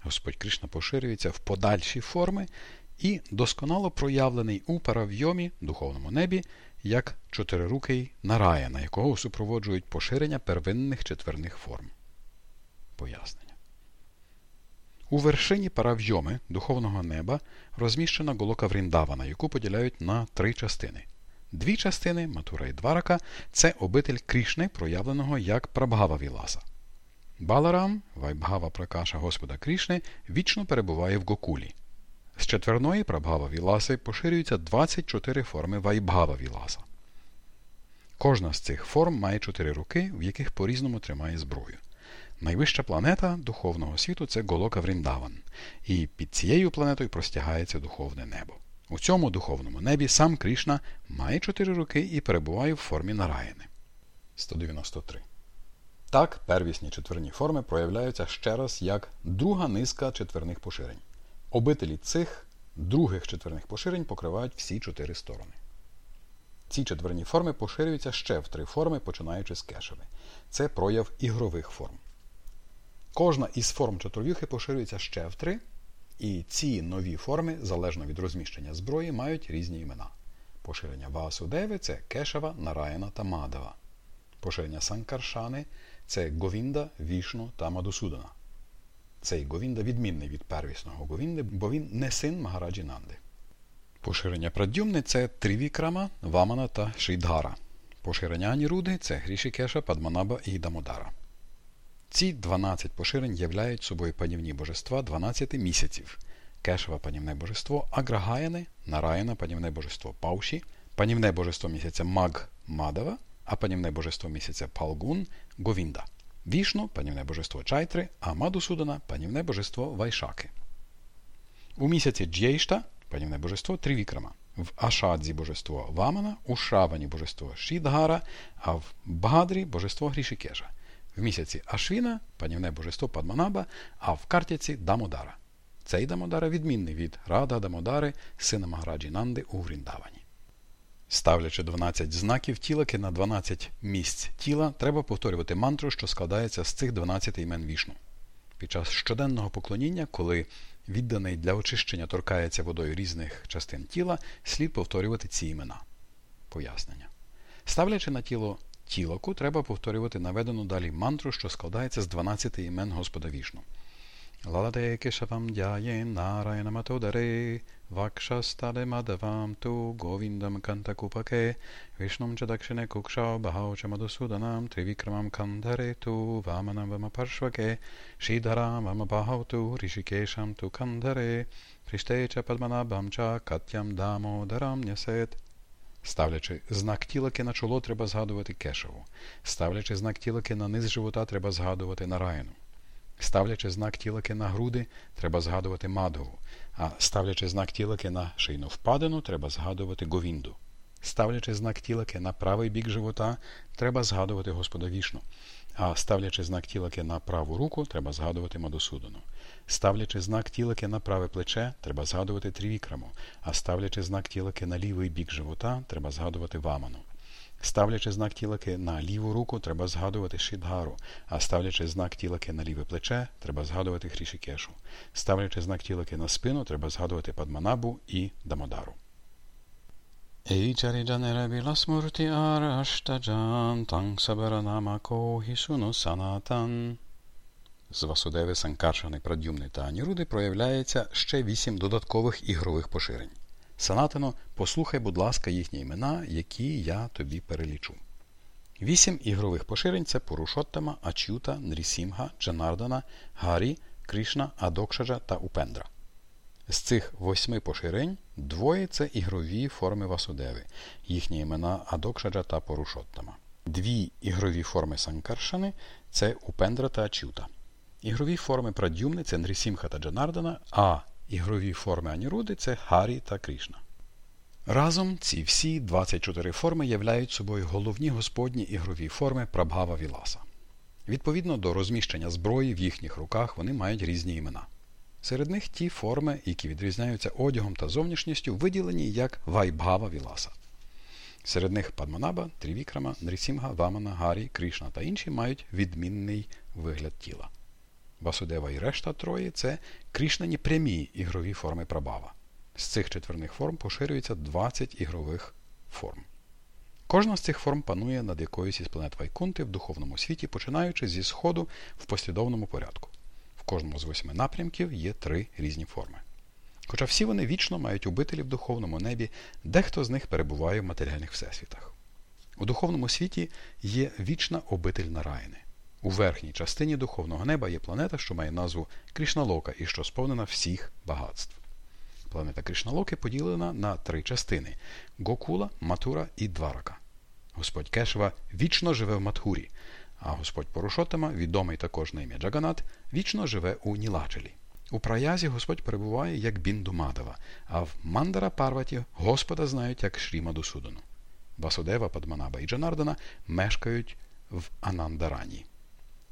Господь Кришна поширюється в подальші форми і досконало проявлений у паравйомі, духовному небі, як чотирирукий нараяна, якого супроводжують поширення первинних четверних форм. Пояснення. У вершині паравйоми духовного неба розміщена голока Вріндавана, яку поділяють на три частини Дві частини Матура і Дварака це обитель Крішни, проявленого як Прабгава Віласа. Баларам, Вайбгава Пракаша Господа Крішни, вічно перебуває в Гокулі. З четверної Прабгава Віласи поширюються 24 форми Вайбгава Віласа. Кожна з цих форм має чотири руки, в яких по різному тримає зброю. Найвища планета духовного світу це Голока Вріндаван, і під цією планетою простягається духовне небо. У цьому духовному небі сам Крішна має чотири руки і перебуває в формі нараїни. 193. Так, первісні четверні форми проявляються ще раз як друга низка четверних поширень. Обителі цих других четверних поширень покривають всі чотири сторони. Ці четверні форми поширюються ще в три форми, починаючи з кешеви. Це прояв ігрових форм. Кожна із форм чотирвюхи поширюється ще в три, і ці нові форми, залежно від розміщення зброї, мають різні імена. Поширення Ваасудеви це Кешева, Нараяна та Мадава. Поширення Санкаршани це Говінда, Вішну та Мадусудана. Цей Говінда відмінний від первісного Говінди, бо він не син Магараджі Нанди. Поширення Прадюмни це Трівікрама, Вамана та Шрідгара. Поширення Аніруди це Грішікеша, Падманаба і Дамодара. Ці 12 поширень являють собою панівні божества 12 місяців. Кешева панівне божество, Аграгаяни, Нараяна панівне божество Пауші, панівне божество місяця Маг Мадава, а панівне божество місяця Палгун Говінда. Вішну панівне божество Чайтри, а Мадусудана панівне божество Вайшаки. У місяці Джєйшта панівне божество Трівікрама. В Ашадзі божество Вамана, у Шравані божество Шідгара, а в Бгадрі божество Грішікеша. В місяці Ашвіна панівне божество Падманаба, а в картяці Дамодара. Цей Дамодара відмінний від Рада Дамодари, сина Маграджі Нанди у Гріндавані. Ставлячи 12 знаків тілаки на 12 місць тіла, треба повторювати мантру, що складається з цих 12 імен вішну. Під час щоденного поклоніння, коли відданий для очищення торкається водою різних частин тіла, слід повторювати ці імена. Пояснення. Ставлячи на тіло тілоку, треба повторювати наведену далі мантру, що складається з 12 імен Господа вішну. Lalade Keshavam Dhyaye Narayana Matodare Vakshastade Madhavam Tu Govindam Kantakupake Vishnum Chadakshine Kukshao Bahao Chamadusudanam Trivikramam Kandhare Tu Vamanam Vamaparshvake Shidharam Vamabahau Tu Rishikesham Tu Kandhare Prishte Cha Padmanabham Cha Katyam Damodaram Nyaset Ставлячи знак тілаки на чоло, треба згадувати кешеву. Ставлячи знак тілаки на низ живота, треба згадувати нараїну. Ставлячи знак тілаки на груди, треба згадувати мадову, а ставлячи знак тілаки на шийну впадину, треба згадувати говінду. Ставлячи знак тілаки на правий бік живота, треба згадувати Господа вішну. А ставлячи знак тілаки на праву руку, треба згадувати Мадусудону. Ставлячи знак тілаки на праве плече, треба згадувати Трівікраму, а ставлячи знак тілаки на лівий бік живота, треба згадувати Ваману. Ставлячи знак тілаки на ліву руку, треба згадувати Шідгару, а ставлячи знак тілаки на ліве плече, треба згадувати Хрішікешу. Ставлячи знак тілаки на спину, треба згадувати Падманабу і Дамодару. З Васудеви Санкаршани, Прадюмни та Аніруди проявляється ще вісім додаткових ігрових поширень. Санатино, послухай, будь ласка, їхні імена, які я тобі перелічу. Вісім ігрових поширень це Порушоттама, Ачюта, Нрісімга, Джанардана, Гарі, Кришна, Адокшаджа та Упендра. З цих восьми поширень двоє це ігрові форми Васудеви, їхні імена Адокшаджа та Порушоттама. Дві ігрові форми Санкаршани це Упендра та Ачюта. Ігрові форми Прадюмни це Нрісімха та Джанардана, а ігрові форми Аніруди це Харі та Крішна. Разом ці всі 24 форми являють собою головні господні ігрові форми Прабгава Віласа. Відповідно до розміщення зброї в їхніх руках вони мають різні імена. Серед них ті форми, які відрізняються одягом та зовнішністю, виділені як Вайбгава Віласа. Серед них Падманаба, Трівікрама, Нрісімга, Вамана, Гарі, Кришна та інші мають відмінний вигляд тіла. Васудева і решта Трої це крішнані прямі ігрові форми прабава. З цих четверних форм поширюється 20 ігрових форм. Кожна з цих форм панує над якоюсь із планет Вайкунти в духовному світі, починаючи зі сходу в послідовному порядку. В кожному з восьми напрямків є три різні форми. Хоча всі вони вічно мають убителі в духовному небі, дехто з них перебуває в матеріальних всесвітах. У духовному світі є вічна обитель Нараяни. У верхній частині духовного неба є планета, що має назву Крішналока і що сповнена всіх багатств. Планета Кришналоки поділена на три частини Гокула, Матура і Дварака. Господь Кешва вічно живе в Матхурі, а Господь Порушотама, відомий також на ім'я Джаганат, вічно живе у Нілачелі. У праязі Господь перебуває як Бінду Мадава, а в Мандара Парваті Господа знають як Шрімаду Судану. Васудева, Падманаба і Джанардана мешкають в Анандарані.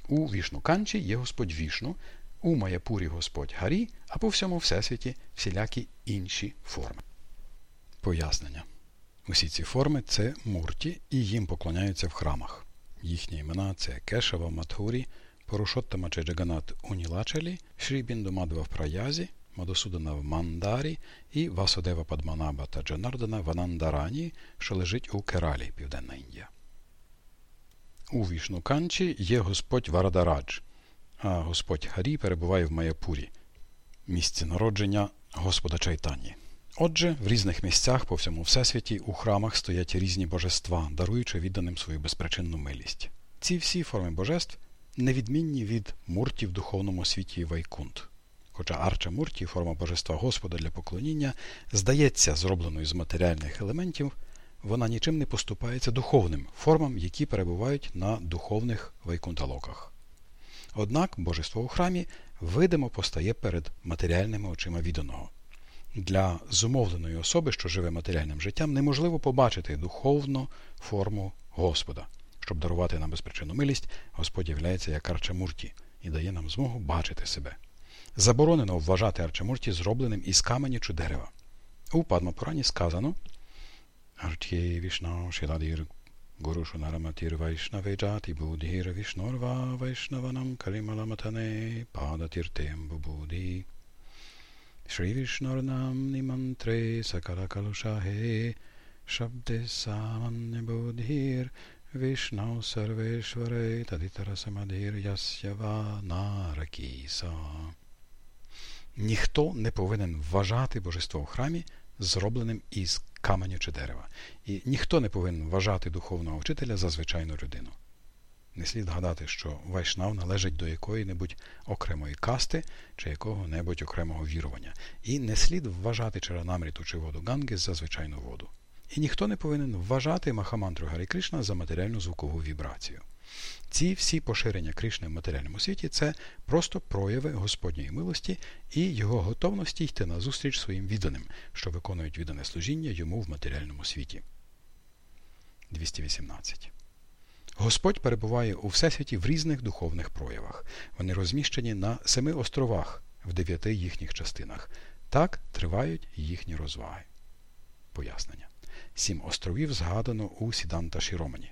У Вішну Канчі є Господь Вішну, у Маяпурі Господь Гарі, а по всьому всесвіті всілякі інші форми. Пояснення. Усі ці форми це мурті, і їм поклоняються в храмах. Їхні імена це Кешава Матхурі, Порушоттама чи Джаганат у Нілачелі, Шрібіндумадва в Праязі, Мадосудана в Мандарі і Васудева Падманаба та Джанардана в Анандарані, що лежить у Кералі, Південна Індія. У Вішнуканчі є Господь Варадарадж, а Господь Харі перебуває в Маяпурі, місці народження Господа Чайтані. Отже, в різних місцях по всьому всесвіті у храмах стоять різні божества, даруючи відданим свою безпричинну милість. Ці всі форми божеств невідмінні від мурті в духовному світі Вайкунт. Хоча Арча Мурті, форма божества Господа для поклоніння, здається зробленою з матеріальних елементів, вона нічим не поступається духовним формам, які перебувають на духовних вайкунталоках. Однак божество у храмі видимо постає перед матеріальними очима відданого. Для зумовленої особи, що живе матеріальним життям, неможливо побачити духовну форму Господа. Щоб дарувати нам безпричинну милість, Господь являється як Арчамурті і дає нам змогу бачити себе. Заборонено вважати Арчамурті зробленим із каменю чи дерева. У Падмапурані сказано Вішна Шиладір Гурушу Нараматір Вайшнаве Джати Будхір Вішнорва Вайшнаванам Калімаламатане Падатіртем Бубуді Шрі Вішнорнам Німантре Сакаракалушахе Шабде Саманне Будхір Вишнау Сарвешваре Тадитара Самадир Ясява Наракіса. Ніхто не повинен вважати божество в храмі зробленим із каменю чи дерева. І ніхто не повинен вважати духовного вчителя за звичайну людину. Не слід гадати, що вайшнав належить до якої-небудь окремої касти чи якого-небудь окремого вірування, і не слід вважати Чаранамріту чи воду Ганги за звичайну воду. І ніхто не повинен вважати Махамантру Гарі Кришна за матеріальну звукову вібрацію. Ці всі поширення Кришни в матеріальному світі це просто прояви Господньої милості і його готовності йти на зустріч своїм відданим, що виконують віддане служіння йому в матеріальному світі. 218. Господь перебуває у Всесвіті в різних духовних проявах. Вони розміщені на семи островах в дев'яти їхніх частинах. Так тривають їхні розваги. Пояснення. Сім островів згадано у Сіданта Шіромані.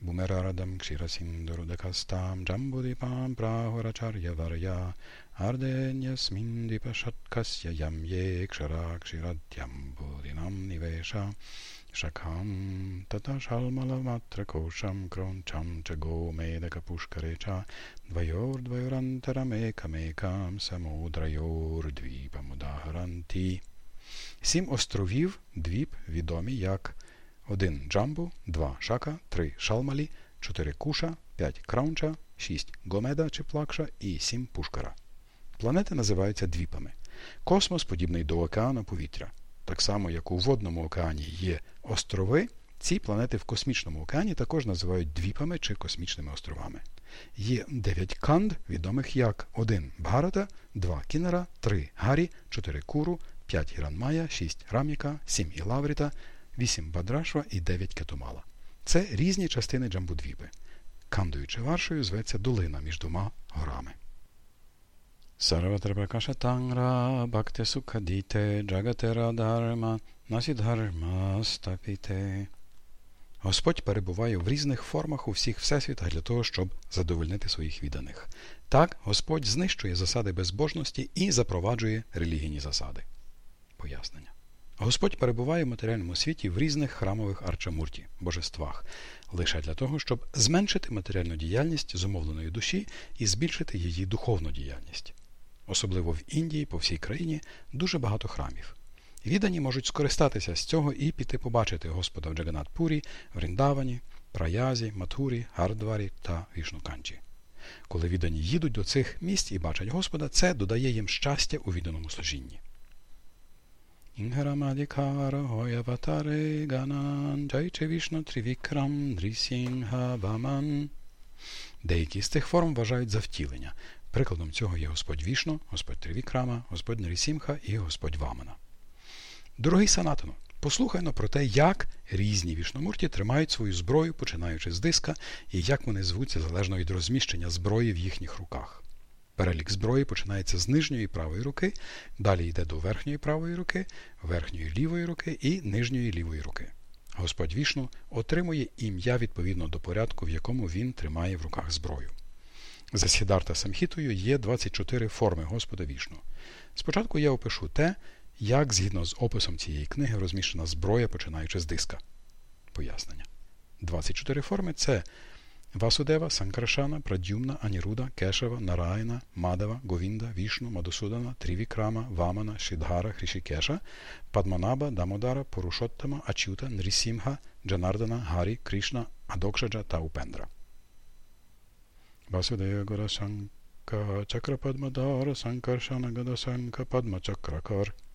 Бумерарадам Кширасіндорудакастам Джамбудипам Прахорачар'я Варя Арденясмін Діпашаткасya Ям Є Кшара Кширадям Будинам Нівеша Шакхам Тата Шалмаламатракошам Крончам Чаго Медака Пушкареча Двайор Двайорантарамекамекам Самудрайор Двіпамудагаранті Сім островів, двіп, відомі як 1 Джамбу, 2 Шака, 3 Шалмалі, 4 Куша, 5 Краунча, 6 Гомеда чи Плакша і 7 Пушкара. Планети називаються двіпами. Космос подібний до океану повітря. Так само, як у водному океані є острови, ці планети в космічному океані також називають двіпами чи космічними островами. Є 9 канд, відомих як 1 Бхарата, 2 Кінера, 3 Гарі, 4 Куру, 5 Іранмая, 6 Раміка, 7 Ілавріта, 8 Бадрашва і 9 Кетумала. Це різні частини Джамбудвіпи. Кандуючи варшою зветься долина між двома горами. Сарватрапакашатангра бхакте сукадіте джагатера дharma насідгарма стапіте. Господь перебуває в різних формах у всіх всесвітах для того, щоб задовольнити своїх відданих. Так, Господь знищує засади безбожності і запроваджує релігійні засади. Пояснення. Господь перебуває в матеріальному світі в різних храмових арчамурті, божествах, лише для того, щоб зменшити матеріальну діяльність зумовленої душі і збільшити її духовну діяльність. особливо в Індії, по всій країні, дуже багато храмів. Віддані можуть скористатися з цього і піти побачити Господа в Джаганат-Пурі, Вріндавані, Праязі, Матурі, Гардварі та Вішнуканчі. Коли віддані їдуть до цих місць і бачать Господа, це додає їм щастя у відданому служінні. Гояватаре Ганан Джайче Вішну Трівікрам Дрісінга. Деякі з цих форм вважають за втілення. Прикладом цього є Господь Вішну, Господь Трівікрама, Господь Нарісімха і Господь Вамана. Дорогий Санатано, послухайно про те, як різні вішномурті тримають свою зброю, починаючи з диска, і як вони звуться залежно від розміщення зброї в їхніх руках. Перелік зброї починається з нижньої правої руки, далі йде до верхньої правої руки, верхньої лівої руки і нижньої лівої руки. Господь вішну отримує ім'я відповідно до порядку, в якому він тримає в руках зброю. За Сідарта Самхітою є 24 форми Господа вішну. Спочатку я опишу те, як згідно з описом цієї книги розміщена зброя, починаючи з диска. Пояснення. 24 форми це Васудева, Санкаршана, Прадюмна, Аніруда, Кешева, Нараїна, Мадава, Говінда, Вішну, Мадусудана, Трівікрама, Вамана, Шидгара, Хрішікеша, Падманаба, Дамодара, Порушоттама, Ачюта, Нрісімга, Джанардана, Гарі, Кришна, Адокшаджа та Упендра. Васудева Гора Чакрападмадара, Санкаршана Гадасанка, Падмачакракар –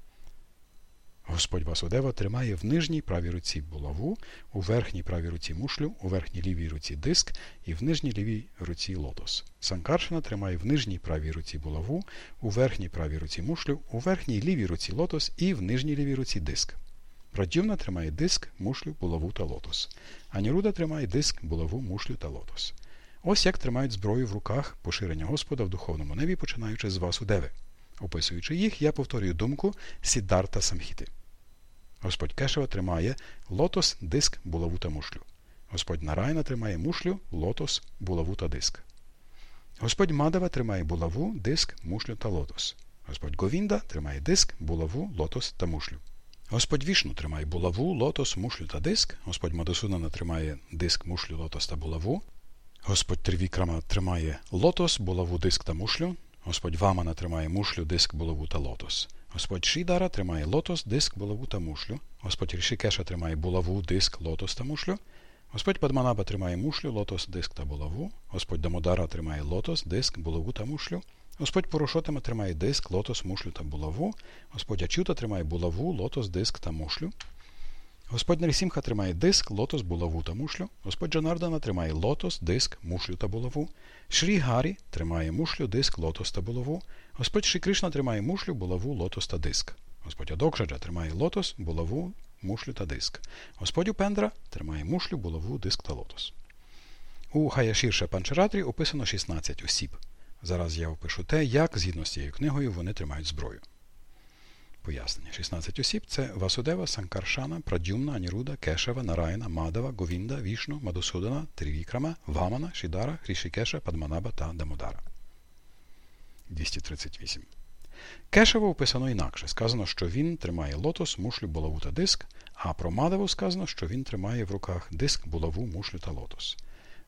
Господь Васудева тримає в нижній правій руці булаву, у верхній правій руці мушлю, у верхній лівій руці диск і в нижній лівій руці лотос. Санкаршина тримає в нижній правій руці булаву, у верхній правій руці мушлю, у верхній лівій руці лотос і в нижній лівій руці диск. Прадюмна тримає диск, мушлю, булаву та лотос. Аніруда тримає диск, булаву, мушлю та лотос. Ось як тримають зброю в руках поширення Господа в духовному небі, починаючи з Васудеви. Описуючи їх, я повторюю думку Сідарта Самхіти. Господь Кешева тримає лотос, диск, булаву та мушлю. Господь Нарайна тримає мушлю, лотос, булаву та диск. Господь Мадава тримає булаву, диск, мушлю та лотос. Господь Говінда тримає диск, булаву, лотос та мушлю. Господь Вішну тримає булаву, лотос, мушлю та диск. Господь Мадусунана тримає диск, мушлю, лотос та булаву. Господь Трivікрама тримає лотос, булаву, диск та мушлю. Господь Вамана тримає мушлю, диск, булаву та лотос. Господь Шідара тримає лотос, диск, булаву та мушлю. Господь Рішікеша тримає булаву, диск, лотос та мушлю. Господь Падманаба тримає мушлю, лотос, диск та булаву. Господь Дамодара тримає лотос, диск, булаву та мушлю. Господь Порошотима тримає диск, лотос, мушлю та булаву. Господь Ачута тримає булаву, лотос, диск та мушлю. Господь Нарісімха тримає диск, лотос, булаву та мушлю. Господь Джанардана тримає лотос, диск, мушлю та булаву. Шрі Гарі тримає мушлю, диск, лотос та булаву. Господь Шрі Кришна тримає мушлю, булаву, лотос та диск. Господь Адокшаджа тримає лотос, булаву, мушлю та диск. Господь Упендра тримає мушлю, булаву, диск та лотос. У Хаяшірше Панчаратрі описано 16 осіб. Зараз я опишу те, як згідно з цією книгою вони тримають зброю. Пояснення. 16 осіб це Васудева, Санкаршана, Прадюмна, Аніруда, Кешева, Нарайна, Мадава, Говінда, Вішну, Мадусудана, Трівікрама, Вамана, Шідара, Хрішікеша, Падманаба та Дамодара. 238. Кешево описано інакше. Сказано, що він тримає лотос, мушлю, булаву та диск, а про Мадаву сказано, що він тримає в руках диск, булаву, мушлю та лотос.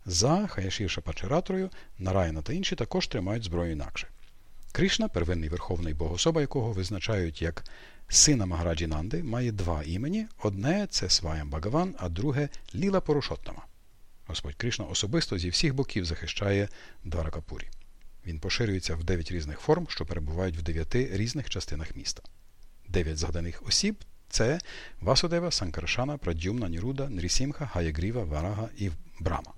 За Хаяшірша Пачаратрою, Нарайна та інші також тримають зброю інакше. Кришна, первинний верховний богособа, якого визначають як сина Магараджі Нанди, має два імені: одне це Сваям Багаван, а друге Ліла Порошоттама. Господь Кришна особисто зі всіх боків захищає Дваракапурі. Він поширюється в дев'ять різних форм, що перебувають в дев'яти різних частинах міста. Дев'ять згаданих осіб це Васудева, Санкаршана, Прадюмна, Ніруда, Нрісімха, Гаягріва, Варага і Брама.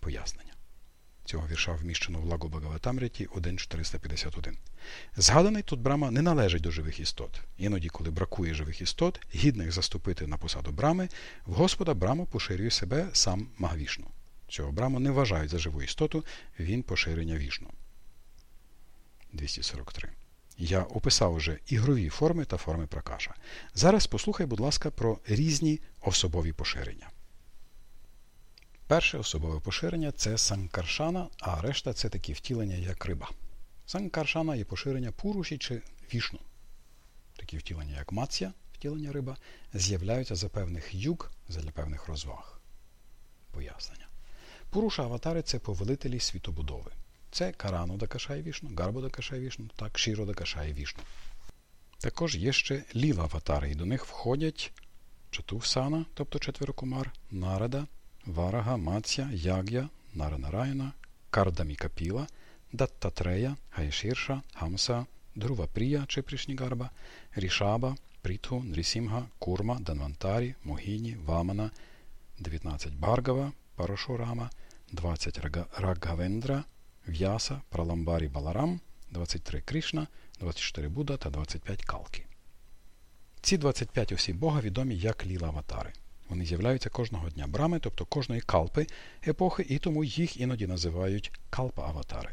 Пояснення. Цього вірша вміщено в Лагу Багаватамряті 1.451. Згаданий тут Брама не належить до живих істот. Іноді, коли бракує живих істот, гідних заступити на посаду Брами, в Господа Брама поширює себе сам Магавішну. Цього Браму не вважають за живу істоту, він поширення вішну. 243. Я описав уже ігрові форми та форми пракаша. Зараз послухай, будь ласка, про різні особові поширення. Перше особове поширення це санкаршана, а решта це такі втілення, як риба. Санкаршана є поширення пуруші чи вішну. Такі втілення, як мація, втілення риба, з'являються за певних юг, для певних розваг. Пояснення. Пуруша аватари це повелителі світобудови. Це Карано Дакашай Вішну, Гарбо Дакашай Вішну та Кшіро Дакашай Вішну. Також є ще ліла аватари, і до них входять Чатувсана, тобто четверокумар, Нарада, Варага, Маця, Яг'я, Наранараяна, Кардамікапіла, Даттатрея, Гайшірша, Хамса, Друвапрія чи Пришнігарба, Рішаба, Притху, Нрісімга, Курма, Данвантарі, Могіні, Вамана, 19 Баргава, Парашурама, 20 Рагавендра, В'яса, Праламбарі Баларам, 23 Кришна, 24 Будда та 25 Калки. Ці 25 осіб Бога відомі як ліла аватари. Вони з'являються кожного дня брами, тобто кожної калпи епохи, і тому їх іноді називають калпа-аватари.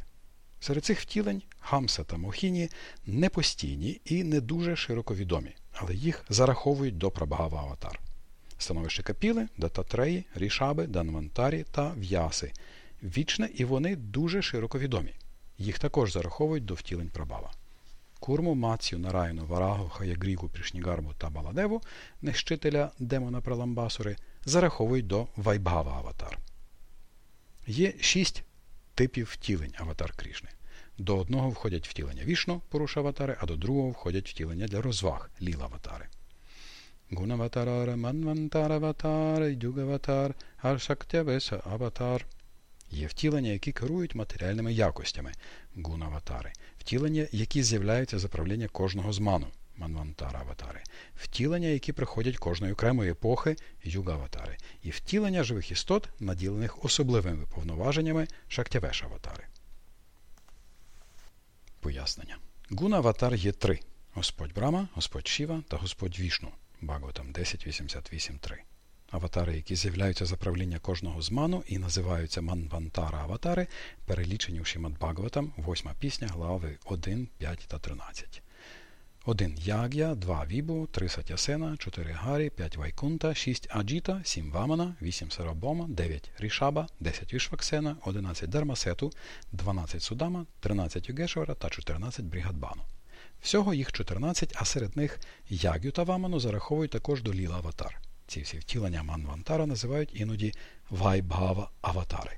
Серед цих втілень Хамса та Мохіні не постійні і не дуже широко відомі, але їх зараховують до Прабгава аватар. Становище Капіли, Дататреї, Рішаби, Данвантарі та В'яси. Вічне і вони дуже широко відомі. Їх також зараховують до втілень Прабава. Курму, Мацію, Нараяну, Варагу, Хаягрігу, Пришнігарбу та Баладеву, нещителя демона Праламбасури, зараховують до Вайбгава аватар. Є шість типів втілень аватар Крішни. До одного входять втілення вішну, поруш аватари, а до другого входять втілення для розваг ліл аватари. Гунаватарара, Манвантараватар, Дюгаватар, Аршактявеса аватар. Є втілення, які керують матеріальними якостями гунаватари, втілення, які з'являються за правління кожного з ману манвантара аватари, втілення, які приходять кожної окремої епохи юга-аватари, і втілення живих істот, наділених особливими повноваженнями шактявеш аватари. Пояснення. Гуна-аватар є три: Господь Брама, Господь Шіва та Господь Вішну. Багватам 10.88.3 аватари, які з'являються за правління кожного з ману і називаються Манвантара аватари, перелічені у Шімад Бхагаватам, 8 пісня, глави 1, 5 та 13. 1 Яг'я, 2 Вібу, 3 Сатясена, 4 Гарі, 5 Вайкунта, 6 Аджіта, 7 Вамана, 8 Сарабома, 9 Рішаба, 10 Вішваксена, 11 Дармасету, 12 Судама, 13 Югешвара та 14 Брігадбану. Всього їх 14, а серед них Ягю та Ваману зараховують також до Ліла Аватар. Ці всі втілення Манвантара називають іноді Вайбгава аватари.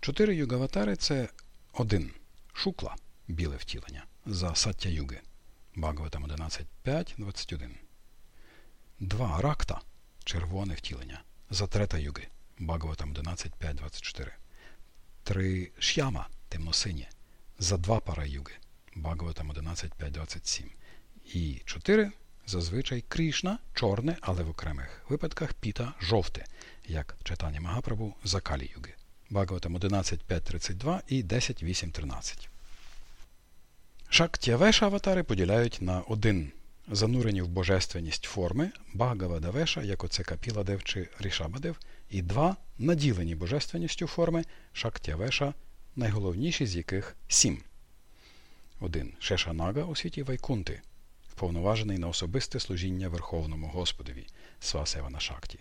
Чотири югаватари це один шукла біле втілення за саття юги. Багаватам 11.5.21. Два ракта червоне втілення за трета юги. Багаватам 11.5.24. Три ш'яма темносинє за два пара юги. Багаватам 11.5.27. І чотири Зазвичай Крішна чорне, але в окремих випадках піта жовте, як читання Магапрабу за Калі Юги. Багаватам 11.5.32 і 10.8.13. Шактявеша аватари поділяють на один занурені в божественність форми Багавадавеша, як оце Капіладев чи Рішабадев, і два наділені божественністю форми Шактявеша, найголовніші з яких сім. Один Шешанага у світі Вайкунти вповноважений на особисте служіння Верховному Господові Свасевана Шакті.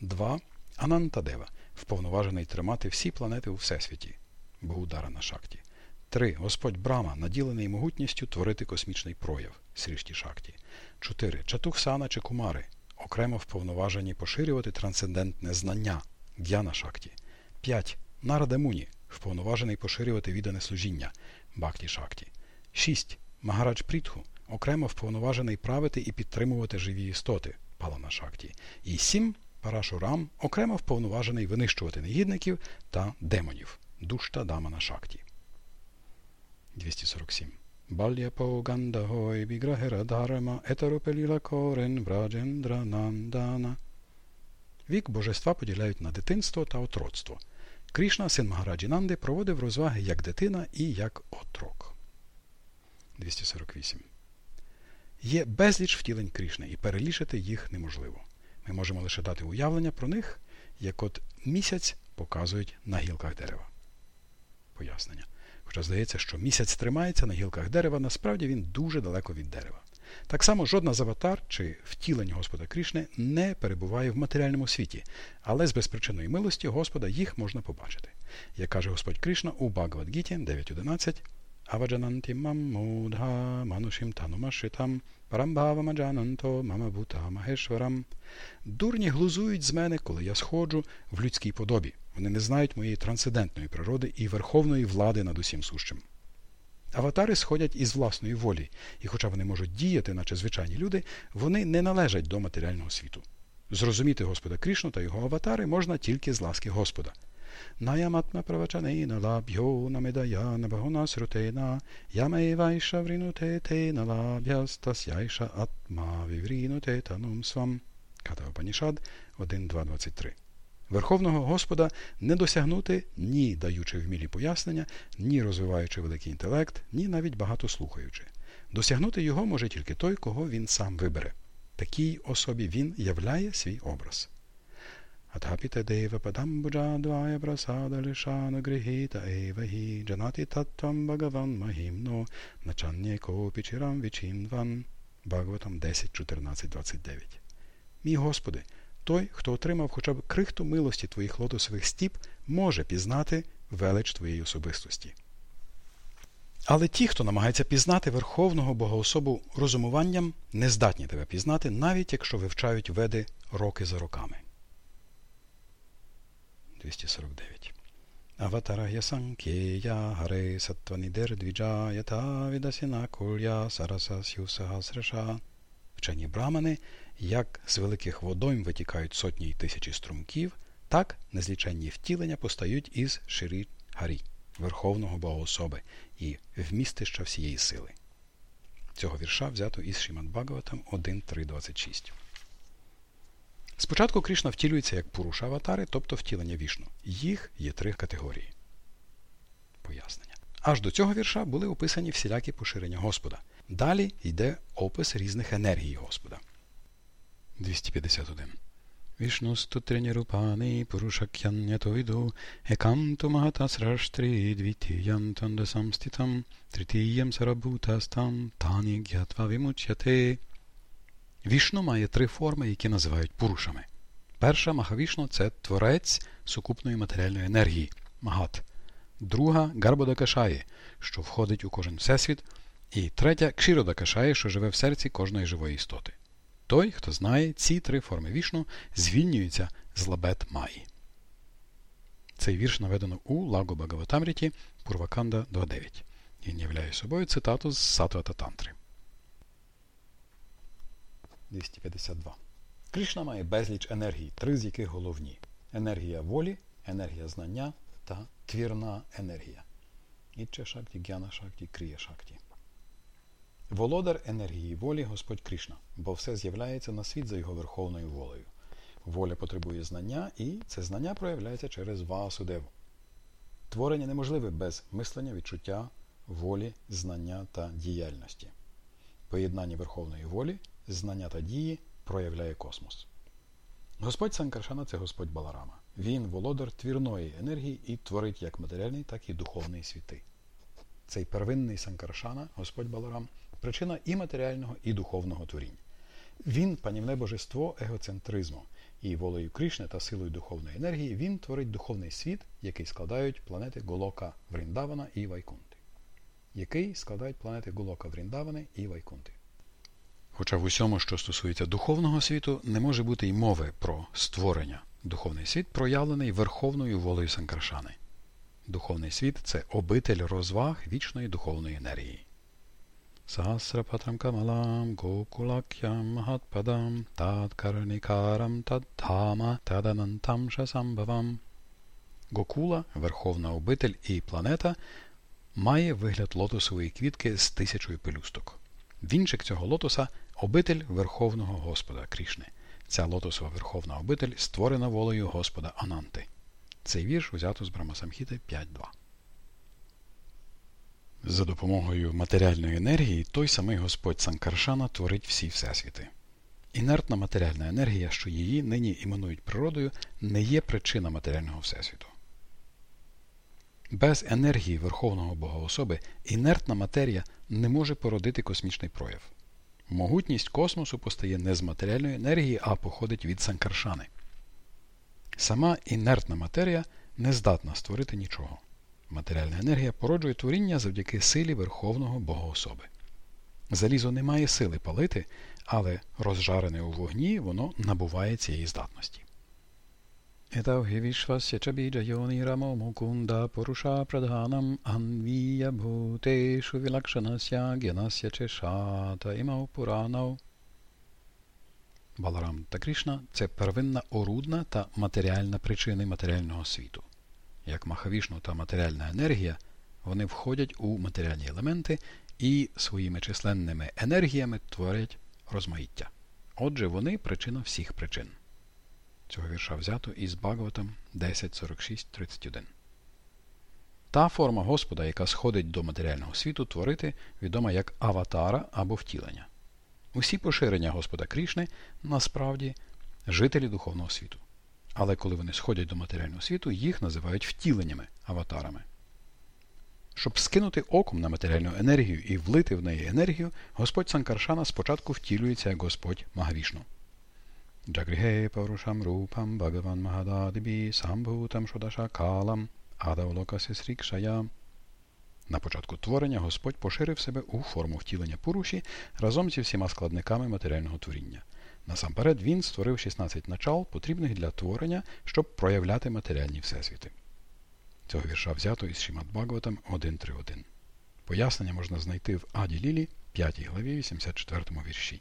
2. Анантадева, вповноважений тримати всі планети у Всесвіті Богудара на Шакті. 3. Господь Брама, наділений могутністю творити космічний прояв Срішті Шакті. 4. Чатухсана чи Кумари, окремо вповноважені поширювати трансцендентне знання Д'яна Шакті. 5. Нарада Муні, вповноважений поширювати віддане служіння Бхакті Шакті. 6. Магарадж Прітху, окремо вповноважений правити і підтримувати живі істоти Палана Шакті. І сім Парашурам окремо вповноважений винищувати негідників та демонів Душта Дамана Шакті. 247. Бальяпо Гандагой Біграгера Дharma Етеропеліла Корен Враджендра Нандана. Вік божества поділяють на дитинство та отроцтво. Крішна, син Магараджі Нанди, проводив розваги як дитина і як отрок. 248. Є безліч втілень Крішни, і перелічити їх неможливо. Ми можемо лише дати уявлення про них, як от місяць показують на гілках дерева. Пояснення. Хоча здається, що місяць тримається на гілках дерева, насправді він дуже далеко від дерева. Так само жодна з аватар чи втілень Господа Крішни не перебуває в матеріальному світі, але з безпричинної милості Господа їх можна побачити. Як каже Господь Кришна у Багавадгіті 9.11 Avajananti мудха манушим танумашитам парамбавамаджананто мамабута махешварам. Дурні глузують з мене, коли я сходжу в людській подобі, Вони не знають моєї трансцендентної природи і верховної влади над усім сущим. Аватари сходять із власної волі, і хоча вони можуть діяти, наче звичайні люди, вони не належать до матеріального світу. Зрозуміти Господа Крішну та його аватари можна тільки з ласки Господа. Наяматма правачанейна лабьо намедаяна багона срутена, ямейвайша врінуте тейна лаб'ястасяйша атма віврінуте танум свам. Ката Панішад 1.2.23 Верховного Господа не досягнути ні даючи вмілі пояснення, ні розвиваючи великий інтелект, ні навіть багато слухаючи. Досягнути його може тільки той, кого він сам вибере. Такій особі він являє свій образ. Атапіта дева падамбуджадвая прасада лишана грихіта евагі джанати таттам багаван магімно начання копічірам вічінван Бхагаватам 10, 14, 29 Мій Господи, той, хто отримав хоча б крихту милості твоїх лотосових стіп, може пізнати велич твоєї особистості. Але ті, хто намагається пізнати Верховного Богоособу розумуванням, не здатні тебе пізнати, навіть якщо вивчають веди роки за роками. 249. Аватарая санкея гаре саттванідер двіджаята відасіна кулья сараса сюсагасреша. Вчені брамани як з великих водойм витікають сотні й тисячі струмків, так незліченні втілення постають із ширі гарі, Верховного Богоособи і вмістища всієї сили. Цього вірша взято із Шімад Бхагаватам 1.3.26. Спочатку Кришна втілюється як Пуруша аватари, тобто втілення вішну. Їх є три категорії. Пояснення. Аж до цього вірша були описані всілякі поширення Господа. Далі йде опис різних енергій Господа. 251. Вішнусту тренірупани пурушакянятовіду еканту магатасраштрі двітіянтанда самститам тритіям сарабутастам тані гятва вимучяте. Вішну має три форми, які називають пурушами. Перша Махавішну це творець сукупної матеріальної енергії магат. Друга Гарбодакашаї, що входить у кожен всесвіт. І третя Кшіродакашаї, що живе в серці кожної живої істоти. Той, хто знає ці три форми вішну, звільнюється з лабет Маї. Цей вірш наведено у Лаго Багаватамріті Пурваканда 2.9. Він являє собою цитату з Сатвата Тантри. 252. Кришна має безліч енергій, три з яких головні: енергія волі, енергія знання та твірна енергія. Ічча шакті, гяна шакті, крія шакті. Володар енергії волі Господь Кришна, бо все з'являється на світ за його верховною волею. Воля потребує знання, і це знання проявляється через Васудеву. Творення неможливе без мислення, відчуття, волі, знання та діяльності. Поєднання верховної волі, знання та дії проявляє космос. Господь Санкаршана це Господь Баларама. Він володар твірної енергії і творить як матеріальний, так і духовний світи. Цей первинний Санкаршана, Господь Баларам, причина і матеріального, і духовного творіння. Він панівне божество егоцентризму, і волею Кришни та силою духовної енергії він творить духовний світ, який складають планети Голока Вріндавана і Вайкунти. Який складають планети Голока Вріндавани і Вайкунти. Хоча в усьому, що стосується духовного світу, не може бути й мови про створення. Духовний світ проявлений верховною волею Санкаршани. Духовний світ це обитель розваг вічної духовної енергії. Сахасрапатрам камалам гокулакям махатпадам тадкарникарам таддхама таданантам шасамбавам. Гокула, верховна обитель і планета, має вигляд лотосової квітки з тисячою пелюсток. Вінчик цього лотоса обитель Верховного Господа Крішни. Ця лотосова верховна обитель створена волею Господа Ананти. Цей вірш взято з Брамасамхіти 5.2. За допомогою матеріальної енергії той самий Господь Санкаршана творить всі всесвіти. Інертна матеріальна енергія, що її нині іменують природою, не є причина матеріального всесвіту. Без енергії Верховного Богоособи інертна матерія не може породити космічний прояв. Могутність космосу постає не з матеріальної енергії, а походить від Санкаршани. Сама інертна матерія не здатна створити нічого. Матеріальна енергія породжує творіння завдяки силі Верховного Богоособи. Залізо не має сили палити, але розжарене у вогні воно набуває цієї здатності. Етавги вішвася ча біджайонірamo мукунда поруша прадганам анвія бхутешу вілакшанася гянася чешата імав пуранав. Баларам та Кришна це первинна орудна та матеріальна причини матеріального світу. Як Махавішну та матеріальна енергія, вони входять у матеріальні елементи і своїми численними енергіями творять розмаїття. Отже, вони причина всіх причин. Цього вірша взято із Багаватам 10.46.31. Та форма Господа, яка сходить до матеріального світу, творити, відома як аватара або втілення. Усі поширення Господа Крішни насправді жителі духовного світу. Але коли вони сходять до матеріального світу, їх називають втіленнями, аватарами. Щоб скинути оком на матеріальну енергію і влити в неї енергію, Господь Санкаршана спочатку втілюється як Господь Магавішну. Парушам Рупам Бхагаван Махададибі Самбхутам Шодаша Калам Адавлокаси Срікшая. На початку творення Господь поширив себе у форму втілення Пуруші разом зі всіма складниками матеріального творіння. Насамперед він створив 16 начал, потрібних для творення, щоб проявляти матеріальні всесвіти. Цього вірша взято із Шімат Бхагаватам 1.3.1. Пояснення можна знайти в Аді Лілі, 5 главі 84 вірші.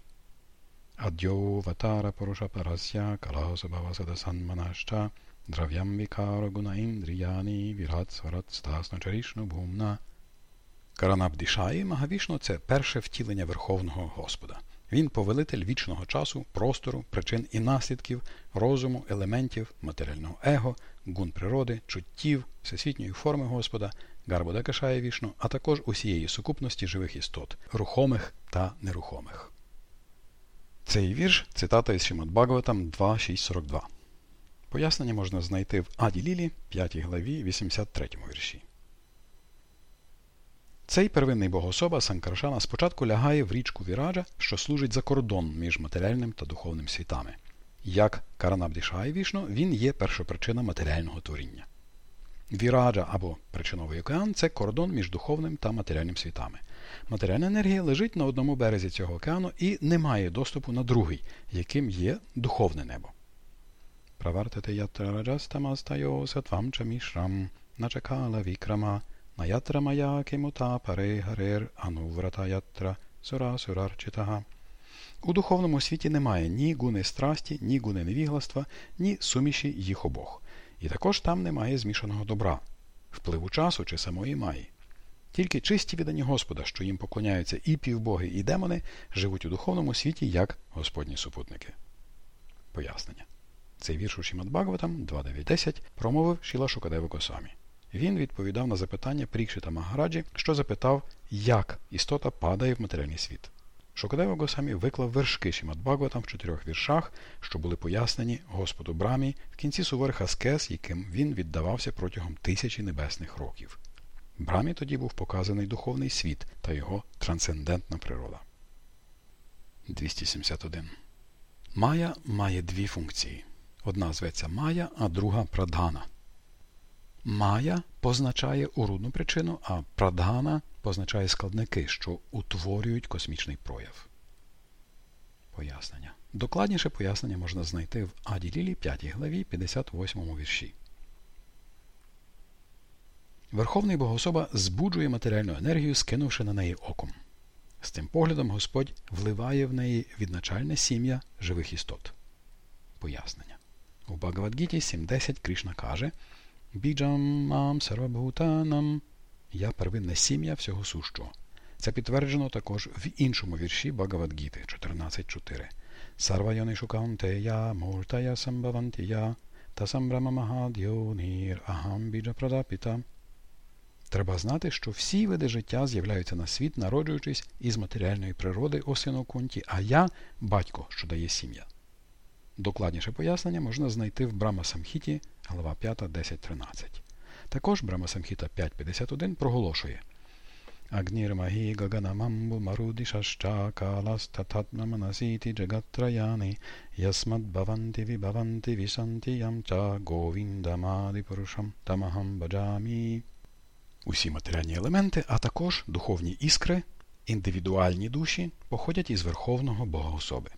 Садасанманашча драв'ям вікара гуна індріяні вірат. Каранабдішаї Магавішну це перше втілення Верховного Господа. Він повелитель вічного часу, простору, причин і наслідків, розуму, елементів, матеріального его, гун природи, чуттів, всесвітньої форми Господа, Гарбода Кашає вішну, а також усієї сукупності живих істот, рухомих та нерухомих. Цей вірш цитата із Шимат Бхагаватам 2.6.42. Пояснення можна знайти в Аді Лілі, 5 главі, 83 вірші. Цей первинний богособа Санкаршана спочатку лягає в річку Віраджа, що служить за кордон між матеріальним та духовним світами. Як Каранабдішай Вішну, він є першопричина матеріального творіння. Віраджа або причиновий океан це кордон між духовним та матеріальним світами. Матеріальна енергія лежить на одному березі цього океану і не має доступу на другий, яким є духовне небо. Правартати ятраджастамастайо сатвам чамішрам начакала вікрама наятра мая кемута паре гарер ануврата ятра сура сурарчитага. У духовному світі немає ні гуни страсті, ні гуни невігластва, ні суміші їх обох. І також там немає змішаного добра, впливу часу чи самої маї. Тільки чисті віддані Господа, що їм поклоняються і півбоги, і демони, живуть у духовному світі як Господні супутники. Пояснення. Цей вірш у Шімат Бхагаватам 2.9.10 промовив Шіла Шукадева Косамі. Він відповідав на запитання Прікшита Магараджі, що запитав, як істота падає в матеріальний світ. Шукадева Госамі виклав вершки Шімат Бхагаватам в чотирьох віршах, що були пояснені Господу Брамі в кінці суворих аскез, яким він віддавався протягом тисячі небесних років. Брамі тоді був показаний духовний світ та його трансцендентна природа. 271. Майя має дві функції. Одна зветься Майя, а друга прадгана. Майя позначає урудну причину, а прадгана позначає складники, що утворюють космічний прояв. Пояснення. Докладніше пояснення можна знайти в Аді Лілі 5 главі 58 вірші. Верховний Богособа збуджує матеріальну енергію, скинувши на неї оком. З цим поглядом Господь вливає в неї відначальне сім'я живих істот. Пояснення. У Багавадгіті 7.10 Кришна каже Біджам мам сарвабхутанам Я первинне сім'я всього сущого. Це підтверджено також в іншому вірші Багавадгіти 14.4. Сарвайони шукантея муртая самбавантія та самбрама махадьонір ахам біджа. Треба знати, що всі види життя з'являються на світ, народжуючись із матеріальної природи осину кунті, а я батько, що дає сім'я. Докладніше пояснення можна знайти в Брама Самхіті, глава 5, 10.13. Також Брама Самхіта 5.51 проголошує Агнірмагі гаганамамбу марудішаща каластататмаманасіті джагатраяни ясмад баванти вібаванти вісанти ямча говіндамади порушам тамахам баджамі. Усі матеріальні елементи, а також духовні іскри, індивідуальні душі походять із Верховного Бога особи.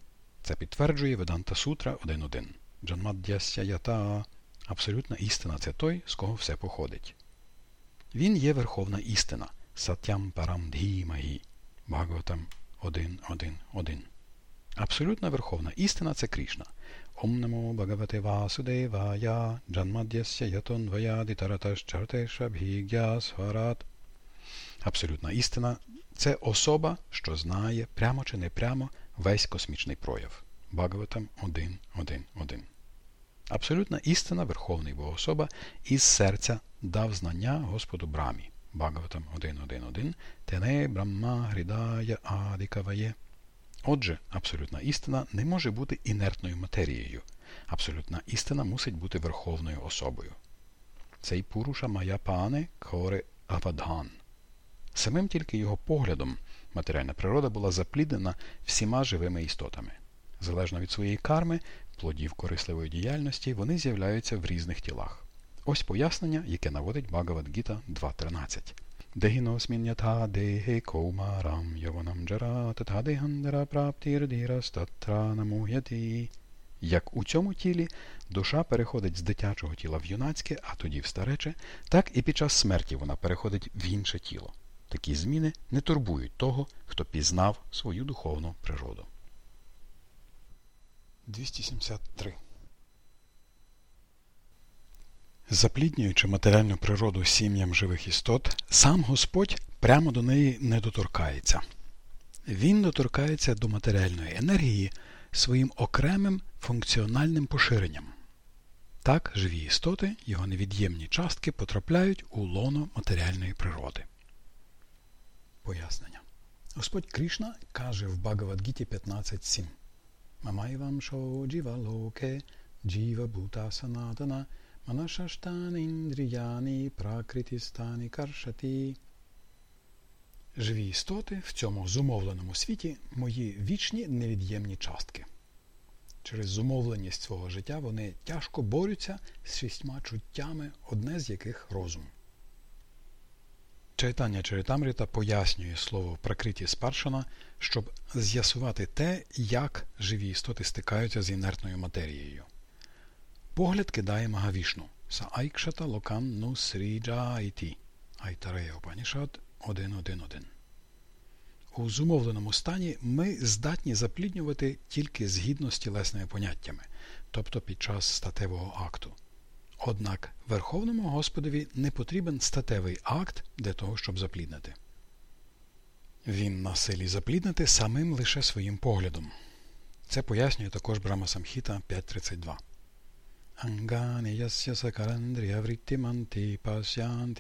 Це підтверджує Веданта Сутра 1.1. Джанмаддяся ята Абсолютна істина це той, з кого все походить. Він є верховна істина. Сатям парам дхімагі. Бхагаватам 1.1.1. Абсолютна верховна істина це Крішна. Бхагавате Васудевая Джанмадясya Ятонваядитараташчартешабхігя Сварат. Абсолютна істина це особа, що знає прямо чи не прямо весь космічний прояв. Бхагаватам 1.1.1. Абсолютна істина, Верховний Богособа, із серця дав знання Господу Брамі. Бхагаватам 1.1.1 Тене Брамма Гридая Адикаває. Отже, абсолютна істина не може бути інертною матерією. Абсолютна істина мусить бути верховною особою. Цей Пуруша Мая Пане Коре Авадган. Самим тільки його поглядом матеріальна природа була запліднена всіма живими істотами. Залежно від своєї карми, плодів корисливої діяльності, вони з'являються в різних тілах. Ось пояснення, яке наводить Багавадгіта 2.13. Деге коумарам йованам джара татха дегандара праптірдірастатра намуяти. Як у цьому тілі душа переходить з дитячого тіла в юнацьке, а тоді в старече, так і під час смерті вона переходить в інше тіло. Такі зміни не турбують того, хто пізнав свою духовну природу. 273. Запліднюючи матеріальну природу сім'ям живих істот, сам Господь прямо до неї не доторкається. Він доторкається до матеріальної енергії своїм окремим функціональним поширенням. Так живі істоти, його невід'ємні частки потрапляють у лоно матеріальної природи. Пояснення. Господь Кришна каже в Багавадгіті 15.7 Мамайвам шо джіва локе джіва бута санатана манашаштани індріяні пракритістані каршати. Живі істоти в цьому зумовленому світі мої вічні невід'ємні частки. Через зумовленість свого життя вони тяжко борються з шістьма чуттями, одне з яких розум. Чайтан'я Чарітамріта пояснює слово пракриті спаршана, щоб з'ясувати те, як живі істоти стикаються з інертною матерією. Погляд кидає Магавішну са айкшата локан ну сріджа іті Айтарея Опанішат 1.1.1 У зумовленому стані ми здатні запліднювати тільки згідно з тілесними поняттями, тобто під час статевого акту. Однак Верховному Господові не потрібен статевий акт для того, щоб запліднити. Він на силі запліднити самим лише своїм поглядом. Це пояснює також Брама Самхіта 5.32.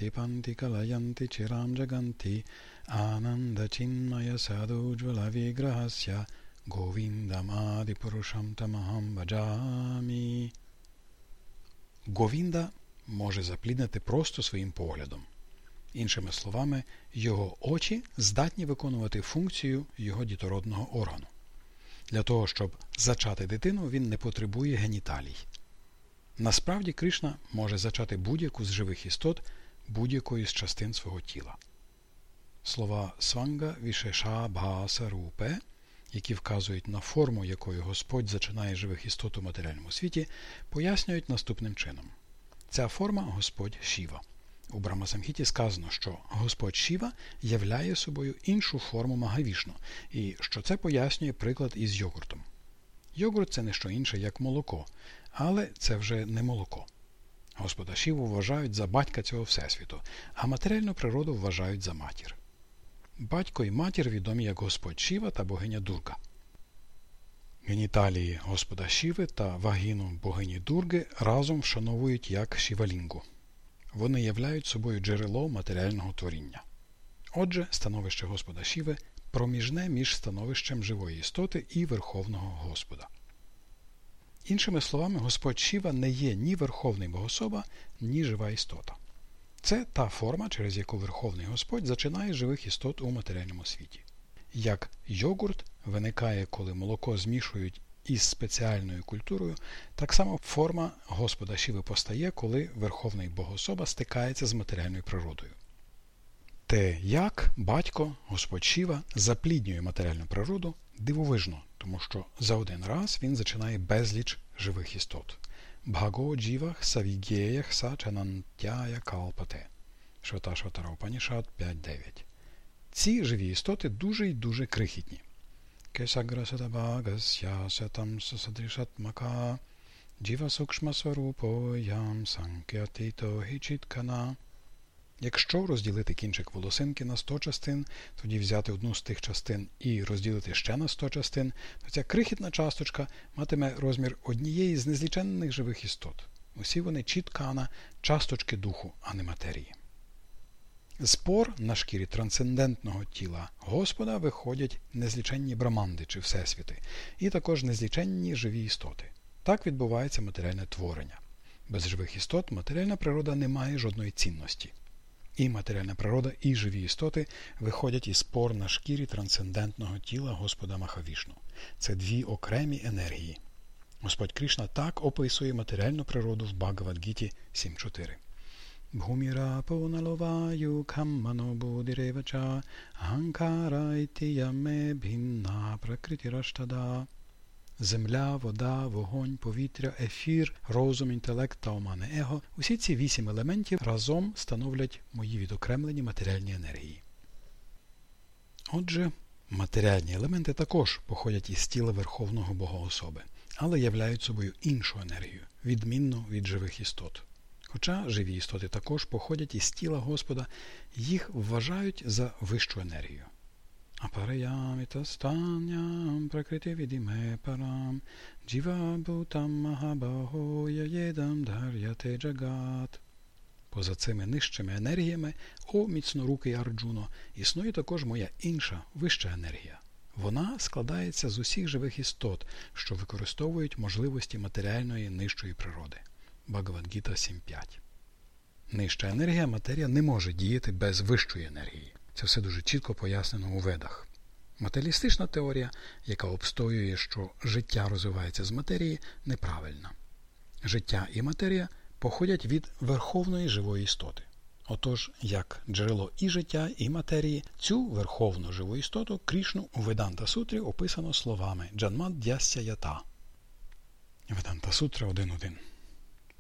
Панти калаянти чирам джаганти ананда чинмая садуджвала віграхасya говіндам адипурушам тамахам баджамі. Говінда може запліднити просто своїм поглядом. Іншими словами, його очі здатні виконувати функцію його дітородного органу. Для того, щоб зачати дитину, він не потребує геніталій. Насправді, Кришна може зачати будь-яку з живих істот будь-якої з частин свого тіла. Слова сванга вішеша бхаса рупе – які вказують на форму, якою Господь зачинає живих істот у матеріальному світі, пояснюють наступним чином. Ця форма Господь Шіва. У Брамасамхіті сказано, що Господь Шіва являє собою іншу форму Магавішну, і що це пояснює приклад із йогуртом. Йогурт це не що інше, як молоко, але це вже не молоко. Господа Шіву вважають за батька цього Всесвіту, а матеріальну природу вважають за матір. Батько і матір відомі як Господь Шіва та богиня Дурга. Геніталії Господа Шіви та вагіну богині Дурги разом вшановують як Шівалінгу. Вони являють собою джерело матеріального творіння. Отже, становище Господа Шіви проміжне між становищем живої істоти і Верховного Господа. Іншими словами, Господь Шіва не є ні Верховний Богособа, ні жива істота. Це та форма, через яку Верховний Господь зачинає живих істот у матеріальному світі. Як йогурт виникає, коли молоко змішують із спеціальною культурою, так само форма Господа Шіви постає, коли Верховний Богособа стикається з матеріальною природою. Те, як батько, Господь Шіва, запліднює матеріальну природу, дивовижно, тому що за один раз він зачинає безліч живих істот. Бхаго джівах савігєях сачанантяя калпате. Швата Шватара Упанішат 5.9. Ці живі істоти дуже й дуже крихітні. Джіва сукшма сварупо ям санкятито гічіткана. Якщо розділити кінчик волосинки на 100 частин, тоді взяти одну з тих частин і розділити ще на 100 частин, то ця крихітна часточка матиме розмір однієї з незліченних живих істот. Усі вони чіткана, часточки духу, а не матерії. З пор на шкірі трансцендентного тіла Господа виходять незліченні браманди чи всесвіти, і також незліченні живі істоти. Так відбувається матеріальне творення. Без живих істот матеріальна природа не має жодної цінності. І матеріальна природа, і живі істоти виходять із пор на шкірі трансцендентного тіла Господа Махавішну. Це дві окремі енергії. Господь Кришна так описує матеріальну природу в Багавадгіті 7.4. Бхуміра наловаю камманобудиревача Аганкара ітіяме бхінна пракритіраштада земля, вода, вогонь, повітря, ефір, розум, інтелект та омане его усі ці вісім елементів разом становлять мої відокремлені матеріальні енергії. Отже, матеріальні елементи також походять із тіла Верховного Богоособи, але являють собою іншу енергію, відмінну від живих істот. Хоча живі істоти також походять із тіла Господа, їх вважають за вищу енергію. Aparayamitastanям prakritividime param bhutam mahabahoya yedam dharяте джагат. Поза цими нижчими енергіями, о міцнорукий Арджуно, існує також моя інша, вища енергія. Вона складається з усіх живих істот, що використовують можливості матеріальної нижчої природи. Багавадгіта 7.5. Нижча енергія матерія не може діяти без вищої енергії. Це все дуже чітко пояснено у ведах. Матеріалістична теорія, яка обстоює, що життя розвивається з матерії, неправильна. Життя і матерія походять від верховної живої істоти. Отож, як джерело і життя, і матерії, цю верховну живу істоту Крішну у Веданта Сутрі описано словами Джанмат Дясся Ята. Веданта Сутра 1.1.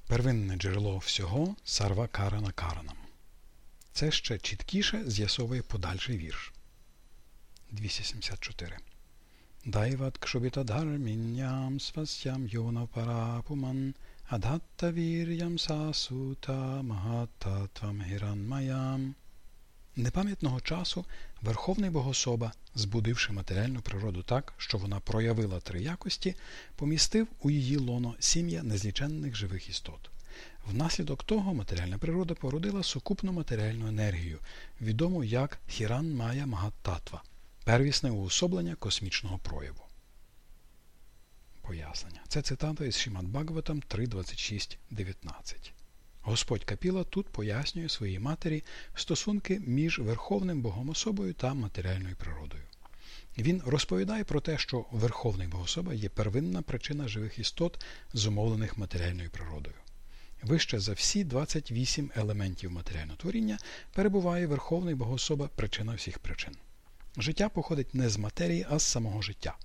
Первинне джерело всього сарва карана каранам. Це ще чіткіше з'ясовує подальший вірш. 274. Дайват кшубітадгармінням свасям йонапарапуман адгаттавір'ям сасута магаттатвам гіранмаям. Непам'ятного часу Верховний Богособа, збудивши матеріальну природу так, що вона проявила три якості, помістив у її лоно сім'я незліченних живих істот. Внаслідок того матеріальна природа породила сукупну матеріальну енергію, відому як Хіран Майя Магаттатва, первісне уособлення космічного прояву. Пояснення. Це цитата із Шімат Бхагаватам 3.26.19. Господь Капіла тут пояснює своїй матері стосунки між Верховним Богом особою та матеріальною природою. Він розповідає про те, що Верховний Богособа є первинна причина живих істот, зумовлених матеріальною природою. Вище за всі 28 елементів матеріального творіння перебуває Верховний Богособа причина всіх причин. Життя походить не з матерії, а з самого життя.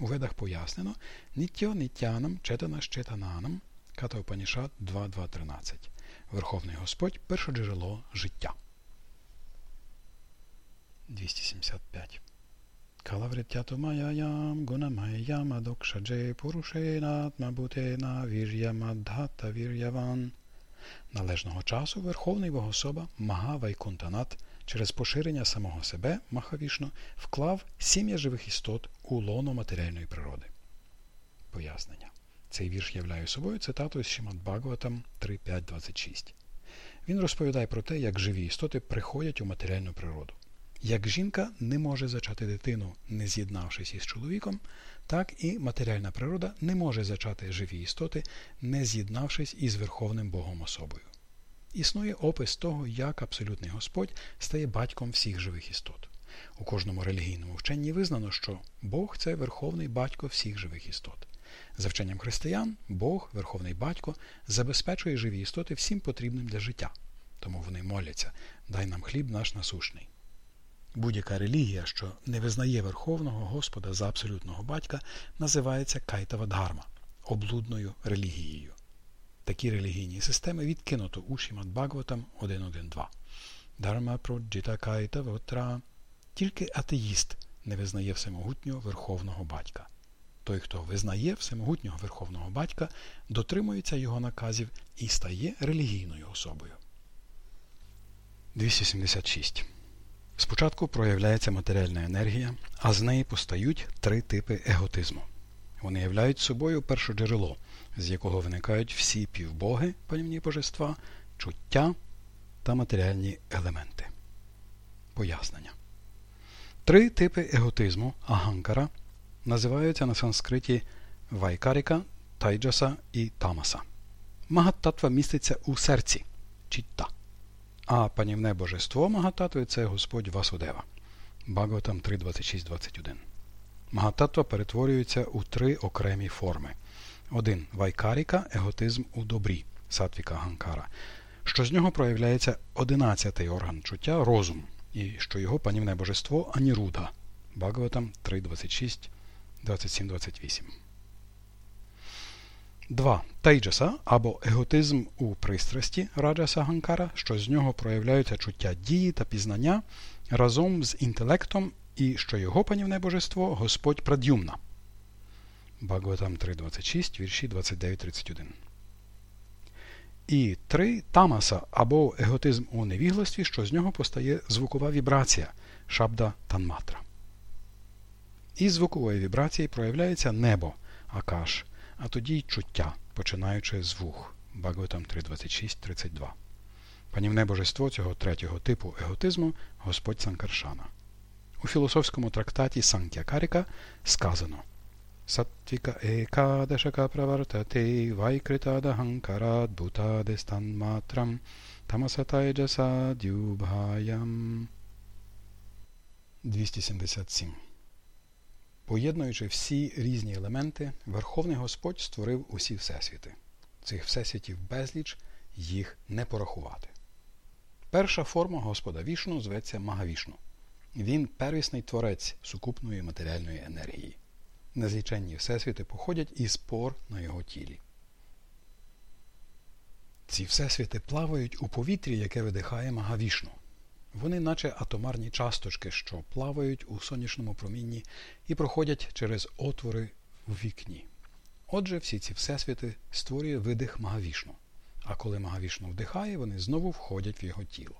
У ведах пояснено ніттьо ніттянам четана щетананам Ката Упанішат 2.2.13. Верховний Господь першоджерело життя. 275 Гунамаям адокшадже пурушенатмабутена вір'ямаддхата вір'яван. Належного часу Верховний Богособа Мага Вайкунтанат через поширення самого себе Махавішно вклав сім'я живих істот у лоно матеріальної природи. Пояснення. Цей вірш являє собою цитату з Шимат Бхагаватам 3.5.26. Він розповідає про те, як живі істоти приходять у матеріальну природу. Як жінка не може зачати дитину, не з'єднавшись із чоловіком, так і матеріальна природа не може зачати живі істоти, не з'єднавшись із Верховним Богом особою. Існує опис того, як абсолютний Господь стає батьком всіх живих істот. У кожному релігійному вченні визнано, що Бог це верховний батько всіх живих істот. За вченням християн, Бог, Верховний Батько, забезпечує живі істоти всім потрібним для життя. Тому вони моляться дай нам хліб наш насушний. Будь-яка релігія, що не визнає Верховного Господа за абсолютного батька, називається кайтава дгарма облудною релігією. Такі релігійні системи відкинуто у Шімад Бхагаватам 1.1.2. Дарма проджита кайта вотра. Тільки атеїст не визнає всемогутнього Верховного Батька. Той, хто визнає всемогутнього Верховного Батька, дотримується його наказів і стає релігійною особою. 276. Спочатку проявляється матеріальна енергія, а з неї постають три типи еготизму. Вони являють собою перше джерело, з якого виникають всі півбоги, панівні божества, чуття та матеріальні елементи. Пояснення. Три типи еготизму аганкара називаються на санскриті вайкаріка, тайджаса і тамаса. Магаттатва міститься у серці чітта. А панівне божество Магататви це Господь Васудева. Багаватам 3.26.21. Магататва перетворюється у три окремі форми. Один вайкаріка еготизм у добрі, сатвіка Ганкара, що з нього проявляється одинадцятий орган чуття розум, і що його панівне божество Аніруда. Багаватам 3.26, 27.28. 2. Тейджаса або еготизм у пристрасті раджаса Ганкара, що з нього проявляються чуття дії та пізнання разом з інтелектом і що його панівне божество Господь Прадюмна. Бхагаватам 3.26, вірші 29.31. І 3. Тамаса або еготизм у невігластві, що з нього постає звукова вібрація шабда танматра. Із звукової вібрації проявляється небо акаш, а тоді й чуття, починаючи з вух. Бхагаватам 3.26.32. Панівне божество цього третього типу еготизму Господь Санкаршана. У філософському трактаті Санк'якаріка сказано Саттвіка екадашака правартати вайкритада ханкарад бутадестан матрам тамасатайджаса дюбгаям 277 Поєднуючи всі різні елементи, Верховний Господь створив усі всесвіти. Цих всесвітів безліч їх не порахувати. Перша форма Господа Вішну зветься Магавішну. Він первісний творець сукупної матеріальної енергії. Незліченні всесвіти походять із пор на його тілі. Ці всесвіти плавають у повітрі, яке видихає Магавішну. Вони, наче атомарні часточки, що плавають у сонячному промінні і проходять через отвори у вікні. Отже, всі ці всесвіти створює видих Магавішну. А коли Магавішну вдихає, вони знову входять в його тіло.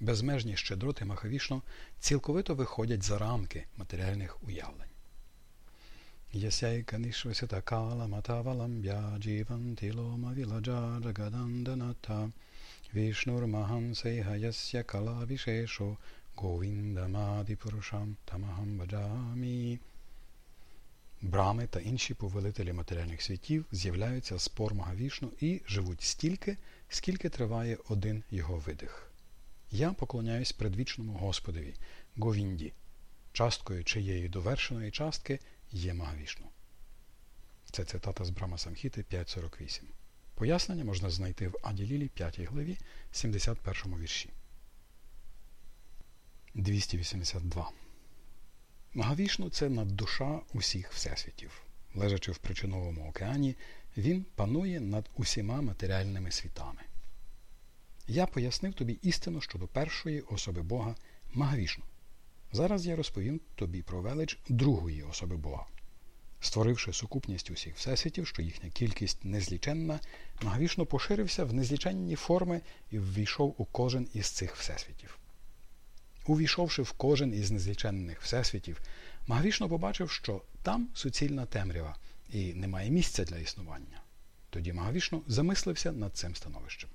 Безмежні щедроти Магавішну цілковито виходять за рамки матеріальних уявлень. Ясяйка нишвасята кала матаваламбя джіванти віладжа джагаданданата Кала вишешо Говіндамаді Тамахам Баджамі. Брами та інші повелителі матеріальних світів з'являються з пор Магавішну і живуть стільки, скільки триває один його видих. Я поклоняюсь предвічному Господові, Говінді, часткою чиєї довершеної частки є Магавішну. Це цитата з Брама Самхіти 5.48. Пояснення можна знайти в Аділілі 5 главі 71 вірші. 282. Магавішну це наддуша усіх всесвітів. Лежачи в причиновому океані, він панує над усіма матеріальними світами. Я пояснив тобі істину щодо першої особи Бога Магавішну. Зараз я розповім тобі про велич другої особи Бога. Створивши сукупність усіх всесвітів, що їхня кількість незліченна, Магавішну поширився в незліченні форми і ввійшов у кожен із цих всесвітів. Увійшовши в кожен із незліченних всесвітів, Магавішну побачив, що там суцільна темрява і немає місця для існування. Тоді Магавішну замислився над цим становищем.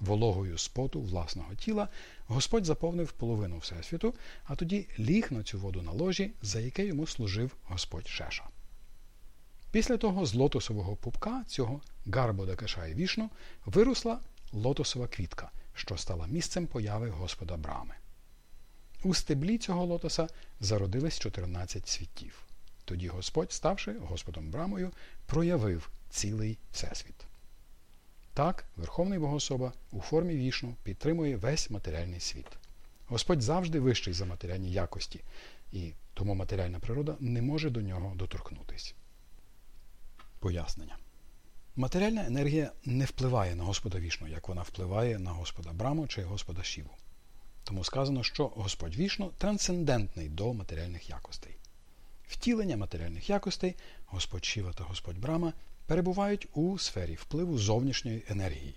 Вологою споту власного тіла Господь заповнив половину Всесвіту, а тоді ліг на цю воду на ложі, за яке йому служив Господь Шеша. Після того з лотосового пупка цього Гарбода Кашай Вішну виросла лотосова квітка, що стала місцем появи Господа Брами. У стеблі цього лотоса зародились 14 світів. Тоді Господь, ставши Господом Брамою, проявив цілий всесвіт. Так, Верховний Богособа у формі вішну підтримує весь матеріальний світ. Господь завжди вищий за матеріальні якості, і тому матеріальна природа не може до нього доторкнутися. Пояснення. Матеріальна енергія не впливає на Господа вішну, як вона впливає на Господа Браму чи Господа Шіву. Тому сказано, що Господь вішну трансцендентний до матеріальних якостей. Втілення матеріальних якостей, Господь Шіва та Господь Брама перебувають у сфері впливу зовнішньої енергії.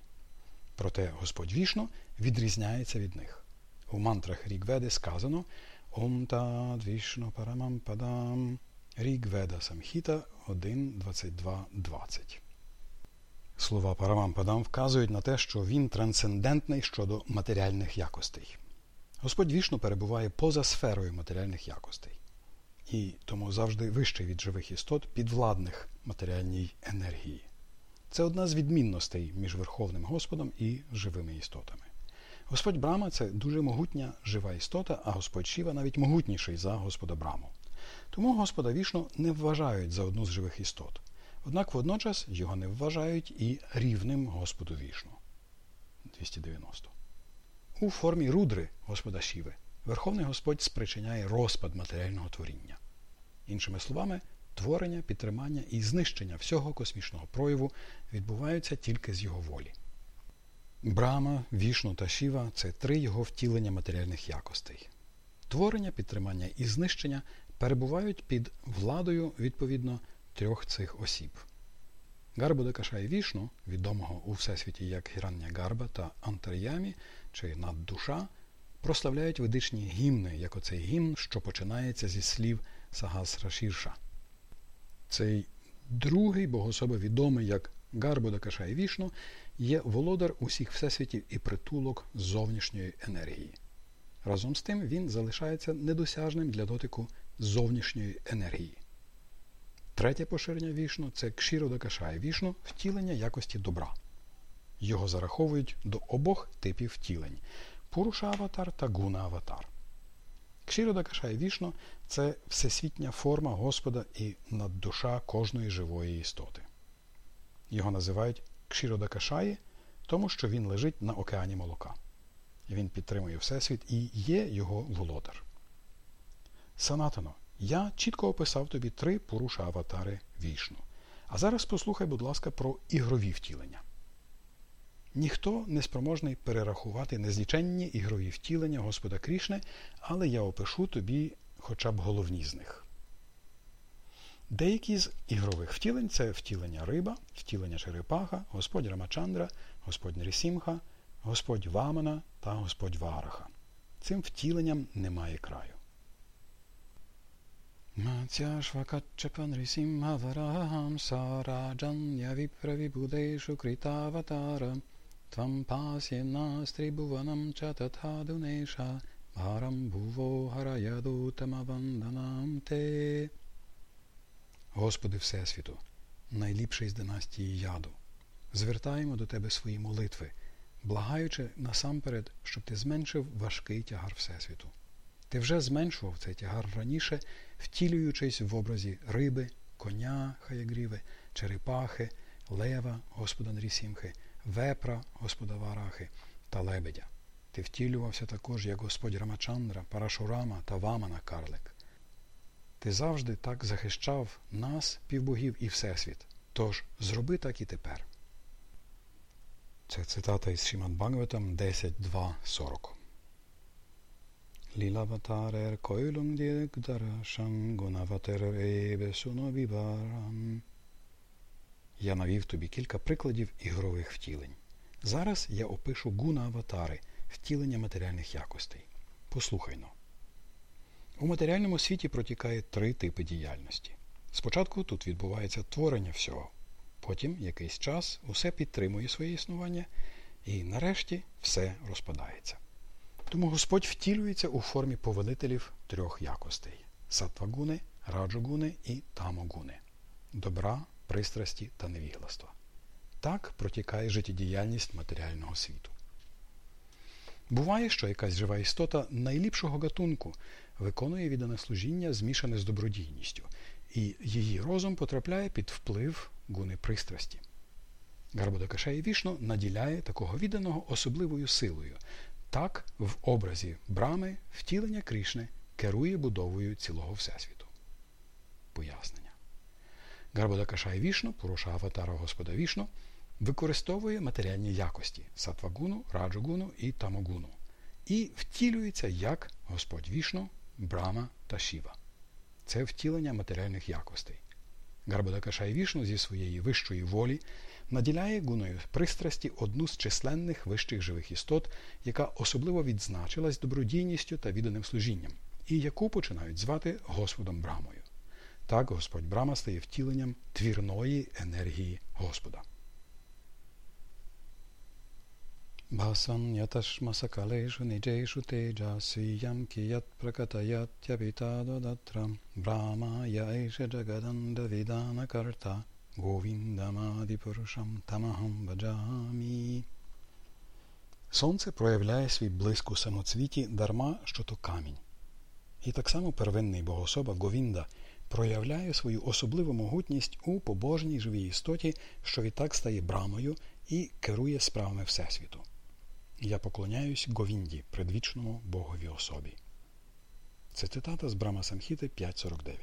Проте Господь вішну відрізняється від них. У мантрах Рігведи сказано Ом тад вішну парамам падам Рігведа Самхіта 1.22.20. Слова Парамам Падам вказують на те, що він трансцендентний щодо матеріальних якостей. Господь вішну перебуває поза сферою матеріальних якостей і тому завжди вищий від живих істот, підвладних матеріальній енергії. Це одна з відмінностей між Верховним Господом і живими істотами. Господь Брама це дуже могутня жива істота, а Господь Шіва навіть могутніший за Господа Браму. Тому Господа Вішну не вважають за одну з живих істот. Однак водночас його не вважають і рівним Господу Вішну. 290. У формі рудри Господа Шіви Верховний Господь спричиняє розпад матеріального творіння. Іншими словами, творення, підтримання і знищення всього космічного прояву відбуваються тільки з його волі. Брама, Вішну та Шіва це три його втілення матеріальних якостей. Творення, підтримання і знищення перебувають під владою, відповідно, трьох цих осіб. Гарбудакашай Вішну, відомого у всесвіті як Гірання Гарба та Антар'ямі чи наддуша, прославляють ведичні гімни, як оцей гімн, що починається зі слів Сагасра Шірша. Цей другий богособа відомий як Гарбудакашай Вішну, є володар усіх всесвітів і притулок зовнішньої енергії. Разом з тим він залишається недосяжним для дотику зовнішньої енергії. Третє поширення вішну це кшіродакашая вішну втілення якості добра. Його зараховують до обох типів втілень Пуруша-аватар та гуна-аватар. Кшіродакашая вішну це всесвітня форма Господа і наддуша кожної живої істоти. Його називають Кшіродакашаї, тому що він лежить на океані молока. Він підтримує Всесвіт і є його володар. Санатано, я чітко описав тобі три поруша аватари вішну. А зараз послухай, будь ласка, про ігрові втілення. Ніхто не спроможний перерахувати незліченні ігрові втілення Господа Крішни, але я опишу тобі хоча б головні з них. Деякі з ігрових втілень це втілення риба, втілення черепаха, Господь Рамачандра, Господь Нрісімха, Господь Вамана та Господь Вараха. Цим втіленням немає краю. Матяшвакачапанрісімхаварахам сараджання віправібудешу критаватара Твам пасєнастрибуванам чататхадунеша Бхарам бhuvo хараядутамаванданам те. Господи Всесвіту, найліпший з династії яду, звертаємо до Тебе свої молитви, благаючи насамперед, щоб ти зменшив важкий тягар Всесвіту. Ти вже зменшував цей тягар раніше, втілюючись в образі риби, коня хаягріви, черепахи, лева Господа Нрісімхи, вепра Господа Варахи та лебедя. Ти втілювався також, як Господь Рамачандра, Парашурама та Вамана Карлик. Ти завжди так захищав нас, півбогів і Всесвіт. Тож зроби так і тепер. Це цитата із Шімад Бхагаватам 10.2.40. Лілаватарер койлум дєкдарашам гунаватерер ебе суновібарам. Я навів тобі кілька прикладів ігрових втілень. Зараз я опишу гуна аватари, втілення матеріальних якостей. Послухайно. У матеріальному світі протікає три типи діяльності. Спочатку тут відбувається творення всього, потім якийсь час усе підтримує своє існування, і нарешті все розпадається. Тому Господь втілюється у формі повелителів трьох якостей сатвагуни, раджогуни і тамогуни добра, пристрасті та невігластва. Так протікає життєдіяльність матеріального світу. Буває, що якась жива істота найліпшого гатунку виконує віддане служіння, змішане з добродійністю, і її розум потрапляє під вплив гуни пристрасті. Гарбодакашея Вішно наділяє такого відданого особливою силою. Так, в образі брами втілення Крішни керує будовою цілого Всесвіту. Пояснення. Гарбодакашай Вішну, поруша аватара Господа Вішну, використовує матеріальні якості сатвагуну, раджогуну і тамогуну і втілюється як Господь Вішну, Брама та Шіва. Це втілення матеріальних якостей. Гарбодакашай Вішну зі своєї вищої волі наділяє гуною пристрасті одну з численних вищих живих істот, яка особливо відзначилась добродійністю та відданим служінням, і яку починають звати Господом Брамою. Так Господь Брама стає втіленням твірної енергії Господа. Bhasam yatashmasakaleshu nijeshu teja siyam kiyat prakatayat yapitadodatra Brahma yaesha jagadanda vidana karta Govindamadipurusham tamaham bhajami Сонце проявляє свій блиск самоцвіті дарма, що то камінь. І так само первинний богособа Говінда проявляє свою особливу могутність у побожній живій істоті, що відтак стає брамою і керує справами Всесвіту. Я поклоняюсь Говінді, предвічному Богові особі. Це цитата з Брама Самхіти 5.49.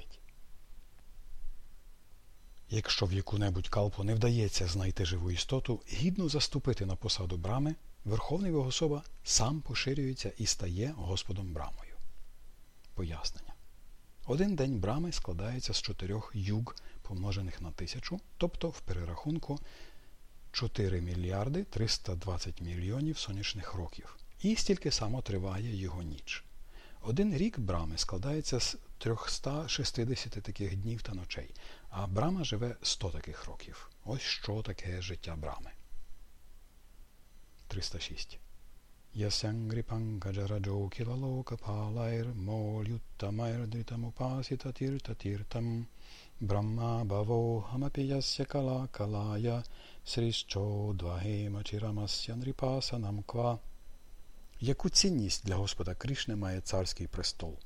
Якщо в яку-небудь калпу не вдається знайти живу істоту, гідно заступити на посаду брами, Верховний Богособа сам поширюється і стає Господом Брамою. Пояснення. Один день брами складається з чотирьох юг, помножених на тисячу, тобто в перерахунку 4 мільярди 320 мільйонів сонячних років. І стільки само триває його ніч. Один рік брами складається з 360 таких днів та ночей, а брама живе 100 таких років. Ось що таке життя брами. 306. Ясянгріпангаджараджо кілалока палайр молюттамайр дритамупасіта тіртатіртам Брахма баво хамапіясya кала калая сріщо двагема чирамасya нріпасанам ква Яку цінність для Господа Кришни має царський престол?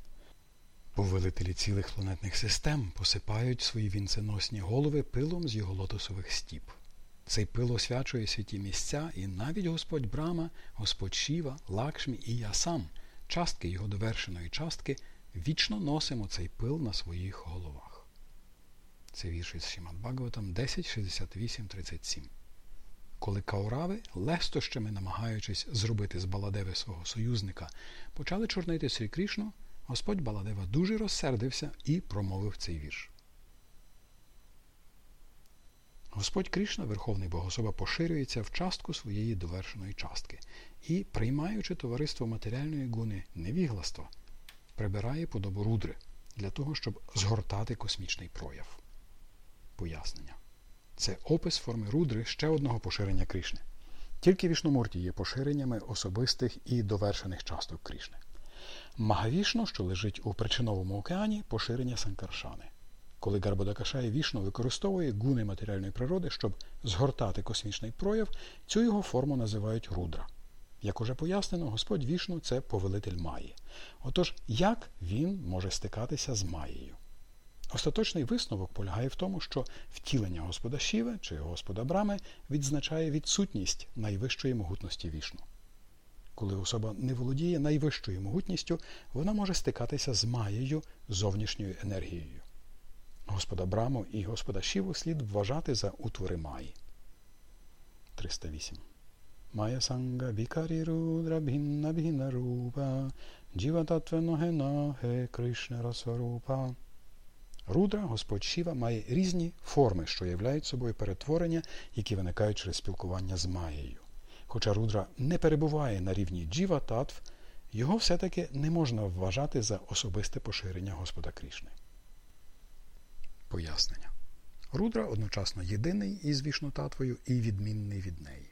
Повелителі цілих планетних систем посипають свої вінценосні голови пилом з його лотосових стіп. Цей пил освячує святі місця, і навіть Господь Брама, Господь Шіва, Лакшмі і я сам, частки його довершеної частки, вічно носимо цей пил на своїх головах. Це вірш із Шімат Бхагаватам 10.68.37 коли Каурави, лестощами намагаючись зробити з Баладеви свого союзника, почали чорнити Срі Крішну, Господь Баладева дуже розсердився і промовив цей вірш. Господь Кришна, Верховний Богособа, поширюється в частку своєї довершеної частки і, приймаючи товариство матеріальної гуни невігластва, прибирає подобу рудри для того, щоб згортати космічний прояв. Пояснення. Це опис форми рудри ще одного поширення Крішни. Тільки Вішномурті є поширеннями особистих і довершених часток Крішни. Магавішно, що лежить у причиновому океані, поширення Санкаршани. Коли Гарбодакашай Вішну використовує гуни матеріальної природи, щоб згортати космічний прояв, цю його форму називають рудра. Як уже пояснено, Господь Вішну це повелитель Маї. Отож, як він може стикатися з Маєю? Остаточний висновок полягає в тому, що втілення Господа Шіви чи Господа Брами відзначає відсутність найвищої могутності вішну. Коли особа не володіє найвищою могутністю, вона може стикатися з маєю зовнішньою енергією. Господа Браму і Господа Шіву слід вважати за утвори Маї. 308. Майя санга бікарі рудра бхінна бхінна рупа, джіва татве ноге ноге Кришна расварупа. Рудра, Господь Шіва, має різні форми, що являють собою перетворення, які виникають через спілкування з Маєю. Хоча рудра не перебуває на рівні джіва татв, його все-таки не можна вважати за особисте поширення Господа Крішни. Пояснення. Рудра одночасно єдиний із вішнотатвою і відмінний від неї.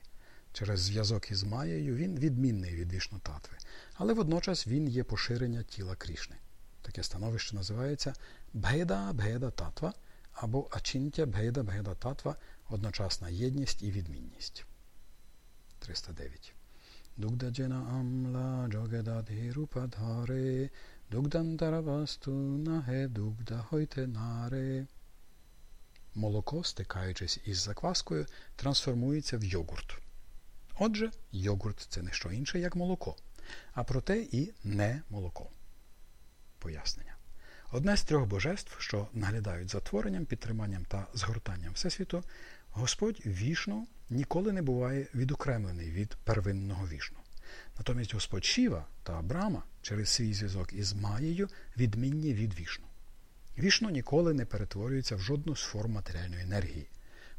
Через зв'язок із Маєю він відмінний від вішнотатви, але водночас він є поширення тіла Крішни. Таке становище називається Бхеда Бхеда Татва або Ачінтя Бхеда Бхеда Татва одночасна єдність і відмінність. 309. Дугдаджена амла джогедадхірупадхаре дугдантаравасту наге дугда хойте наре. Молоко, стикаючись із закваскою, трансформується в йогурт. Отже, йогурт це не що інше, як молоко, а проте і не молоко. Пояснення. Одне з трьох божеств, що наглядають за творенням, підтриманням та згортанням Всесвіту, Господь вішну ніколи не буває відокремлений від первинного вішну. Натомість Господь Шіва та Брама через свій зв'язок із Маєю відмінні від вішну. Вішну ніколи не перетворюється в жодну з форм матеріальної енергії.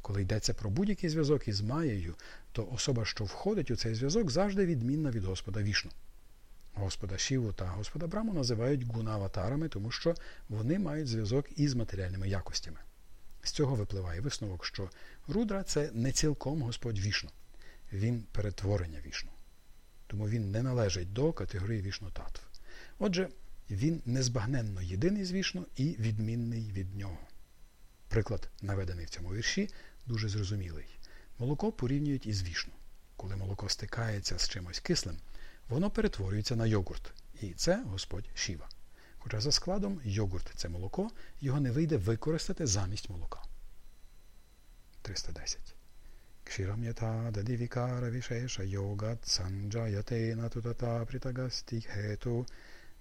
Коли йдеться про будь-який зв'язок із Маєю, то особа, що входить у цей зв'язок, завжди відмінна від Господа вішну. Господа Шіву та Господа Браму називають гунаватарами, тому що вони мають зв'язок із матеріальними якостями. З цього випливає висновок, що Рудра це не цілком Господь вішну, він перетворення вішну. Тому він не належить до категорії вішну татв. Отже, він незбагненно єдиний з вішну і відмінний від нього. Приклад, наведений в цьому вірші, дуже зрозумілий. Молоко порівнюють із вішну. Коли молоко стикається з чимось кислим, воно перетворюється на йогурт. І це Господь Шіва. Хоча за складом йогурт це молоко, його не вийде використати замість молока. 310. Кширам дадівікара вішеша йогат санджаяте натутата притагасті хету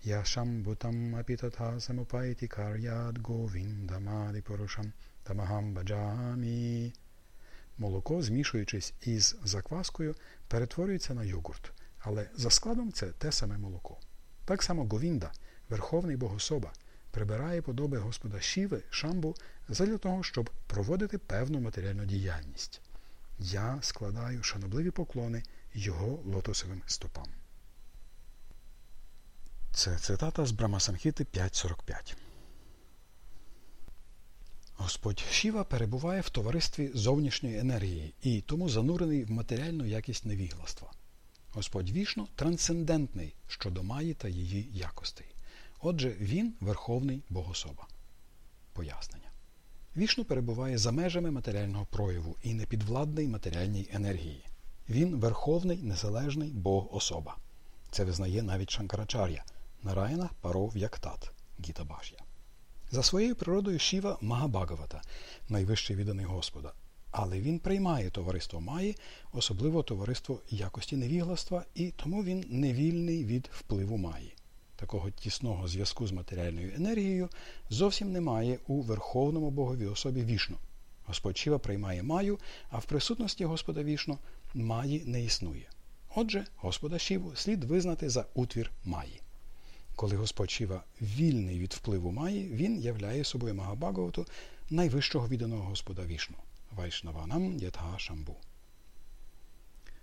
яшам бутам апітата самупайті кар'яд говіндамаді порушам тамахам баджамі. Молоко, змішуючись із закваскою, перетворюється на йогурт. Але за складом це те саме молоко. Так само Говінда, Верховний Богособа, прибирає подоби Господа Шіви, Шамбу задля того, щоб проводити певну матеріальну діяльність. Я складаю шанобливі поклони його лотосовим стопам. Це цитата з Брамасамхіти 5.45. Господь Шіва перебуває в товаристві зовнішньої енергії і тому занурений в матеріальну якість невігластва. Господь вішну трансцендентний щодо Маї та її якостей. Отже, він верховний богособа. Пояснення. Вішну перебуває за межами матеріального прояву і непідвладний матеріальній енергії. Він верховний незалежний Бог особа. Це визнає навіть Шанкарачар'я, Нараяна Паров Яктат Гіта Баш'я. За своєю природою Шіва Магабагавата, найвищий відданий Господа. Але він приймає товариство Маї, особливо товариство якості невігластва, і тому він невільний від впливу Маї. Такого тісного зв'язку з матеріальною енергією зовсім немає у Верховному Богові особі вішну. Господь Шіва приймає маю, а в присутності Господа вішну маї не існує. Отже, Господа Шіву слід визнати за утвір маї. Коли Господь Шіва вільний від впливу маї, він являє собою Магабагавату найвищого відданого Господа вішну. Вайшнаванам Ятха Шамбу.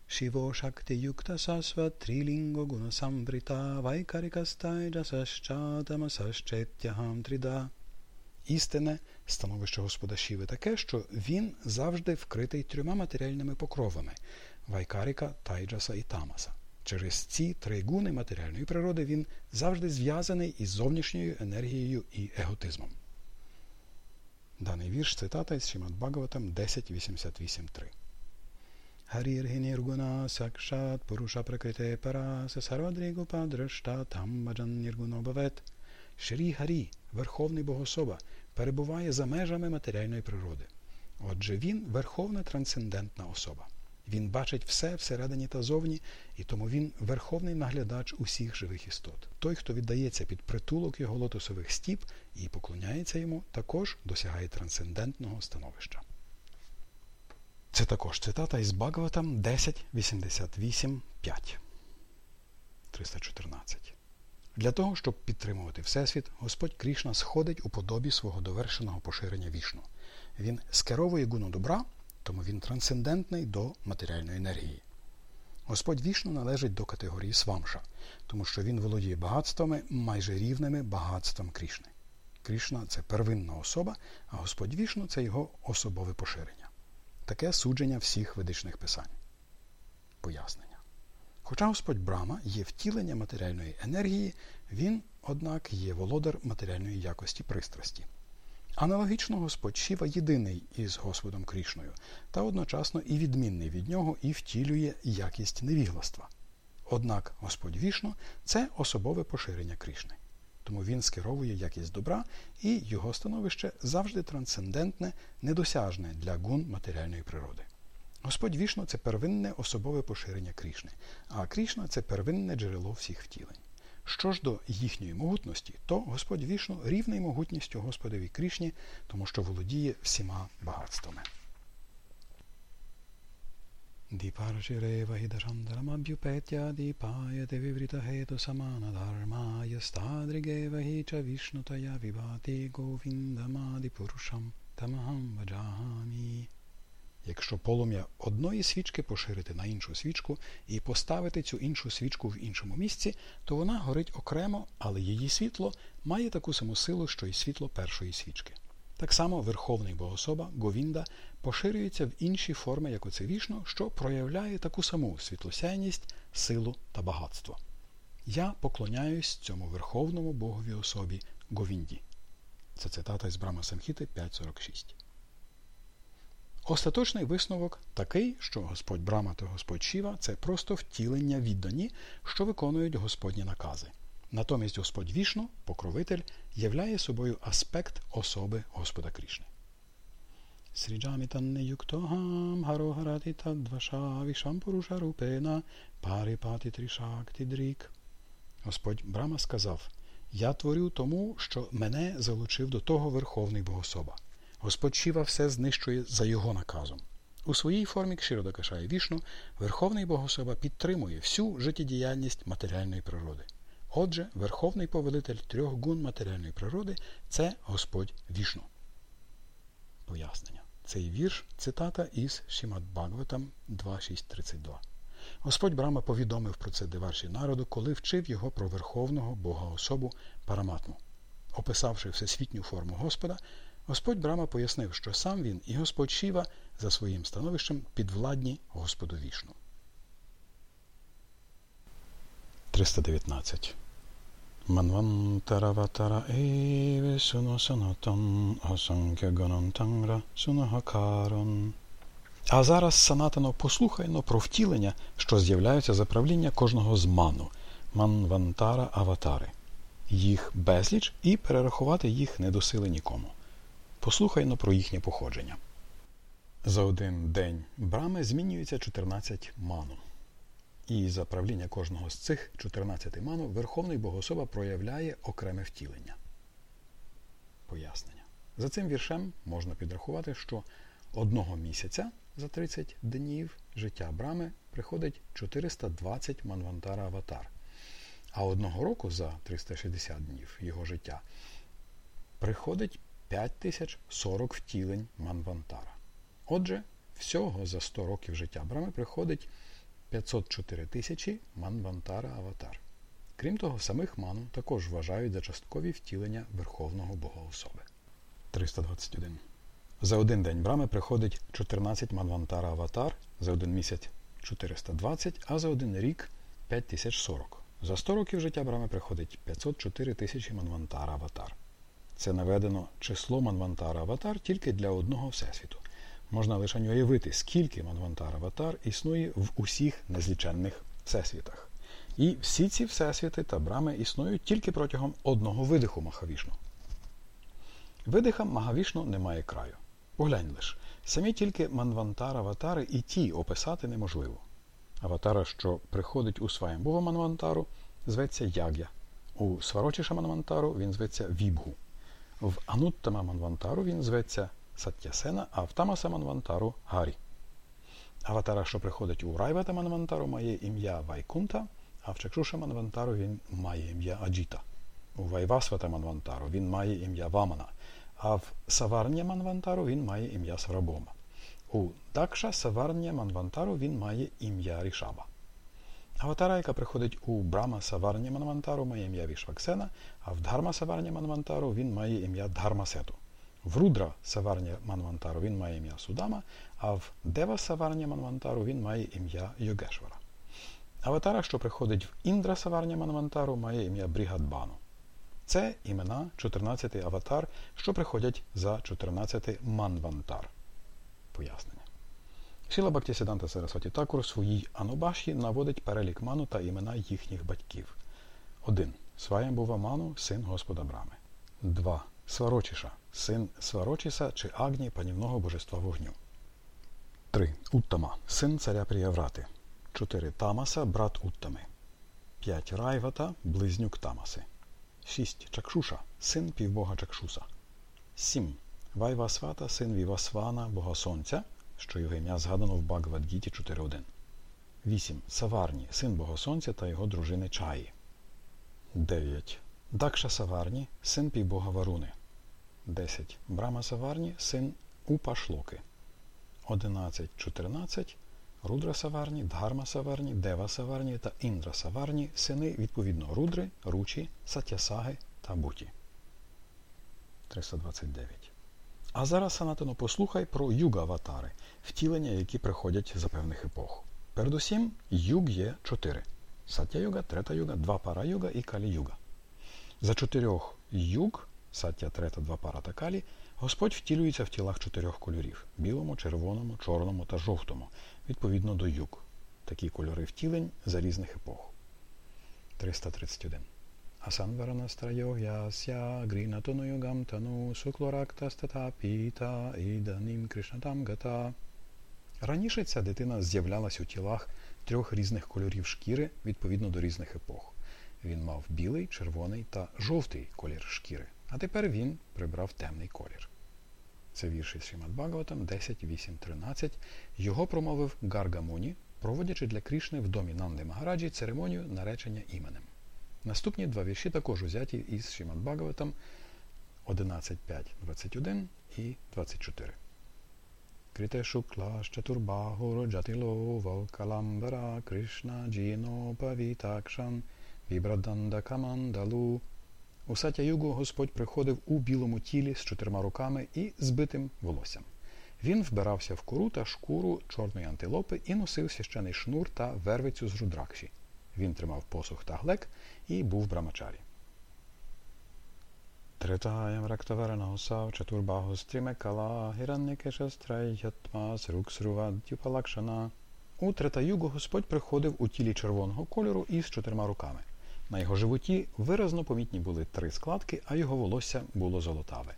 Shivo Shakti Yukta Sasva Trilingo Guna Samvrita Vaikarikastaiджасащатамасащеттягам Тріда. Істинне становище Господа Шіви таке, що він завжди вкритий трьома матеріальними покровами Вайкаріка, Тайджаса і Тамаса. Через ці три гуни матеріальної природи він завжди зв'язаний із зовнішньою енергією і еготизмом. Даний вірш цитата із Шимат Бхагаватам 10.88.3. Харіргі ніргуна сакшат Пуруша Пракрите Параса Сарвадрігупа Драшта Там Баджан Ніргуно Бавет. Шрі Гарі, Верховний Богособа, перебуває за межами матеріальної природи. Отже, він верховна трансцендентна особа. Він бачить все всередині та зовні, і тому він верховний наглядач усіх живих істот. Той, хто віддається під притулок його лотосових стіп і поклоняється йому, також досягає трансцендентного становища. Це також цитата із Багаватам 10.88.5. 314. Для того, щоб підтримувати Всесвіт, Господь Крішна сходить у подобі свого довершеного поширення вішну. Він скеровує гуну добра, тому він трансцендентний до матеріальної енергії. Господь вішну належить до категорії свамша, тому що він володіє багатствами майже рівними багатствам Крішни. Крішна це первинна особа, а Господь вішну це його особове поширення. Таке судження всіх ведичних писань. Пояснення. Хоча Господь Брама є втілення матеріальної енергії, він, однак, є володар матеріальної якості пристрасті. Аналогічно Господь Шіва єдиний із Господом Крішною, та одночасно і відмінний від нього і втілює якість невігластва. Однак Господь Вішну це особове поширення Крішни. Тому він скеровує якість добра, і його становище завжди трансцендентне, недосяжне для гун матеріальної природи. Господь Вішну це первинне особове поширення Крішни, а Крішна це первинне джерело всіх втілень. Що ж до їхньої могутності, то Господь вішну рівний могутністю Господові Крішні, тому що володіє всіма багатствами. Діпарширeva hidashandaramabhyupetya dipayate vivrita hetu samana dharmaya stadrigeva hicha vishnutaya vibhati govindamadi purusham tamaham vajami. Якщо полум'я одної свічки поширити на іншу свічку і поставити цю іншу свічку в іншому місці, то вона горить окремо, але її світло має таку саму силу, що й світло першої свічки. Так само Верховний Богособа Говінда поширюється в інші форми, як оце вішно, що проявляє таку саму світлосяйність, силу та багатство. Я поклоняюсь цьому Верховному Богові особі Говінді. Це цитата із Брама Самхіти 5.46. Остаточний висновок такий, що Господь Брама та Господь Шіва це просто втілення віддані, що виконують Господні накази. Натомість Господь Вішну, покровитель, являє собою аспект особи Господа Крішни. Сріджамітанне юктогам гарогараті тадваша вішам поруша рупена парипати трішакти дрік. Господь Брама сказав Я творю тому, що мене залучив до того Верховний Богособа. Господь Шіва все знищує за його наказом. У своїй формі Кширодакашає Вішну Верховний Богособа підтримує всю життєдіяльність матеріальної природи. Отже, Верховний повелитель трьох гун матеріальної природи це Господь Вішну. Пояснення. Цей вірш цитата із Шімат Бхагаватам 2.6.32. Господь Брама повідомив про це Деварші народу, коли вчив його про Верховного Бога особу Параматму. Описавши всесвітню форму Господа, Господь Брама пояснив, що сам він і Господь Шіва за своїм становищем підвладні Господу Вішну. 319 Манвантараватара еве суно. А зараз, Санатано, послухайно про втілення, що з'являються за правління кожного з ману манвантара аватари. Їх безліч і перерахувати їх не до сили нікому. Послухайно про їхнє походження. За один день брами змінюється 14 ману. І за правління кожного з цих 14 ману Верховний Богособа проявляє окреме втілення. Пояснення. За цим віршем можна підрахувати, що одного місяця за 30 днів життя брами приходить 420 манвантара аватар. А одного року за 360 днів його життя приходить 5040 втілень манвантара. Отже, всього за 100 років життя брами приходить 504 тисячі манвантара аватар. Крім того, самих Ману також вважають за часткові втілення Верховного Бога особи. 321. За один день Брахми приходить 14 манвантара аватар, за один місяць 420, а за один рік 5040. За 100 років життя Брахми приходить 504 тисячі манвантара аватар. Це наведено число манвантара аватар тільки для одного всесвіту можна лише уявити, скільки Манвантар Аватар існує в усіх незліченних всесвітах. І всі ці всесвіти та Брахми існують тільки протягом одного видиху Махавішну. Видихам Махавішну немає краю. Поглянь лиш, самі тільки Манвантар Аватари і ті описати неможливо. Аватара, що приходить у Сваямбгува Манвантару, зветься Яг'я. У Сварочіша Манвантару він зветься Вібгу. В Уттама Манвантару він зветься Сатьясена, а в Тамаса Манвантару Гарі. Аватара, що приходить у Райвата Манвантару, має ім'я Вайкунта, а в Чакшуша Манвантару він має ім'я Аджіта. У Вайвасвата Манвантару він має ім'я Вамана, а в Саварня Манвантару він має ім'я Сарвабгаума. У Дакша Саварня Манвантару він має ім'я Рішабга. Аватара, яка приходить у Брахма Саварня Манвантару, має ім'я Вішваксена, а в Дгарма Саварня Манвантару він має ім'я Дгармасету. В Рудра Саварня Манвантару він має ім'я Судгама, а в Дева Саварня Манвантару він має ім'я Йогешвара. Аватара, що приходить в Індра Саварня Манвантару, має ім'я Бріхадбгану. Це імена 14 аватар, що приходять за 14 манвантар. Пояснення. Шріла Бгактісіддганта Сарасваті Тхакур в своїй Анубгашьї наводить перелік Ману та імена їхніх батьків. 1. Сваємбува Ману, син Господа Брами. 2. Сварочіша, син Сварочіса чи Агні панівного божества вогню. 3. Уттама, син царя Пріяврати. 4. Тамаса, брат Уттами. 5. Райвата, близнюк Тамаси. 6. Чакшуша, син півбога Чакшуса. 7. Вайвасвата, син Вівасвана, бога Сонця, що його ім'я згадано в Багавадгіті 4.1. 8. Саварні, син Бога Сонця та його дружини Чаї. 9. Дакша Саварні, син півбога Варуни. 10. Брама Саварні, син Упашлоки. 11. 14. Рудра Саварні, Дхарма Саварні, Дева Саварні та Індра Саварні, сини відповідно Рудри, Ручі, Сатясаги та Буті. 329. А зараз, Санатино, послухай про юга-аватари, втілення, які приходять за певних епох. Передусім, юг є чотири: Сатя-юга, Трета-юга, два пара юга і Калі-юга. За чотирьох юг, Саття, Трета, два пара та Калі, Господь втілюється в тілах чотирьох кольорів білому, червоному, чорному та жовтому, відповідно до юг. Такі кольори втілень за різних епох. 331. Асанваранастрайогяся грінатонуюгам тану суклорактастата піта іданім кришнатам гата. Раніше ця дитина з'являлась у тілах трьох різних кольорів шкіри відповідно до різних епох. Він мав білий, червоний та жовтий колір шкіри, а тепер він прибрав темний колір. Це вірші з Шімад Бхагаватам 10, 8, 13. Його промовив Гаргамуні, проводячи для Крішни в домі Нанди Магараджі церемонію наречення іменем. Наступні два вірші також узяті із Шімад Бхагаватам 11, 5, 21 і 24. Крите Шукла Чатурбахур Джатило Валкаламбара Кришна Джіно Павітакшан Вібраданда Камандалу у сатя югу Господь приходив у білому тілі з чотирма руками і збитим волоссям. Він вбирався в кору та шкуру чорної антилопи і носив священий шнур та вервицю з рудракші. Він тримав посух та глек і був брамачарі. Тритаям рактавереного сав чатурбагу стрімекала гіранникешастрайятма сруксрувадюпалакшана. У Третаюгу Господь приходив у тілі червоного кольору із чотирма руками. На його животі виразно помітні були три складки, а його волосся було золотаве.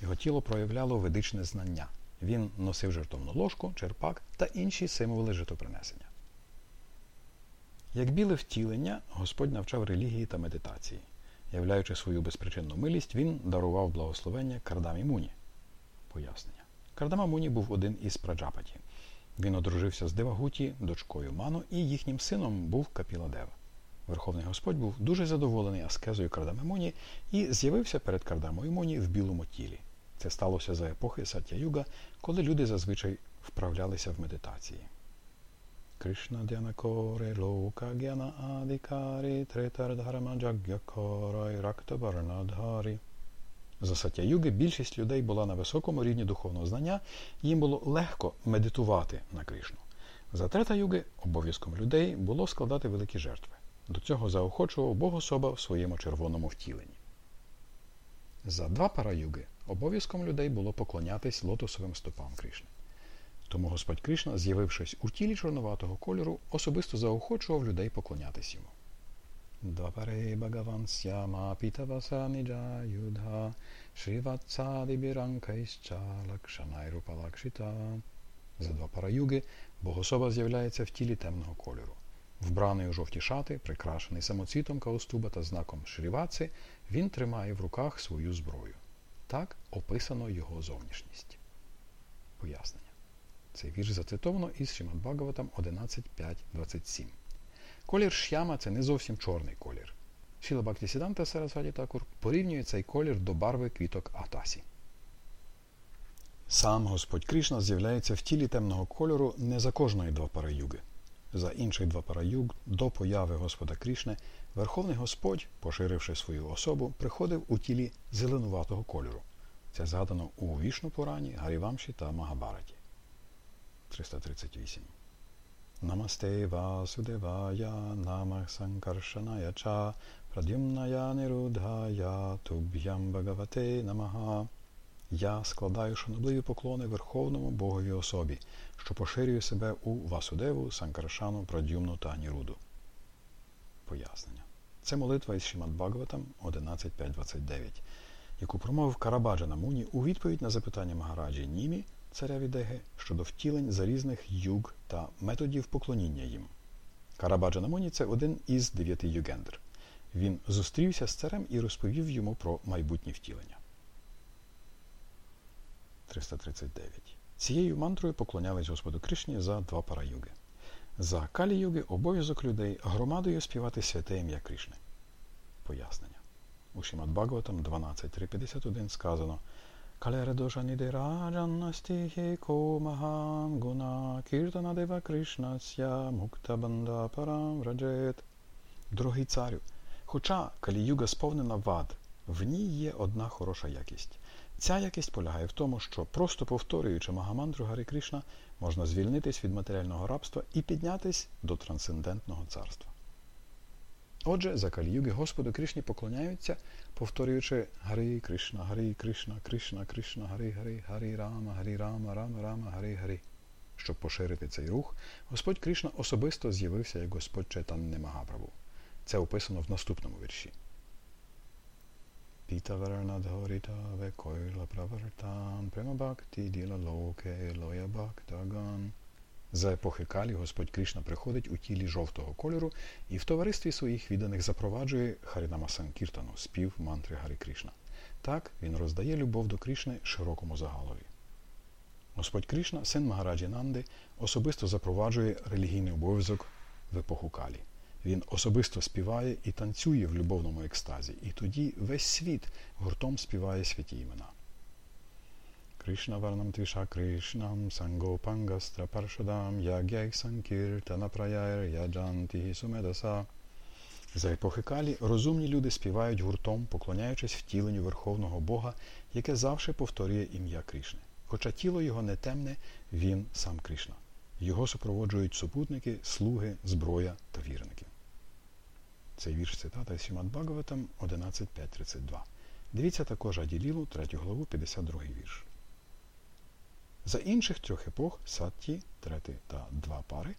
Його тіло проявляло ведичне знання. Він носив жертовну ложку, черпак та інші символи житопринесення. Як біле втілення, Господь навчав релігії та медитації. Являючи свою безпричинну милість, він дарував благословення Кардамі Муні. Пояснення. Кардама Муні був один із праджапаті. Він одружився з Девагуті, дочкою Ману, і їхнім сином був Капіладева. Верховний Господь був дуже задоволений аскезою Кардамемоні і з'явився перед Кардамою Моні в білому тілі. Це сталося за епохи Сатя-Юга, коли люди зазвичай вправлялися в медитації. Кришна Дянакоре Лока Гяна Адикарі Третардхарма Джагякорай Рактабарнадгарі. За Сатя-Юги більшість людей була на високому рівні духовного знання, їм було легко медитувати на Кришну. За трета юги обов'язком людей було складати великі жертви. До цього заохочував Богособа в своєму червоному втіленні. За два параюги обов'язком людей було поклонятись лотосовим стопам Кришни. Тому Господь Кришна, з'явившись у тілі чорноватого кольору, особисто заохочував людей поклонятись йому. Двапаре Бхагаван Сяма Питаваса Ниджа Юдха Шриватсади Біранкайща Лакшанайрупалакшита. За два параюги Богособа з'являється в тілі темного кольору. Вбраний у жовті шати, прикрашений самоцвітом Каустуба та знаком Шріваци, він тримає в руках свою зброю. Так описано його зовнішність. Пояснення. Цей вірш зацитовано із Шимат Бхагаватам 11.5.27. Колір шяма це не зовсім чорний колір. Шіла Бактісіданта Сарасваді Такур порівнює цей колір до барви квіток Атасі. Сам Господь Кришна з'являється в тілі темного кольору не за кожної два пари юги за інших два параюг до появи Господа Крішне, Верховний Господь, поширивши свою особу, приходив у тілі зеленуватого кольору. Це згадано у Вішну Пурані, Гарівамші та Магабараті. 338. Намасте Васудевая Намах Санкаршаная Ча Прадюмная Нирудхая Туб'ям Бхагавате Намага. Я складаю шанобливі поклони Верховному Богові особі, що поширює себе у Васудеву, Санкаршану, Прадюмну та Ніруду. Пояснення. Це молитва із Шимат Бхагаватам 11.5.29, яку промовив Карабаджа Муні у відповідь на запитання Магараджі Німі, царя Відеги, щодо втілень залізних юг та методів поклоніння їм. Карабаджанамоні це один із дев'яти югендер. Він зустрівся з царем і розповів йому про майбутнє втілення. 339. Цією мантрою поклонялись Господу Кришні за два параюги. За калі-юги обов'язок людей громадою співати святе ім'я Кришни. Пояснення. У Шімад Бхагаватам 12.351 сказано Калера доша нідираджанна стіхі комагам гуна кіртана дева Кришнася мукта банда парам раджет. Дорогий царю, хоча каліюга сповнена вад, в ній є одна хороша якість. Ця якість полягає в тому, що просто повторюючи Магамандру Гарі Кришна, можна звільнитись від матеріального рабства і піднятись до трансцендентного царства. Отже, за Каліюги Господу Кришні поклоняються, повторюючи Гари Кришна, Гари Кришна, Кришна, Кришна, Гари Гари, Гари Рама, Гари Рама, Рама, Рама, Гари Гари. Щоб поширити цей рух, Господь Кришна особисто з'явився як Господь Четанне Магапрабу. Це описано в наступному вірші. Према бхакти діла локе, лоя. За епохи Калі Господь Кришна приходить у тілі жовтого кольору і в товаристві своїх відданих запроваджує Харінама Санкіртану, спів мантри Гарі Кришна. Так він роздає любов до Кришни широкому загалові. Господь Кришна, син Магараджі Нанди, особисто запроваджує релігійний обов'язок в епоху Калі. Він особисто співає і танцює в любовному екстазі, і тоді весь світ гуртом співає святі імена. Сангопангастра Паршадам Ягяй Санкіртана Праяр Сумедаса. За епохи Калі розумні люди співають гуртом, поклоняючись втіленню Верховного Бога, яке завжди повторює ім'я Кришни. Хоча тіло його не темне, він сам Кришна. Його супроводжують супутники, слуги, зброя та вірники. Цей вірш цитата Сімат Багаватам 11.5.32. Дивіться також Аділілу, 3 главу, 52 вірш. За інших трьох епох Сатті, 3 та 2 пари,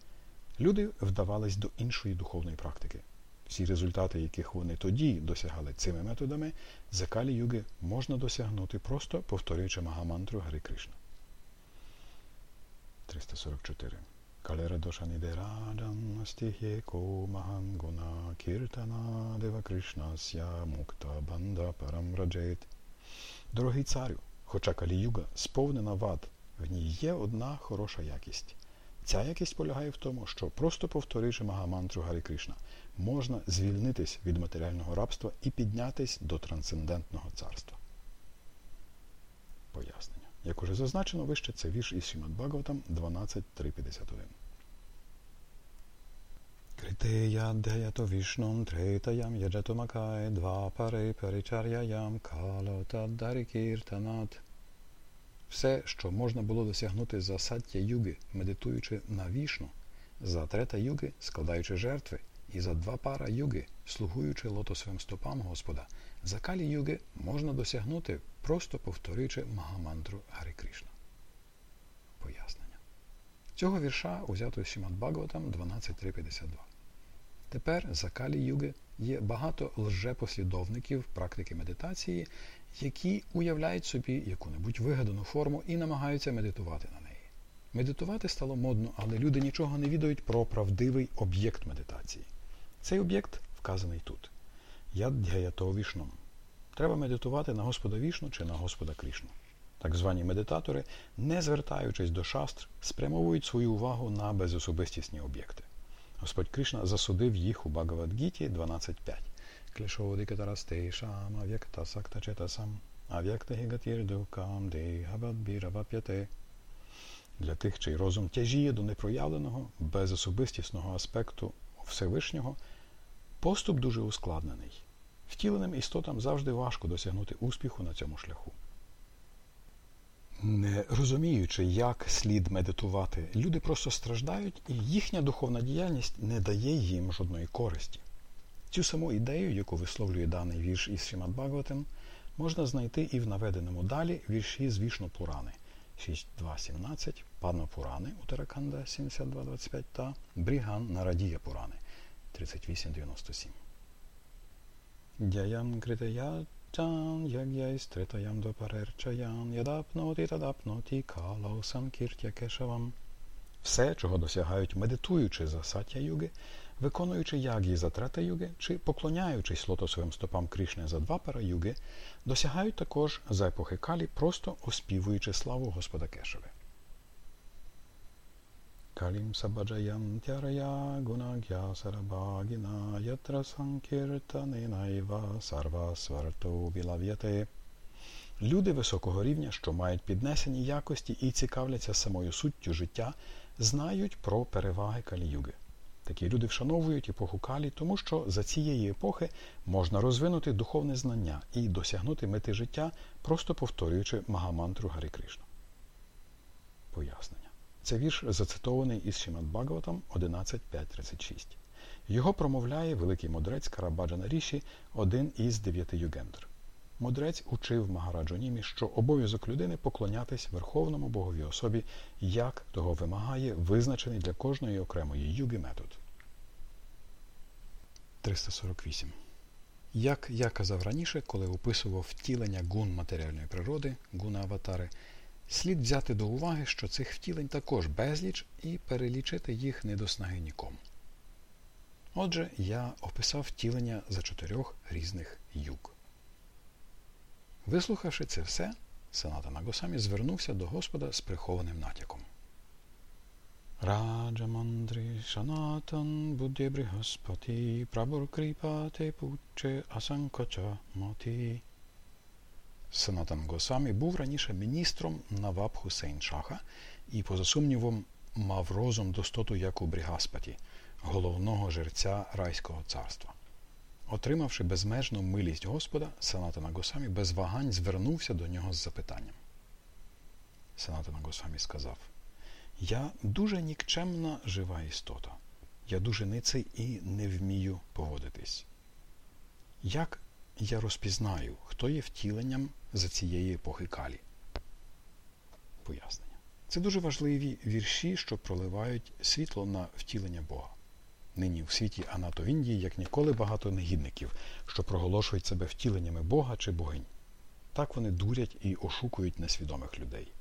люди вдавались до іншої духовної практики. Всі результати, яких вони тоді досягали цими методами, за калі юги можна досягнути просто повторюючи Магамантру Гари Кришна. 344. Калера доша нідераджан стихє комаган гуна кіртана дева Кришнася мукта банда парам раджет. Дорогий царю, хоча каліюга сповнена вад, в ній є одна хороша якість. Ця якість полягає в тому, що просто повторивши Магамантру Гарі Кришна, можна звільнитись від матеріального рабства і піднятись до трансцендентного царства. Пояснення. Як уже зазначено вище, це вірш із Шімад Бхагаватам 12.351. Критея деято вішном третаям яджатомакай два пари перичаряям кало та дарікіртанат. Все, що можна було досягнути за саття юги, медитуючи на вішну, за трета юги, складаючи жертви, і за два пара юги, слугуючи лотосовим стопам Господа, за калі юги можна досягнути, просто повторюючи Магамантру Гарі Кришна. Пояснення. Цього вірша узято з Бхагаватам 12.352. Тепер за калі юги є багато лжепослідовників практики медитації, які уявляють собі яку-небудь вигадану форму і намагаються медитувати на неї. Медитувати стало модно, але люди нічого не відають про правдивий об'єкт медитації. Цей об'єкт вказаний тут. Яд вішном. Треба медитувати на Господа Вішну чи на Господа Крішну. Так звані медитатори, не звертаючись до шастр, спрямовують свою увагу на безособистісні об'єкти. Господь Кришна засудив їх у Багавадгіті 12.5. Клішодикатарастейшам ав'якта сактачетасам ав'якта гігатірдукам дейгабадбіравап'яте. Для тих, чий розум тяжіє до непроявленого, безособистісного аспекту Всевишнього, поступ дуже ускладнений. Втіленим істотам завжди важко досягнути успіху на цьому шляху. Не розуміючи, як слід медитувати, люди просто страждають, і їхня духовна діяльність не дає їм жодної користі. Цю саму ідею, яку висловлює даний вірш із Шімад Бхагаватем, можна знайти і в наведеному далі вірші з Вішну Пурани 6.2.17, Падма Пурани Утараканда 72.25 та Бріган Нарадія Пурани 38.97. Дяям критая Чан яг'яйстритаям допарерчаян, ядапноті тадапноті калау санкіртя кешавам. Все, чого досягають медитуючи за саття юги, виконуючи ягії за трета юги чи поклоняючись лотосовим стопам Крішни за два пара юги, досягають також за епохи Калі, просто оспівуючи славу Господа Кешеви. Калім сабаджаям тярая гунагя сарабагіна ятра санкіртанинайва сарва сварто вілав'яте. Люди високого рівня, що мають піднесені якості і цікавляться самою суттю життя, знають про переваги каліюги. Такі люди вшановують епоху Калі, тому що за цієї епохи можна розвинути духовне знання і досягнути мети життя, просто повторюючи Магамантру Гарі Кришну. Пояснення. Це вірш зацитований із Шимат Бхагаватам 11.5.36. Його промовляє великий мудрець Карабаджана Ріші, один із дев'яти югендр. Мудрець учив Магараджу Німі, що обов'язок людини поклонятись Верховному Боговій особі, як того вимагає визначений для кожної окремої юги метод. 348. Як я казав раніше, коли описував втілення гун матеріальної природи, гуна аватари, слід взяти до уваги, що цих втілень також безліч і перелічити їх не до снаги нікому. Отже, я описав втілення за чотирьох різних юг. Вислухавши це все, Саната Нагосамі звернувся до Господа з прихованим натяком. Раджамандрі Шанатан Будє Брихаспати Прабур Кріпате Пуче Асанкача Моті. Санатан Госамі був раніше міністром Наваб Хусейн Шаха і, поза сумнівом, мав розум достоту як у Брігаспаті, головного жерця Райського царства. Отримавши безмежну милість Господа, Санатана Госамі без вагань звернувся до нього з запитанням. Санатана Госамі сказав: Я дуже нікчемна жива істота. Я дуже ниций і не вмію поводитись. Як я розпізнаю, хто є втіленням за цієї епохи Калі? Пояснення. Це дуже важливі вірші, що проливають світло на втілення Бога. Нині в світі, а НАТО Індії, як ніколи багато негідників, що проголошують себе втіленнями Бога чи богинь. Так вони дурять і ошукують несвідомих людей.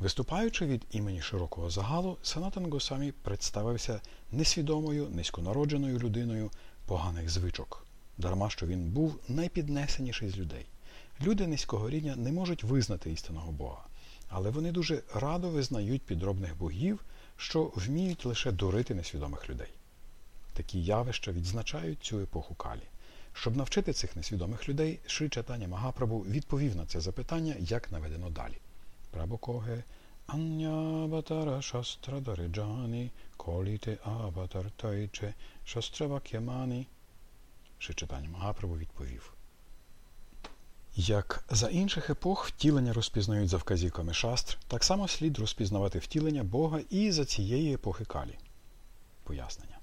Виступаючи від імені широкого загалу, Санатан Госамі представився несвідомою, низьконародженою людиною поганих звичок, дарма що він був найпіднесеніший з людей. Люди низького рівня не можуть визнати істинного Бога, але вони дуже радо визнають підробних богів, що вміють лише дурити несвідомих людей. Такі явища відзначають цю епоху Калі. Щоб навчити цих несвідомих людей, Шри Чатаня Магапрабу відповів на це запитання, як наведено далі. Прабокоге Аннябатара Шастрадариджані Коліте Аватартайче Шастравак'ямані. Шри Чатаня Магапрабу відповів. Як за інших епох втілення розпізнають за вказівками шастр, так само слід розпізнавати втілення Бога і за цієї епохи Калі. Пояснення.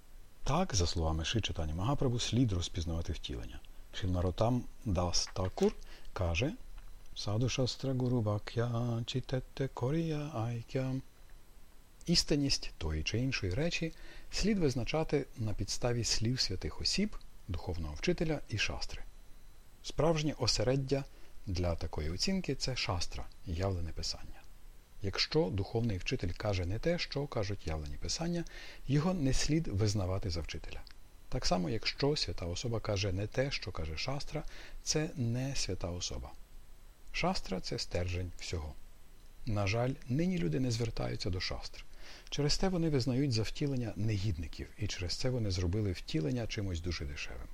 Так, за словами Ши читання Магапрабу, слід розпізнавати втілення. Шілнаротам Дас Такур каже Саду шастра гуру вакя читете корія айкя. Істинність тої чи іншої речі слід визначати на підставі слів святих осіб, духовного вчителя і шастри. Справжнє осереддя для такої оцінки це шастра, явлене писання. Якщо духовний вчитель каже не те, що кажуть явлені писання, його не слід визнавати за вчителя. Так само, якщо свята особа каже не те, що каже шастра, це не свята особа. Шастра це стержень всього. На жаль, нині люди не звертаються до шастр. Через те вони визнають за втілення негідників, і через це вони зробили втілення чимось дуже дешевим.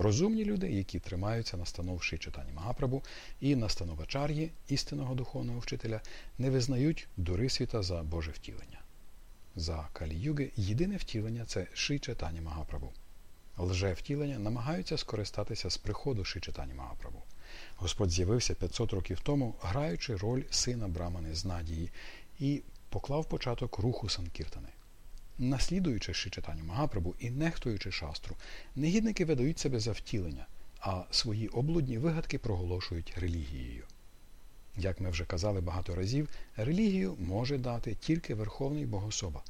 Розумні люди, які тримаються настанов читання Магапрабу і настановачар'ї істинного духовного вчителя, не визнають дури світа за Боже втілення. За Калі-юги єдине втілення це ши читання Магапрабу. Лже втілення намагаються скористатися з приходу ши читання Магапрабу. Господь з'явився 500 років тому, граючи роль сина Брамани з Надії, і поклав початок руху Санкіртани. Наслідуючи читання Магапрабу і нехтуючи шастру, негідники видають себе за втілення, а свої облудні вигадки проголошують релігією. Як ми вже казали багато разів, релігію може дати тільки Верховний Богособа.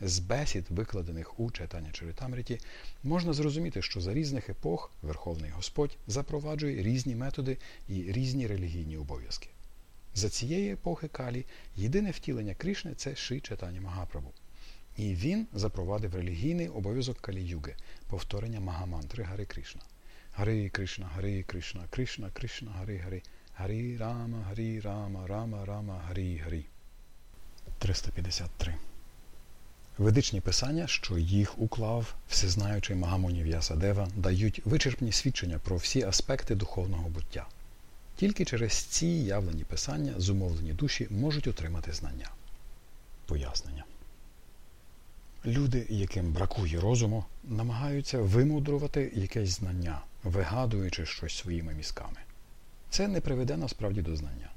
З бесід, викладених у читання Чаритамриті, можна зрозуміти, що за різних епох Верховний Господь запроваджує різні методи і різні релігійні обов'язки. За цієї епохи Калі єдине втілення Кришни це Ши читання Магапрабу. І він запровадив релігійний обов'язок Калі-юги – повторення Магамантри Гари Кришна. Гари Кришна, Гари Кришна, Кришна, Кришна, Гари Гари, Гарі Рама, Гарі Рама, Рама, Рама, Гарі Гарі. 353. Ведичні писання, що їх уклав всезнаючий Магамоні В'ясадева, дають вичерпні свідчення про всі аспекти духовного буття. Тільки через ці явлені писання зумовлені душі можуть отримати знання. Пояснення. Люди, яким бракує розуму, намагаються вимудрувати якесь знання, вигадуючи щось своїми мізками. Це не приведе насправді до знання.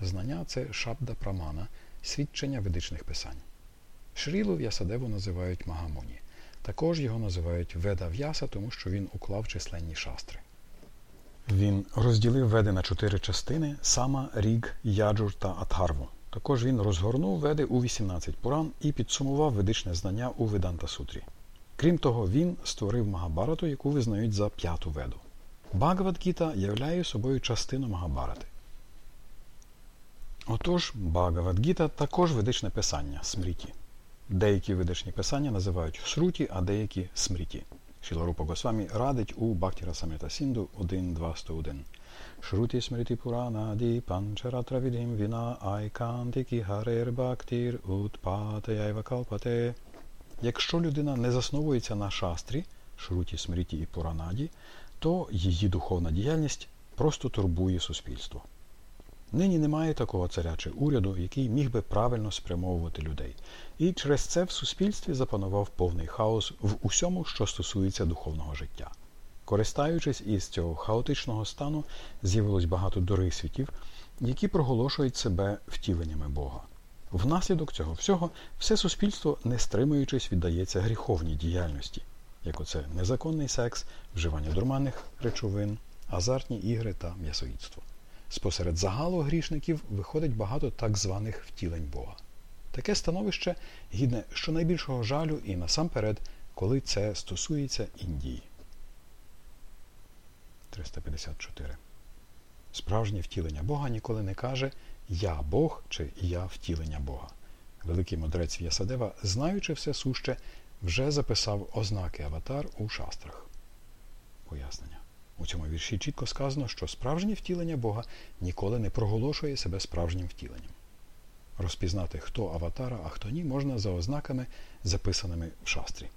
Знання це шабда прамана, свідчення ведичних писань. Шрілу В'ясадеву називають Магамуні. Також його називають Веда В'яса, тому що він уклав численні шастри. Він розділив веди на чотири частини сама, ріг, яджур та атхарву. Також він розгорнув веди у 18 пуран і підсумував ведичне знання у Веданта Сутрі. Крім того, він створив Магабарату, яку визнають за п'яту веду. Багавадгіта являє собою частину Магабарати. Отож, Багавадгіта також ведичне писання смріті. Деякі ведичні писання називають сруті, а деякі смріті. Шіларупа Госвамі радить у Бхактіра Самрита Сінду 1.2.101. Шруті смріті пуранаді панчаратра відгім віна айкантікі харер бхактір утпатаяйва калпате. Якщо людина не засновується на шастрі, шруті смріті і пуранаді, то її духовна діяльність просто турбує суспільство. Нині немає такого царя чи уряду, який міг би правильно спрямовувати людей. І через це в суспільстві запанував повний хаос в усьому, що стосується духовного життя. Користаючись із цього хаотичного стану, з'явилось багато дурих світів, які проголошують себе втіленнями Бога. Внаслідок цього всього все суспільство, не стримуючись, віддається гріховній діяльності, як оце незаконний секс, вживання дурманних речовин, азартні ігри та м'ясоїдство. Спосеред загалу грішників виходить багато так званих втілень Бога. Таке становище гідне щонайбільшого жалю і насамперед, коли це стосується Індії. 354. Справжнє втілення Бога ніколи не каже Я Бог чи Я втілення Бога. Великий мудрець В'ясадева, знаючи все суще, вже записав ознаки аватар у шастрах. Пояснення. У цьому вірші чітко сказано, що справжнє втілення Бога ніколи не проголошує себе справжнім втіленням. Розпізнати, хто аватара, а хто ні, можна за ознаками, записаними в шастрі.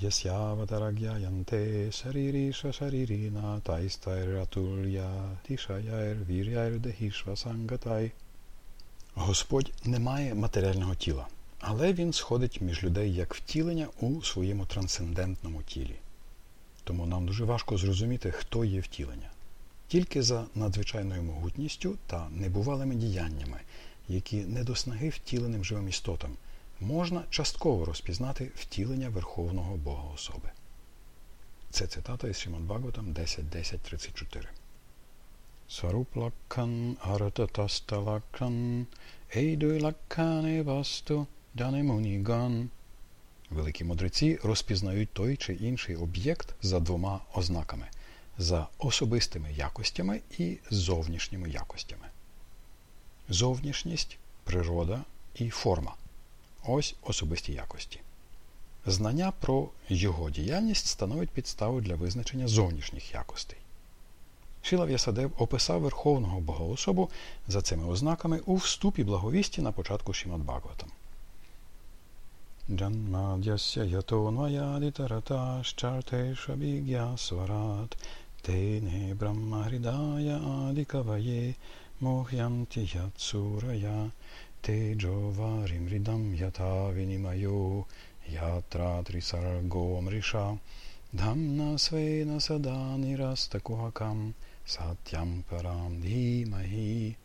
Ясяватарагяянте шаріріша шаріріна тайстайратулья. Господь не має матеріального тіла, але він сходить між людей як втілення у своєму трансцендентному тілі. Тому нам дуже важко зрозуміти, хто є втілення. Тільки за надзвичайною могутністю та небувалими діяннями, які не до снаги втіленим живим істотам, можна частково розпізнати втілення Верховного Бога особи. Це цитата із Шимон Бхагаватам 10.10.34. Сваруплаккан артатасталаккан ейдуйлаккане васту данемуніган Великі мудреці розпізнають той чи інший об'єкт за двома ознаками за особистими якостями і зовнішніми якостями. Зовнішність, природа і форма ось особисті якості. Знання про його діяльність становить підставу для визначення зовнішніх якостей. Шіла В'ясадев описав Верховного Богоособу за цими ознаками у вступі благовісті на початку Шімат Бхагаватам. Джанмадяся ятонваядитараташчартешабігя сварат тене брахмагридая адикаває мохянти яцурая тejovаrim ридам ята винимайо ятра трисарго мриша дhamна свена сада нирастакухакам сатям парам дхімахі.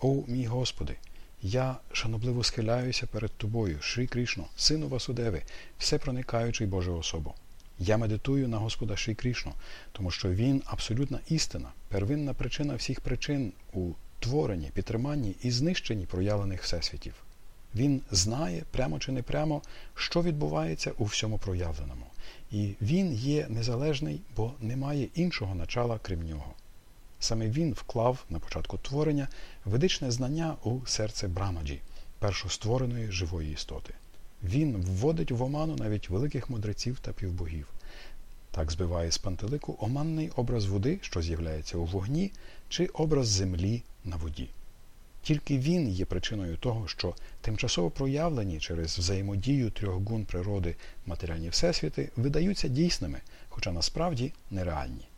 О, мій Господи! Я шанобливо схиляюся перед тобою, Шрі Кришно, сину Васудеви, всепроникаючий Боже особу. Я медитую на Господа Шрі Кришно, тому що Він абсолютна істина, первинна причина всіх причин у творенні, підтриманні і знищенні проявлених всесвітів. Він знає, прямо чи не прямо, що відбувається у всьому проявленому. І він є незалежний, бо немає іншого начала, крім нього. Саме він вклав на початку творення ведичне знання у серце Брамаджі, першоствореної живої істоти. Він вводить в оману навіть великих мудреців та півбогів. Так збиває з пантелику оманний образ води, що з'являється у вогні, чи образ землі на воді. Тільки він є причиною того, що тимчасово проявлені через взаємодію трьох гун природи матеріальні всесвіти видаються дійсними, хоча насправді нереальні.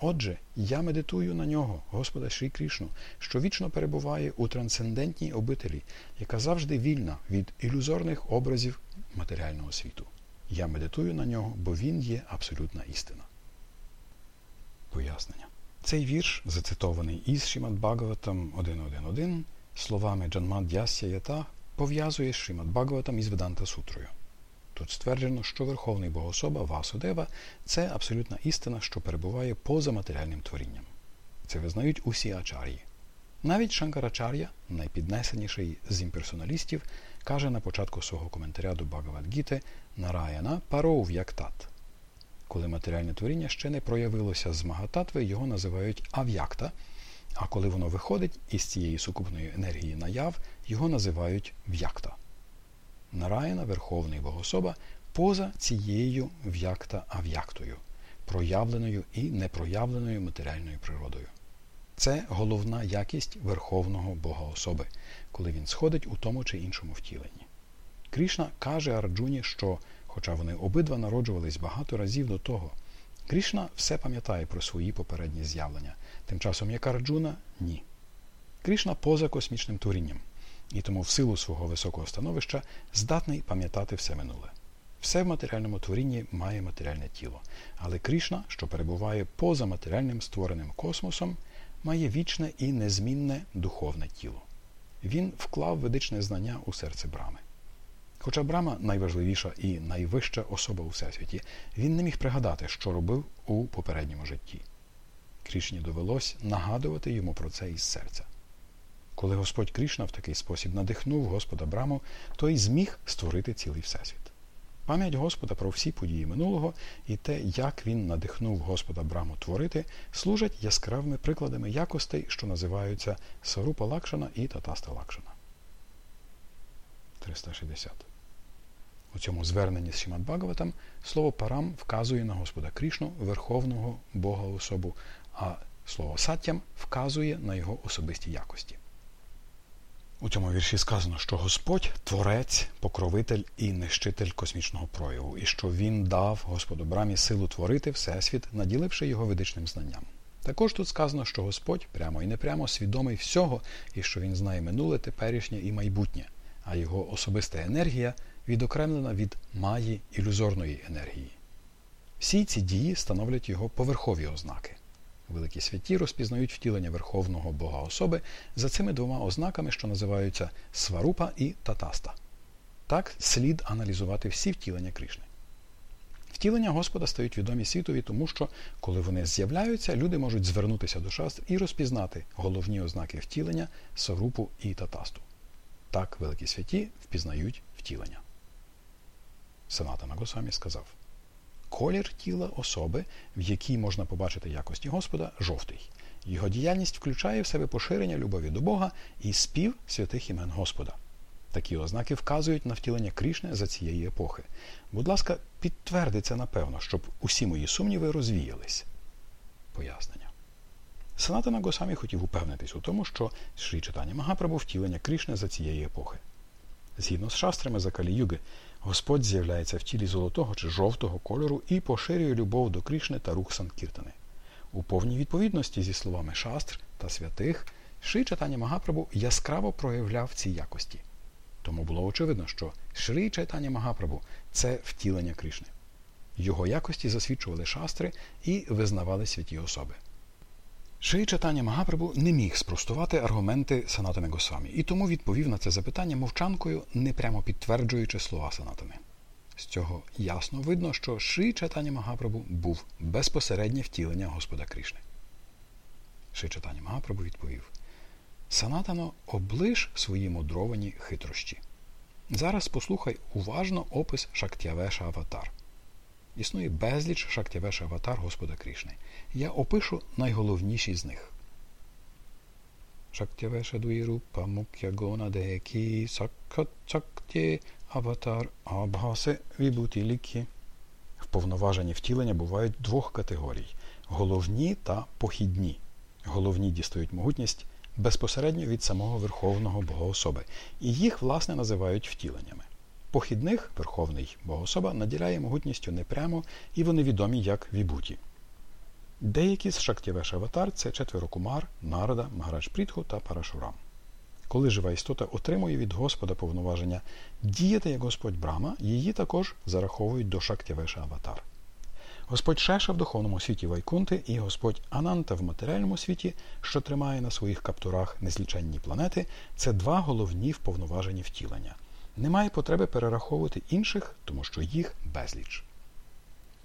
Отже, я медитую на нього, Господа Шрі Крішну, що вічно перебуває у трансцендентній обителі, яка завжди вільна від ілюзорних образів матеріального світу. Я медитую на нього, бо він є абсолютна істина. Пояснення. Цей вірш, зацитований із Шімад Бхагаватам 1.1.1, словами Джанмад Дясya Ята, пов'язує Шімад Бхагаватам із Веданта Сутрою. Тут стверджено, що Верховний Богособа Васудева це абсолютна істина, що перебуває поза матеріальним творінням. Це визнають усі ачар'ї. Навіть Шанкарачар'я, найпіднесеніший з імперсоналістів, каже на початку свого коментаря до Багавадгіти Нараяна паров як тат. Коли матеріальне творіння ще не проявилося з Магататви, його називають ав'якта, а коли воно виходить із цієї сукупної енергії наяв, його називають в'якта. Нараяна, Верховний Богособа, поза цією в'якта ав'яктою, проявленою і непроявленою матеріальною природою. Це головна якість Верховного Бога особи, коли він сходить у тому чи іншому втіленні. Крішна каже Арджуні, що, хоча вони обидва народжувались багато разів до того, Крішна все пам'ятає про свої попередні з'явлення, тим часом як Арджуна ні. Крішна поза космічним творінням, і тому в силу свого високого становища здатний пам'ятати все минуле. Все в матеріальному творінні має матеріальне тіло, але Крішна, що перебуває поза матеріальним створеним космосом, має вічне і незмінне духовне тіло. Він вклав ведичне знання у серце Брами. Хоча Брама найважливіша і найвища особа у всесвіті, він не міг пригадати, що робив у попередньому житті. Крішні довелось нагадувати йому про це із серця. Коли Господь Крішна в такий спосіб надихнув Господа Браму, той зміг створити цілий всесвіт. Пам'ять Господа про всі події минулого і те, як він надихнув Господа Браму творити, служать яскравими прикладами якостей, що називаються Сарупа Лакшана і Татаста Лакшана. 360. У цьому зверненні з Шімад Бхагаватам слово парам вказує на Господа Крішну, Верховного Бога особу, а слово саттям вказує на його особисті якості. У цьому вірші сказано, що Господь творець, покровитель і нищитель космічного прояву, і що Він дав Господу Брамі силу творити Всесвіт, наділивши його ведичним знанням. Також тут сказано, що Господь прямо і непрямо свідомий всього, і що Він знає минуле, теперішнє і майбутнє, а його особиста енергія відокремлена від маї ілюзорної енергії. Всі ці дії становлять його поверхові ознаки. Великі святі розпізнають втілення Верховного Бога особи за цими двома ознаками, що називаються сварупа і татаста. Так слід аналізувати всі втілення Кришни. Втілення Господа стають відомі світові, тому що, коли вони з'являються, люди можуть звернутися до шастр і розпізнати головні ознаки втілення, сварупу і татасту. Так великі святі впізнають втілення. Санатана Госамі сказав. Колір тіла особи, в якій можна побачити якості Господа, жовтий. Його діяльність включає в себе поширення любові до Бога і спів святих імен Господа. Такі ознаки вказують на втілення Крішни за цієї епохи. Будь ласка, підтвердиться напевно, щоб усі мої сумніви розвіялись. Пояснення. Санатана Госамі хотів упевнитись у тому, що Шрі Читання Магапрабу втілення Крішни за цієї епохи. Згідно з шастрами за Калі-Юги, Господь з'являється в тілі золотого чи жовтого кольору і поширює любов до Крішни та рух Санкіртани. У повній відповідності зі словами шастр та святих, Шрі Чайтаня Магапрабу яскраво проявляв ці якості. Тому було очевидно, що Шрі Чайтаня Магапрабу це втілення Кришни. Його якості засвідчували шастри і визнавали святі особи. Ши читання Магапрабу не міг спростувати аргументи Санатами Госвамі, і тому відповів на це запитання мовчанкою, не прямо підтверджуючи слова Санатами. З цього ясно видно, що Ши читання Магапрабу був безпосереднє втілення Господа Кришни. Ши читання Магапрабу відповів: Санатано, облиш свої мудровані хитрощі. Зараз послухай уважно опис Шактявеша Аватар. Існує безліч шактявеш аватар Господа Крішни. Я опишу найголовніші з них. Аватар абгасе вібуті лікі. Вповноважені втілення бувають двох категорій головні та похідні. Головні дістають могутність безпосередньо від самого Верховного Богоособи, і їх, власне, називають втіленнями. Похідних Верховний Богоособа наділяє могутністю непрямо, і вони відомі як вібуті. Деякі з Шактєвеш Аватар це четверо кумар, Нарада, Магарадж Прітху та Парашурам. Коли жива істота отримує від Господа повноваження діяти як Господь Брама, її також зараховують до Шактєвеша Аватар. Господь Шеша в духовному світі Вайкунти і Господь Ананта в матеріальному світі, що тримає на своїх каптурах незліченні планети, це два головні вповноважені втілення. Немає потреби перераховувати інших, тому що їх безліч.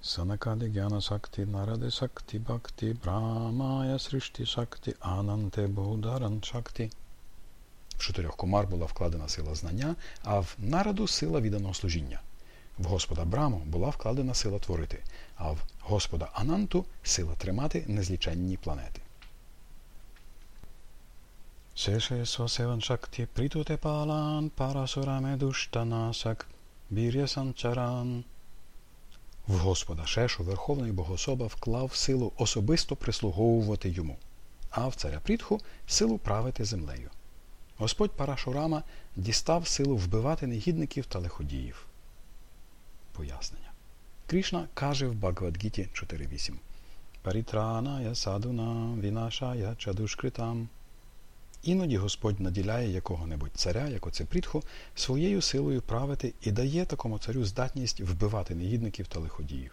Санакади Гяна Сакти, Наради Сакти, Бхакти, Брамая Сришти Сакти, Ананте Баударан Шакти. В чотирьох комар була вкладена сила знання, а в нараду сила відданого служіння. В Господа Браму була вкладена сила творити, а в Господа Ананту сила тримати незліченні планети. Шеше Сосеван Шакти Притуте Палан Парасураме Душтанасак Бір'я Санчаран. В Господа Шешу Верховний Богособа вклав силу особисто прислуговувати йому, а в царя Прітху силу правити землею. Господь Парашурама дістав силу вбивати негідників та лиходіїв. Пояснення. Крішна каже в Бхагавадгіті 4.8 Парітраная садуна вінашая чадушкритам. Іноді Господь наділяє якого-небудь царя, як оце Прітху, своєю силою правити і дає такому царю здатність вбивати негідників та лиходіїв.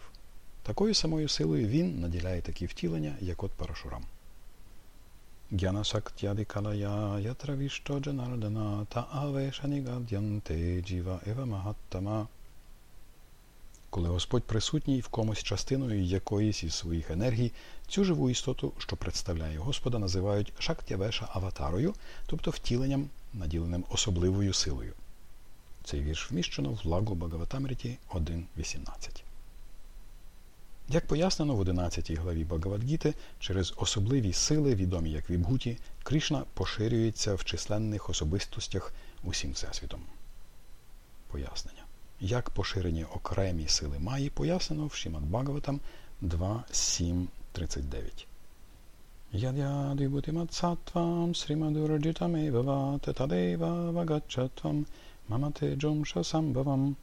Такою самою силою він наділяє такі втілення, як от Парашурам. Гяна Шактяди Калая Ятравішто Джанардана та Авешані Гадянте Джіва Ева Магаттама. Коли Господь присутній в комусь частиною якоїсь із своїх енергій, цю живу істоту, що представляє Господа, називають Шактявеша аватарою, тобто втіленням, наділеним особливою силою. Цей вірш вміщено в Лагу Багаватамріті 1.18. Як пояснено в 11 главі Багавадгіти, через особливі сили, відомі як Вібгуті, Кришна поширюється в численних особистостях усім всесвітом. Пояснення. Як поширені окремі сили Маї, пояснено в Шімад Бхагаватам 2.7.39. Ядядвибутиматсатвам сримадураджитамева тадева вагачатвам мамате джомша самбавам.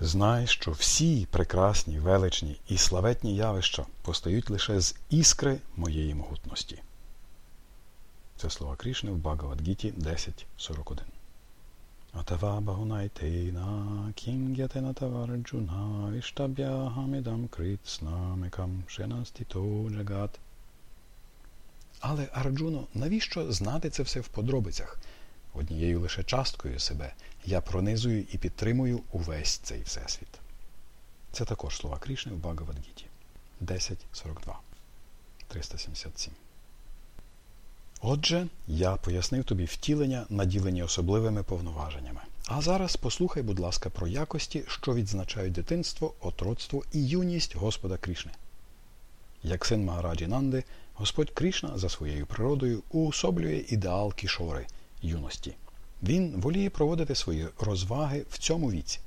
Знай, що всі прекрасні, величні і славетні явища постають лише з іскри моєї могутності. Це слова Крішни в Багавадгіті 10.41. Атава Багунайтейна Кінгятена Таварджуна Віштаб'яхамідам Критснамекам Шенастіто Джагат. Але Арджуно, навіщо знати це все в подробицях? Однією лише часткою себе я пронизую і підтримую увесь цей всесвіт. Це також слова Крішни в Багавадгіті 10.42. 377. Отже, я пояснив тобі втілення, наділені особливими повноваженнями. А зараз послухай, будь ласка, про якості, що відзначають дитинство, отроцтво і юність Господа Крішни. Як син Магараджі Нанди, Господь Крішна за своєю природою уособлює ідеал кішори юності. Він воліє проводити свої розваги в цьому віці.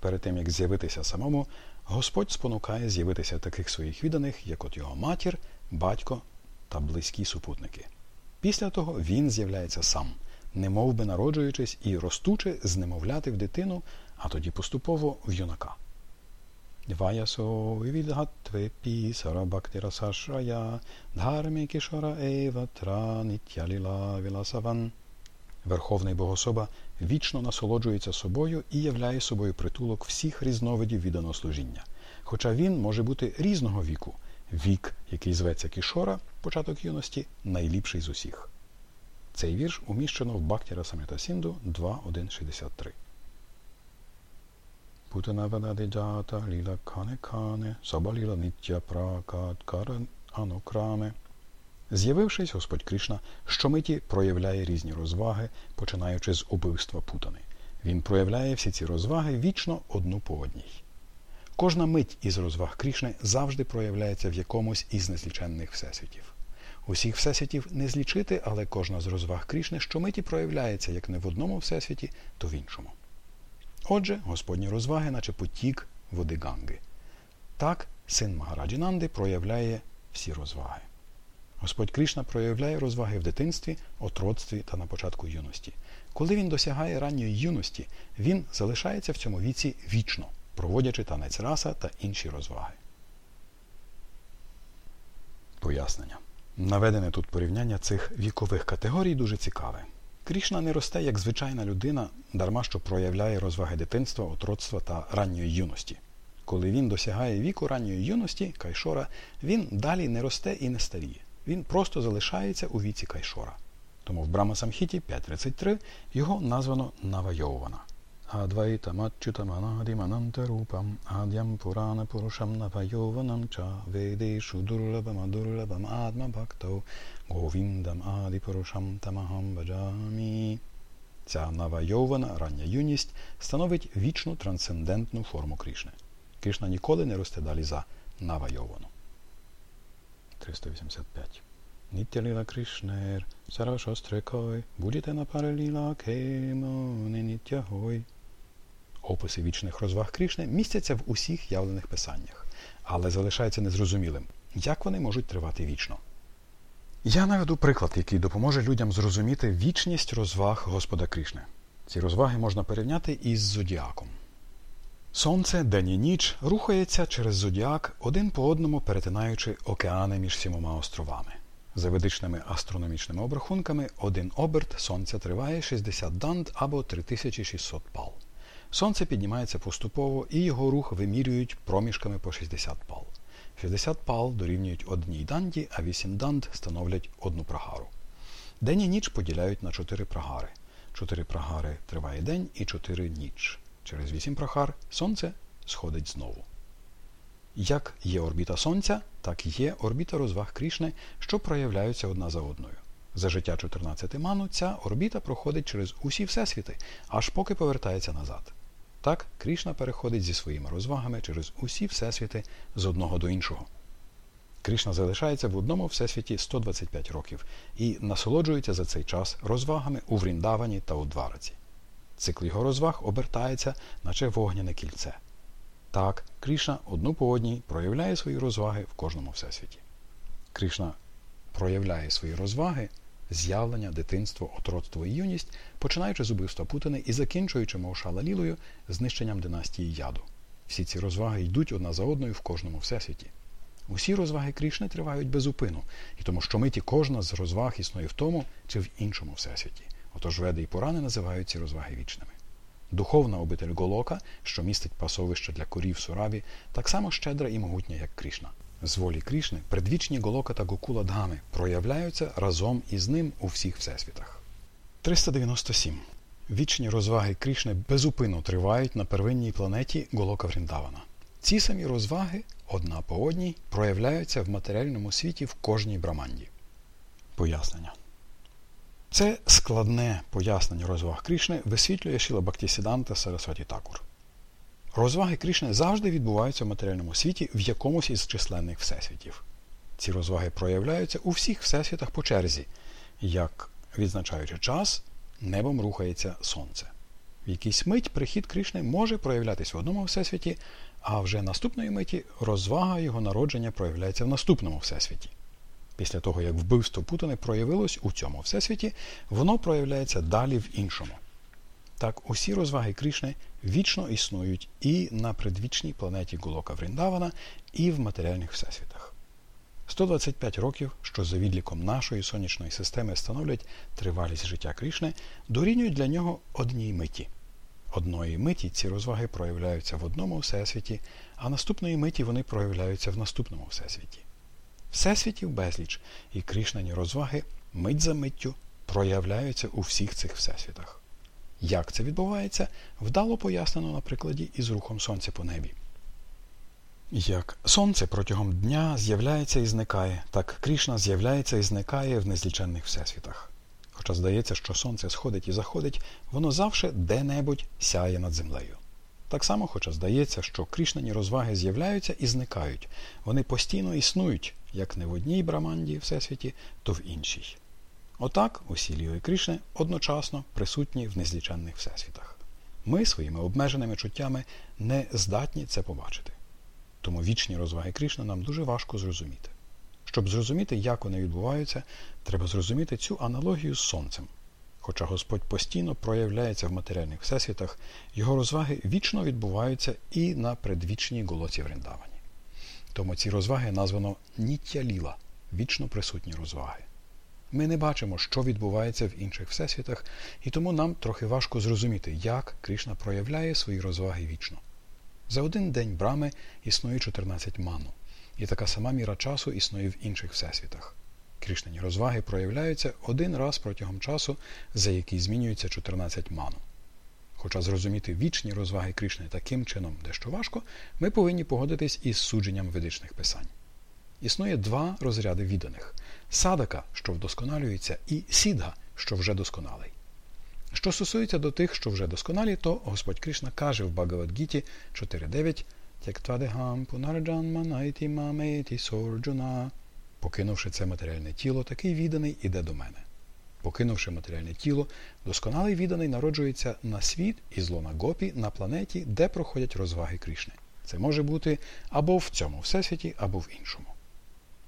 Перед тим, як з'явитися самому, Господь спонукає з'явитися таких своїх відданих, як от його матір, батько та близькі супутники. Після того він з'являється сам, немов би народжуючись і ростучи, знемовляти в дитину, а тоді поступово в юнака. Ваясо вивідгатве пісара бактира сашрая, дхарми кішора еватра нітяліла віласаван. Верховний Богособа вічно насолоджується собою і являє собою притулок всіх різновидів відданого служіння. Хоча він може бути різного віку, вік, який зветься Кішора, початок юності, найліпший з усіх. Цей вірш уміщено в Бактіра Саміта Сінду 2.1.63. Путанавададжата ліла кане кане, сабаліла ниття пракат каран анукраме. З'явившись, Господь Кришна щомиті проявляє різні розваги, починаючи з убивства путани. Він проявляє всі ці розваги вічно одну по одній. Кожна мить із розваг Крішни завжди проявляється в якомусь із незліченних всесвітів. Усіх всесвітів не злічити, але кожна з розваг Крішни щомиті проявляється як не в одному всесвіті, то в іншому. Отже, Господні розваги, наче потік води Ганги. Так, син Магараджінанди проявляє всі розваги. Господь Кришна проявляє розваги в дитинстві, отроцтві та на початку юності. Коли він досягає ранньої юності, він залишається в цьому віці вічно, проводячи танець раса та інші розваги. Пояснення. Наведене тут порівняння цих вікових категорій дуже цікаве. Крішна не росте як звичайна людина, дарма що проявляє розваги дитинства, отроцтва та ранньої юності. Коли він досягає віку ранньої юності, кайшора, він далі не росте і не старіє. Він просто залишається у віці кайшора. Тому в Брама Самхіті 5.33 його названо Навайована. Навайованам Ча Ведешу Дурлабам Адурлабам Адма Бхактау Говіндам Ади Пурушам Тамахам Баджамі. Ця навайована рання юність становить вічну трансцендентну форму Крішни. Кришна ніколи не росте далі за навайовану. 385. Нітя ліла Кришнер, Сарашострекой, будете на параліла кемо, не ніття гой. Описи вічних розваг Кришни містяться в усіх явлених писаннях, але залишається незрозумілим, як вони можуть тривати вічно. Я наведу приклад, який допоможе людям зрозуміти вічність розваг Господа Кришни. Ці розваги можна порівняти із зодіаком. Сонце день і ніч рухається через зодіак один по одному перетинаючи океани між сімома островами. За ведичними астрономічними обрахунками, один оберт Сонця триває 60 данд або 3600 пал. Сонце піднімається поступово і його рух вимірюють проміжками по 60 пал. 60 пал дорівнюють одній данді, а 8 данд становлять одну прагару. День і ніч поділяють на 4 прагари. 4 прагари триває день і 4 ніч. Через 8 прахар Сонце сходить знову. Як є орбіта Сонця, так і є орбіта розваг Крішни, що проявляються одна за одною. За життя 14 ману ця орбіта проходить через усі всесвіти, аж поки повертається назад. Так, Крішна переходить зі своїми розвагами через усі всесвіти з одного до іншого. Кришна залишається в одному всесвіті 125 років і насолоджується за цей час розвагами у Вріндавані та у Двараці. Цикл його розваг обертається, наче вогняне кільце. Так, Кришна одну по одній проявляє свої розваги в кожному всесвіті. Кришна проявляє свої розваги, з'явлення, дитинство, отроцтво і юність, починаючи з убивства Путини і закінчуючи Маушала Лілою знищенням династії яду. Всі ці розваги йдуть одна за одною в кожному всесвіті. Усі розваги Крішни тривають безупину, і тому що миті кожна з розваг існує в тому чи в іншому всесвіті. Отож веди і Пурани називають ці розваги вічними. Духовна обитель Голока, що містить пасовище для корів Сурабі, так само щедра і могутня, як Крішна. З волі Крішни предвічні Голока та Гокула Дгами проявляються разом із ним у всіх всесвітах. 397. Вічні розваги Крішни безупинно тривають на первинній планеті Голока Вріндавана. Ці самі розваги, одна по одній, проявляються в матеріальному світі в кожній браманді. Пояснення. Це складне пояснення розваг Крішни висвітлює Шіла Бактісіданта Сарасваті Такур. Розваги Крішни завжди відбуваються в матеріальному світі в якомусь із численних всесвітів. Ці розваги проявляються у всіх всесвітах по черзі, як, відзначаючи час, небом рухається сонце. В якійсь мить прихід Крішни може проявлятися в одному всесвіті, а вже наступної миті розвага його народження проявляється в наступному всесвіті. Після того, як вбивство Путіни проявилось у цьому всесвіті, воно проявляється далі в іншому. Так, усі розваги Крішни вічно існують і на предвічній планеті Гулока Вріндавана, і в матеріальних всесвітах. 125 років, що за відліком нашої сонячної системи становлять тривалість життя Крішни, дорівнюють для нього одній миті. Одної миті ці розваги проявляються в одному всесвіті, а наступної миті вони проявляються в наступному всесвіті. Всесвітів безліч, і Крішнані розваги мить за миттю проявляються у всіх цих всесвітах. Як це відбувається, вдало пояснено на прикладі із рухом сонця по небі. Як сонце протягом дня з'являється і зникає, так Крішна з'являється і зникає в незліченних всесвітах. Хоча здається, що сонце сходить і заходить, воно завжди де-небудь сяє над землею. Так само, хоча здається, що крішнані розваги з'являються і зникають. Вони постійно існують, як не в одній браманді Всесвіті, то в іншій. Отак усі ліги Крішни одночасно присутні в незліченних всесвітах. Ми своїми обмеженими чуттями не здатні це побачити. Тому вічні розваги Крішни нам дуже важко зрозуміти. Щоб зрозуміти, як вони відбуваються, треба зрозуміти цю аналогію з сонцем. Хоча Господь постійно проявляється в матеріальних всесвітах, його розваги вічно відбуваються і на предвічній голоці Вриндавані. Тому ці розваги названо ніття ліла, вічно присутні розваги. Ми не бачимо, що відбувається в інших всесвітах, і тому нам трохи важко зрозуміти, як Кришна проявляє свої розваги вічно. За один день брами існує 14 ману, і така сама міра часу існує в інших всесвітах. Крішнані розваги проявляються один раз протягом часу, за який змінюється 14 ману. Хоча зрозуміти вічні розваги Крішни таким чином дещо важко, ми повинні погодитись із судженням ведичних писань. Існує два розряди відданих садака, що вдосконалюється, і сідга, що вже досконалий. Що стосується до тих, що вже досконалі, то Господь Кришна каже в Багавадгіті 4.9 Тектвадегам пунарджан манайті мамейті сорджуна Покинувши це матеріальне тіло, такий відданий іде до мене. Покинувши матеріальне тіло, досконалий відданий народжується на світ із лона гопі на планеті, де проходять розваги Крішни. Це може бути або в цьому всесвіті, або в іншому.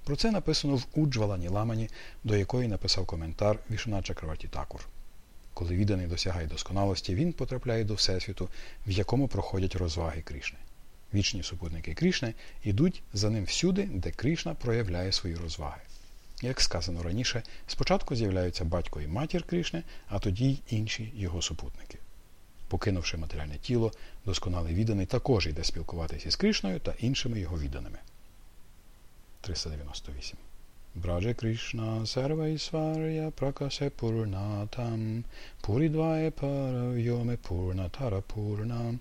Про це написано в Уджвалані Ламані, до якої написав коментар Вішуна Чакраваті Такур. Коли відданий досягає досконалості, він потрапляє до Всесвіту, в якому проходять розваги Крішни. Вічні супутники Крішни йдуть за ним всюди, де Крішна проявляє свої розваги. Як сказано раніше, спочатку з'являються батько і матір Крішни, а тоді й інші його супутники. Покинувши матеріальне тіло, досконалий відданий також йде спілкуватися з Крішною та іншими його відданими. 398. Браджа Кришна Сарвайсваря Пракасе Пурнатам Пурідває Паравйоме Пурнатара Пурна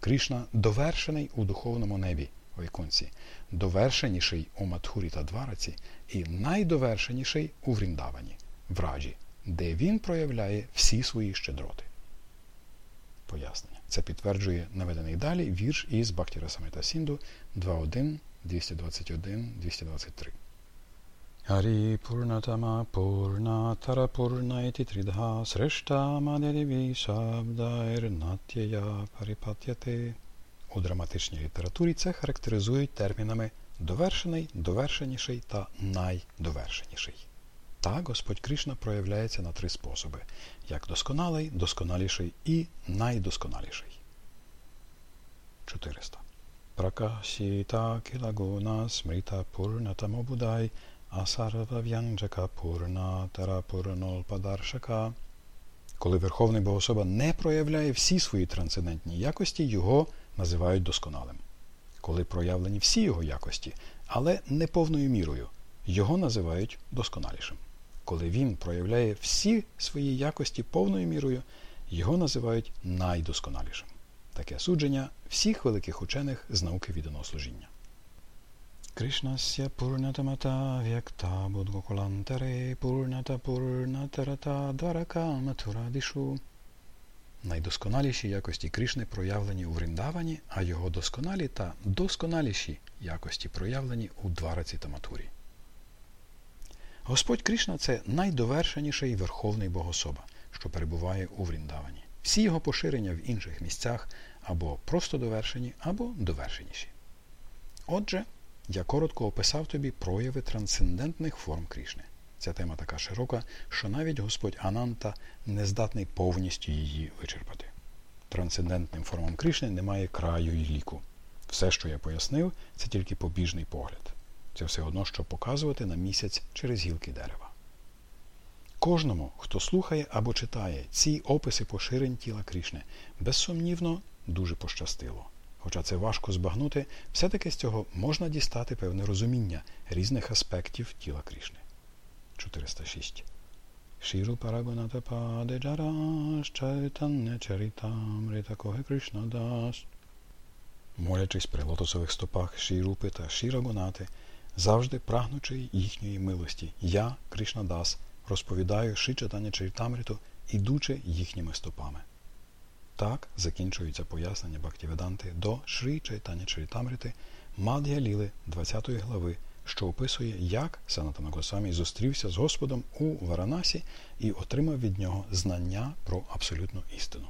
Кришна довершений у духовному небі Вайкунці, довершеніший у Матхурі та Двараці і найдовершеніший у Вріндавані, в Раджі, де він проявляє всі свої щедроти. Пояснення. Це підтверджує наведений далі вірш із Бхактіра Самита Сінду 2.1, 221, 223. Hari Purnatama Purnatara Purnaiti Tridha Sreshta Madhyadevi Shabdair Natyaya Paripatяти. У драматичній літературі це характеризують термінами довершений, довершеніший та найдовершеніший. Так Господь Кришна проявляється на три способи: як досконалий, досконаліший і найдосконаліший. 400. Пракашіта кілагуна смрита пурнатамобудай – Асарвав'янджака Пурна Тарапурнолпадаршака. Коли Верховний Богособа не проявляє всі свої трансцендентні якості, його називають досконалим. Коли проявлені всі його якості, але не повною мірою, його називають досконалішим. Коли він проявляє всі свої якості повною мірою, його називають найдосконалішим. Таке судження всіх великих учених з науки відданого служіння. Кришнася Пурнатамата В'якта Будгокулантаре Пурната Пурнатарата Дварака Матурадишу. Найдосконаліші якості Кришни проявлені у Вріндавані, а його досконалі та досконаліші якості проявлені у Двараці та Матурі. Господь Кришна це найдовершеніший верховний богособа, що перебуває у Вріндавані. Всі його поширення в інших місцях або просто довершені, або довершеніші. Отже, я коротко описав тобі прояви трансцендентних форм Крішни. Ця тема така широка, що навіть Господь Ананта не здатний повністю її вичерпати. Трансцендентним формам Крішни немає краю і ліку. Все, що я пояснив, це тільки побіжний погляд. Це все одно, що показувати на місяць через гілки дерева. Кожному, хто слухає або читає ці описи поширень тіла Крішни, безсумнівно дуже пощастило. Хоча це важко збагнути, все-таки з цього можна дістати певне розуміння різних аспектів тіла Крішни. 406. Шіру Парагоната Паде Джараш Чайтанне Чарітамрита Коге Кришна Дас. Молячись при лотосових стопах Шірупи та Шірагонати, завжди прагнучи їхньої милості, я, Кришна Дас, розповідаю Шичатання Чарітамриту, ідучи їхніми стопами. Так закінчується пояснення Бхактіведанти до Шрі Чайтані Чарітамрити Мад'я Ліли 20 глави, що описує, як Санатана Госамі зустрівся з Господом у Варанасі і отримав від нього знання про абсолютну істину.